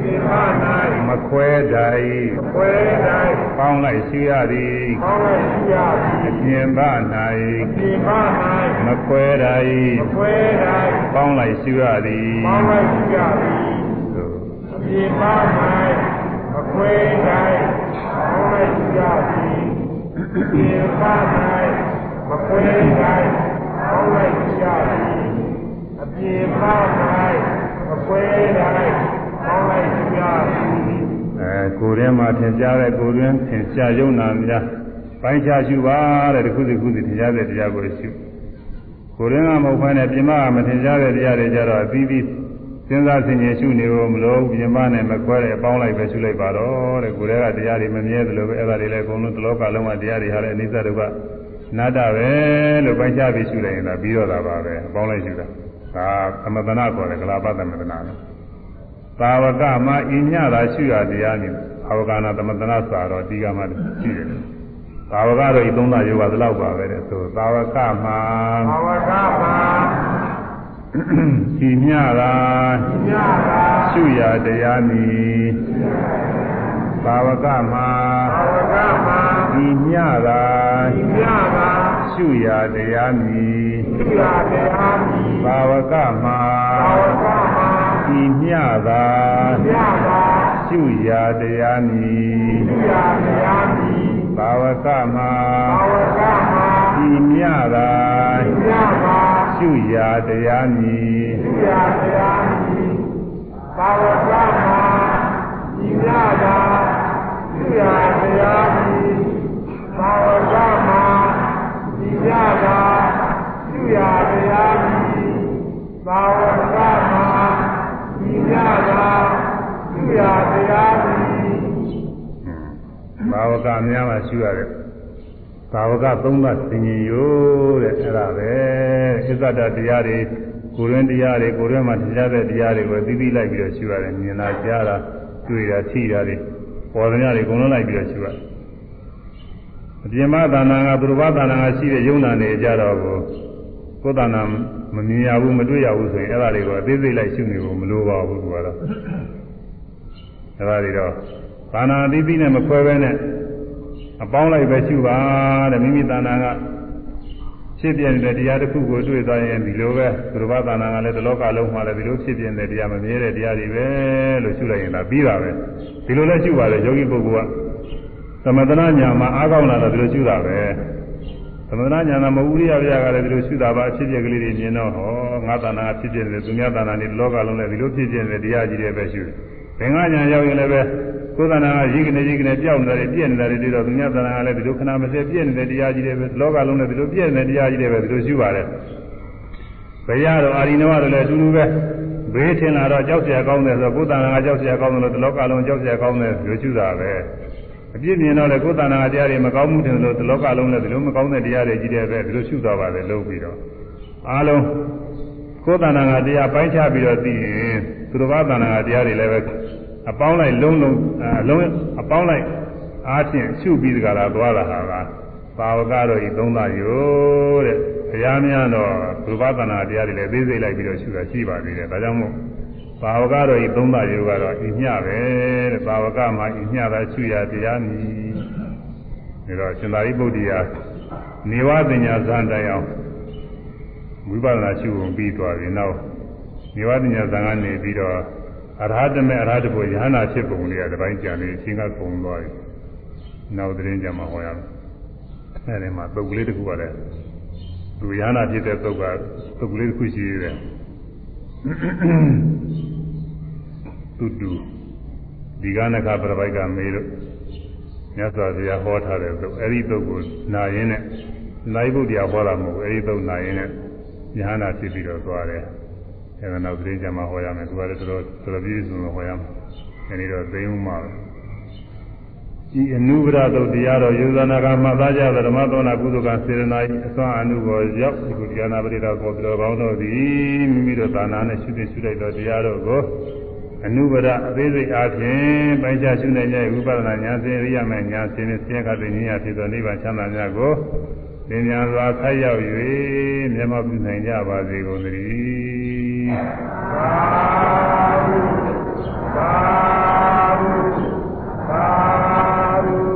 Speaker 2: ပြင်မ၌
Speaker 1: မခွဲတိုင်
Speaker 2: မခွဲတိုင်
Speaker 1: ပေါင်းလိုက်ရှိရသည်
Speaker 2: ပေါင်းလိုက်ရှိရသည်
Speaker 1: အပြင်ပ၌
Speaker 2: အပြင်မ၌
Speaker 1: မခွဲတိုင်
Speaker 2: မခွဲတိုင်
Speaker 1: ပေါင်းလိုက်ရှိရသည်
Speaker 2: ပေါင်းလိုက်ရှိရသည်အပြပြေမ၌မ ခွဲနိုင်ကောင်းလိုက်ကြသည်ပြေမ၌မခွဲနိုင်ကောင်းလိုက်ကြသည်အပြေမ၌မခွဲနိုင်ကောင်းလိုက်ကြသည်
Speaker 1: အဲကိုယ်ထဲမှာထင်ရှားတဲ့ကိုယ်တွင်ထင်ရှားယုံနာများပိုင်းခြားရှုပါတဲ့တစ်ခုစီခုစီထင်ရှားတဲ့တရားကိုရှုကိုယ်တွင်ကမဟုတ်ဘဲနဲ့ပြင်မကမထင်ရှားတဲ့တရားတွေကြတော့အသီးသီး စဉ်းစားဆင်ခြင်ရှုနေဖို့မလို့ပြင်မနဲ့မခွဲတဲ့အပေါင်းလိုက်ပဲရှုလိုက်ပါတော့တဲ့ကိုယ်ထဲကတရားတွေမမြဲသလိုပဲအဲ့ဒါတွေလည်းအကုန်လုံးတစ်လောကလုံးကတရားတွေဟာလည်းအနိစ္စဒုက္ခနာတ္တပဲလို့ပိုင်းခြားပြီးရှုလိုက်ရင်ဒါပြီးတော့တာပါပဲအပေါင်းလိုက်ရှုတာဒါသမတနာခေါ်တယ်ကလာပသမတနာလို့သာဝကမှာအညတာရှိရတရားနေဘာဝကနာသမတနာစာတော့ဒီကမှာရှိတယ်သာဝကတော့ဤသုံးသာယောဂသလောက်ပါပဲတဲ့ဆိုသာဝကမှာ
Speaker 2: ဘာဝကမှာ
Speaker 1: ရှိညတာ
Speaker 2: ညတာ
Speaker 1: ရှိရတရားနေသာဝကမှာ
Speaker 2: ဘာဝကမှာ
Speaker 1: ဤညတာ
Speaker 2: ညတာ
Speaker 1: ရှိရတရားနေ
Speaker 2: သိရတရားမီ
Speaker 1: သာဝကမှာ
Speaker 2: ဘာဝကမှာ
Speaker 1: ဤညတာ
Speaker 2: ညတာ
Speaker 1: ရှိရတရားနေ
Speaker 2: သိရတရားမီ
Speaker 1: သာဝကမှာ
Speaker 2: ဘာဝကမှာ
Speaker 1: ဤမြတာ
Speaker 2: ညတာ
Speaker 1: ရှု ရာတရားမည်
Speaker 2: သိရတရားမီဘာဝကမှာညတာသိရတရားမီဘာဝကမှာညတာသိရတရားမီဘာဝကမှာညတာသိရတရားမီ
Speaker 1: ဘာဝကများမှရှုရတယ် ဘာဝကသုံးပါးသင်ញင်ရိုးတဲ့အဲ့ဒါပဲဣဇဒတရားတွေကိုယ်ရင်းတရားတွေကိုယ်ရင်းမှာတရားတဲ့တရားတွေကိုသိသိလိုက်ပြီးတော့ရှုရတယ်မြင်တာကြားတာတွေ့တာထိတာတွေပေါ်သမျှတွေအကုန်လုံးလိုက်ပြီးတော့ရှုရတယ်အပြင်မသာနာကသူတော်ဘာသာနာကရှိတဲ့ယုံနာနေကြတော့ကိုကိုယ်သာနာမမြင်ရဘူးမတွေ့ရဘူးဆိုရင်အဲ့ဒါတွေကိုအသေးစိတ်လိုက်ရှုနေဖို့မလိုပါဘူးကွာတော့အဲဒါတွေတော့သာနာအသီးသီးနဲ့မခွဲဘဲနဲ့ အပေါင်းလိုက်ပဲရှုပါတဲ့မိမိသာနာကဖြစ်ပြနေတဲ့တရားတစ်ခုကိုတွေ့သွားရင်ဒီလိုပဲသူတော်ဘာသာနာကလည်းဒီလောကလုံးမှာလည်းဒီလိုဖြစ်ပြနေတဲ့တရားမမြဲတဲ့တရားတွေပဲလို့ရှုလိုက်ရင်ဒါပြီးတာပဲဒီလိုလဲရှုပါလေယောဂီပုဂ္ဂိုလ်ကသမထနာညာမှာအားကောင်းလာတော့ဒီလိုရှုတာပဲသမထနာညာနာမဥရိယဗျာကလည်းဒီလိုရှုတာပါအဖြစ်ပြက်ကလေးတွေမြင်တော့ဟောငါသာနာကဖြစ်ပြနေတယ်သူများသာနာနေဒီလောကလုံးလည်းဒီလိုဖြစ်ပြနေတဲ့တရားကြီးတွေပဲရှုတယ်ဘင်္ဂညာရောက်ရင်လည်းပဲ ကိုယ်သဏ္ဍာန်ကရိကနေရိကနေပြောက်နေတယ်ပြည့်နေတယ်ပြီးတော့သူများသဏ္ဍာန်ကလည်းဒီလိုခဏမစဲပြည့်နေတဲ့တရားကြီးတွေပဲလောကလုံးနဲ့ဒီလိုပြည့်နေတဲ့တရားကြီးတွေပဲဒီလိုရှိပါတယ်။ဘုရားတော်အာရိနဝတော်လည်းအတူတူပဲဘေးထင်လာတော့ကြောက်เสียကောင်းတယ်ဆိုတော့ကိုယ်သဏ္ဍာန်ကကြောက်เสียကောင်းတယ်လို့ဒီလောကလုံးကြောက်เสียကောင်းတယ်လို့ရှိတာပဲ။အပြည့်မြင်တော့လေကိုယ်သဏ္ဍာန်ကတရားတွေမကောင်းမှုတင်လို့ဒီလောကလုံးလည်းဒီလိုမကောင်းတဲ့တရားတွေကြီးတယ်ပဲဒီလိုရှိသွားပါတယ်လို့ပြီးတော့အားလုံးကိုယ်တဏ္ဍာငါတရားပိုင်းခြားပြီးတော့သိရင်သူတော်ဘာတဏ္ဍာငါတရားတွေလည်းပဲ အပေါင်းလိုက်လုံးလုံးအလုံးအပေါင်းလိုက်အားဖြင့်ရှုပြီးတကလားသွားတာဟာကပါဝကတော့ဤသုံးသာယောတဲ့ဘုရားများတော့သူတော်ဘာတဏ္ဍာတရားတွေလည်းသိသိလိုက်ပြီးတော့ရှုတာရှိပါသေးတယ်ဒါကြောင့်မို့ပါဝကတော့ဤသုံးသာယောကတော့ဤညပဲတဲ့ပါဝကမှာဤညသာရှုရတရားမည်ဒါတော့ရှင်သာရိပုတ္တရာနေဝပညာဇန်တိုင်အောင်ဝိပဿနာရှုဝင်ပြီးသွားပြီနောက်မြေဝတ္တညာသံဃာနေပြီးတော့ အရဟတမေအရဟတဘုယဟနာဖြစ်ပုံလေးကတစ်ပိုင်းကြံနေအချင်းကကုံသွားပြီနောက်သတင်းကြမှာဟောရမယ်အဲဒီမှာသုတ်ကလေးတစ်ခုကလည်းသူယဟနာဖြစ်တဲ့သုတ်ကသုတ်ကလေးတစ်ခုရှိသေးတယ်သူတူဒီကနခပြပိုက်ကမေးလို့မြတ်စွာဘုရားဟောထားတဲ့သုတ်အဲဒီသုတ်ကိုနာရင်းနဲ့နိုင်ဖို့တရားဟောတာမဟုတ်ဘူးအဲဒီသုတ်နာရင်းနဲ့ယဟနာဖြစ်ပြီးတော့သွားတယ် အဲဒါနောက်သတင်းကြမှာဟောရမယ်သူကလည်းတော်တော်တော်တော်ပြည့်စုံလို့ဟောရမယ်အဲဒီတော့သိအောင်မှာဤအနုဘရသုတ်တရားတော်ယူဇနာကမှတ်သားကြတဲ့ဓမ္မသောနာကုသကစေရနာဤအစွမ်းအနုဘောရောက်ဒီကုတရားနာပရိဒါပေါ်ပြီးတော့ကောင်းတို့သည်မိမိတို့သာနာနဲ့ရှုသိရှုလိုက်တော့တရားတော်ကိုအနုဘရအသေးစိတ်အားဖြင့်ပိုင်းခြားရှုနိုင်တဲ့ဝိပဿနာဉာဏ်စဉ်ရိယာမဲ့ဉာဏ်စဉ်နဲ့ဆင်းရဲတဲ့ဉာဏ်ဖြစ်သောနိဗ္ဗာန်ချမ်းသာများကိုသင်ညာစွာဆက်ရောက်၍မျက်မှောက်ပြုနိုင်ကြပါစေကုန်သတည်း ကြီး
Speaker 2: သာဓုသာဓုသာဓု